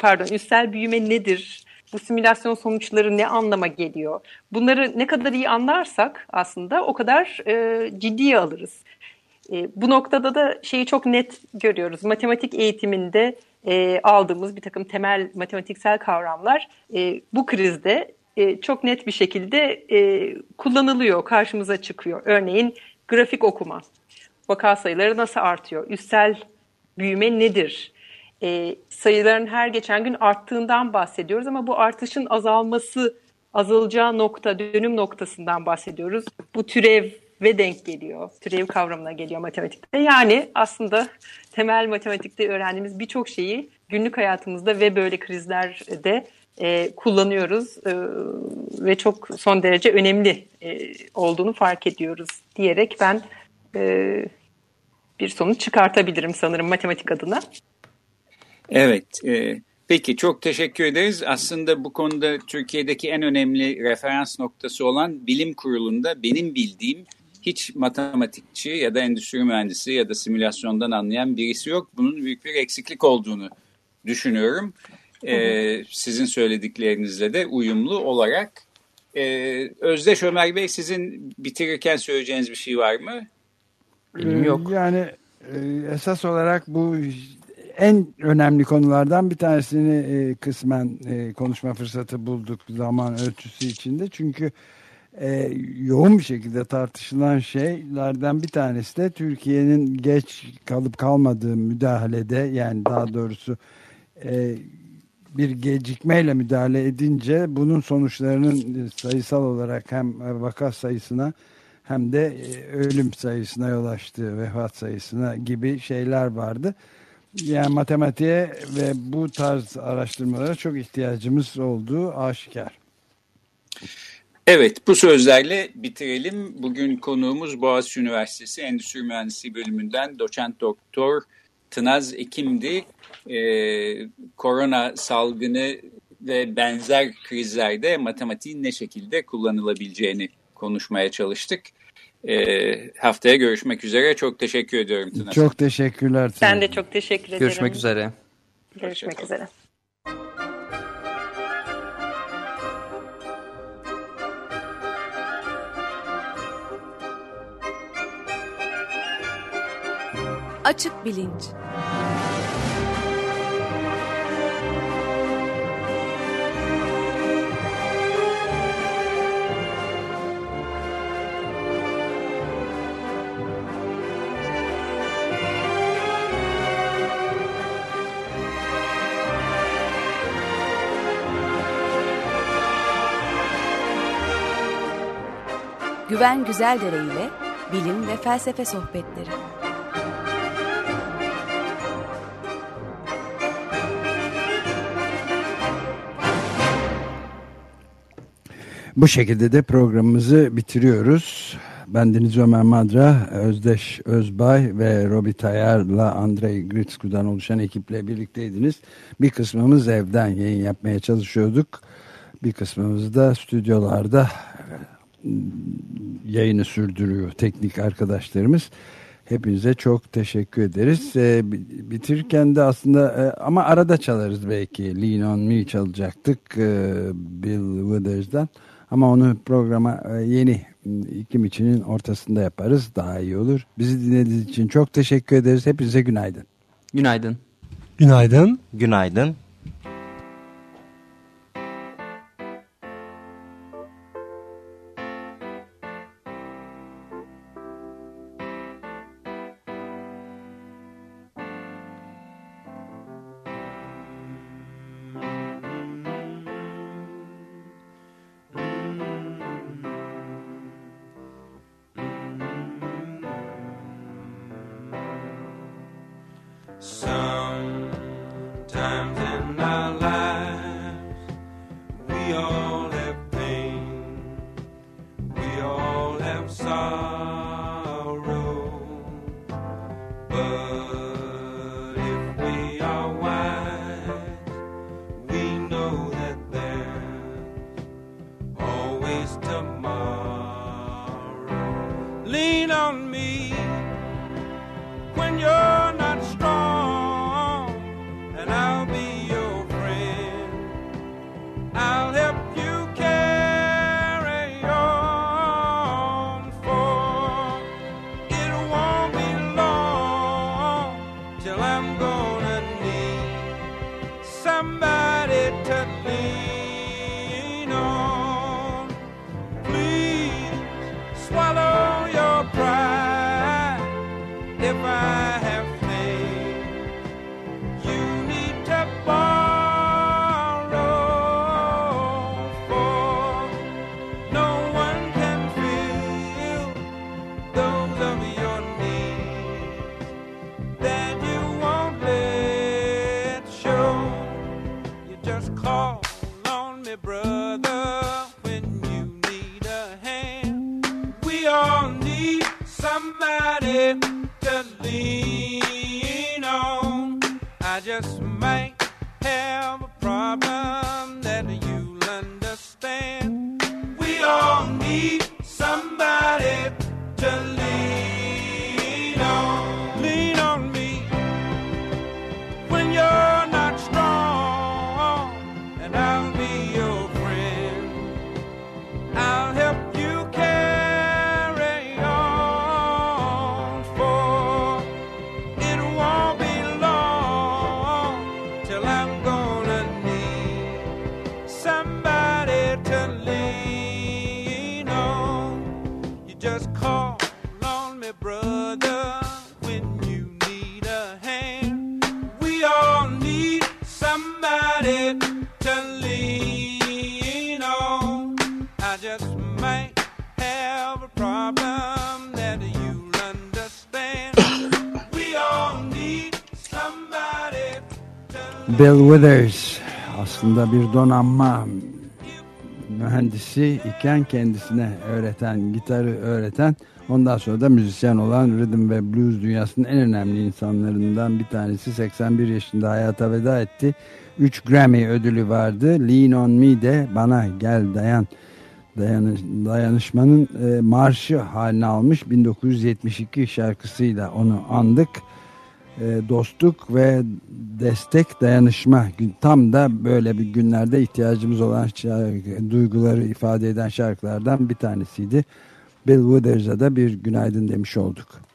pardon üstel büyüme nedir? Bu simülasyon sonuçları ne anlama geliyor? Bunları ne kadar iyi anlarsak aslında o kadar e, ciddiye alırız. E, bu noktada da şeyi çok net görüyoruz. Matematik eğitiminde e, aldığımız bir takım temel matematiksel kavramlar e, bu krizde e, çok net bir şekilde e, kullanılıyor, karşımıza çıkıyor. Örneğin grafik okuma, vaka sayıları nasıl artıyor, üstel büyüme nedir? E, sayıların her geçen gün arttığından bahsediyoruz ama bu artışın azalması, azalacağı nokta, dönüm noktasından bahsediyoruz. Bu türev ve denk geliyor. Türev kavramına geliyor matematikte. Yani aslında temel matematikte öğrendiğimiz birçok şeyi günlük hayatımızda ve böyle krizlerde e, kullanıyoruz e, ve çok son derece önemli e, olduğunu fark ediyoruz diyerek ben e, bir sonuç çıkartabilirim sanırım matematik adına. Evet, e, peki çok teşekkür ederiz. Aslında bu konuda Türkiye'deki en önemli referans noktası olan bilim kurulunda benim bildiğim hiç matematikçi ya da endüstri mühendisi ya da simülasyondan anlayan birisi yok. Bunun büyük bir eksiklik olduğunu düşünüyorum. E, sizin söylediklerinizle de uyumlu olarak. E, Özdeş Ömer Bey sizin bitirirken söyleyeceğiniz bir şey var mı? Benim yok. Yani e, esas olarak bu en önemli konulardan bir tanesini e, kısmen e, konuşma fırsatı bulduk zaman ölçüsü içinde. Çünkü yoğun bir şekilde tartışılan şeylerden bir tanesi de Türkiye'nin geç kalıp kalmadığı müdahalede yani daha doğrusu bir gecikmeyle müdahale edince bunun sonuçlarının sayısal olarak hem vaka sayısına hem de e, ölüm sayısına yol açtığı vefat sayısına gibi şeyler vardı. Yani matematiğe ve bu tarz araştırmalara çok ihtiyacımız olduğu aşikar. Evet, bu sözlerle bitirelim. Bugün konuğumuz Boğaziçi Üniversitesi Endüstri Mühendisliği bölümünden doçent doktor Tınaz Ekim'di. Ee, korona salgını ve benzer krizlerde matematiğin ne şekilde kullanılabileceğini konuşmaya çalıştık. Ee, haftaya görüşmek üzere. Çok teşekkür ediyorum Tınaz. Çok teşekkürler. Ben de çok teşekkür ederim. Görüşmek üzere. Görüşmek üzere. Açık Bilinç Güven Güzeldere ile bilim ve felsefe sohbetleri. Bu şekilde de programımızı bitiriyoruz. Ben Deniz Ömer Madra, Özdeş Özbay ve Robi Tayar'la Andrei Gritsku'dan oluşan ekiple birlikteydiniz. Bir kısmımız evden yayın yapmaya çalışıyorduk. Bir kısmımız da stüdyolarda yayını sürdürüyor teknik arkadaşlarımız. Hepinize çok teşekkür ederiz. Ee, bitirirken de aslında e, ama arada çalarız belki. Lean On Me çalacaktık e, Bill Withers'dan. Ama onu programa e, yeni ikim içinin ortasında yaparız. Daha iyi olur. Bizi dinlediğiniz için çok teşekkür ederiz. Hepinize günaydın. Günaydın. Günaydın. Günaydın. Bill Withers aslında bir donanma mühendisi iken kendisine öğreten, gitarı öğreten ondan sonra da müzisyen olan rhythm ve blues dünyasının en önemli insanlarından bir tanesi 81 yaşında hayata veda etti. 3 Grammy ödülü vardı. Lean on Me de bana gel dayan dayanış, dayanışmanın e, marşı haline almış 1972 şarkısıyla onu andık dostluk ve destek dayanışma tam da böyle bir günlerde ihtiyacımız olan şarkı- duyguları ifade eden şarkılardan bir tanesiydi. Bill Withers'a da bir günaydın demiş olduk.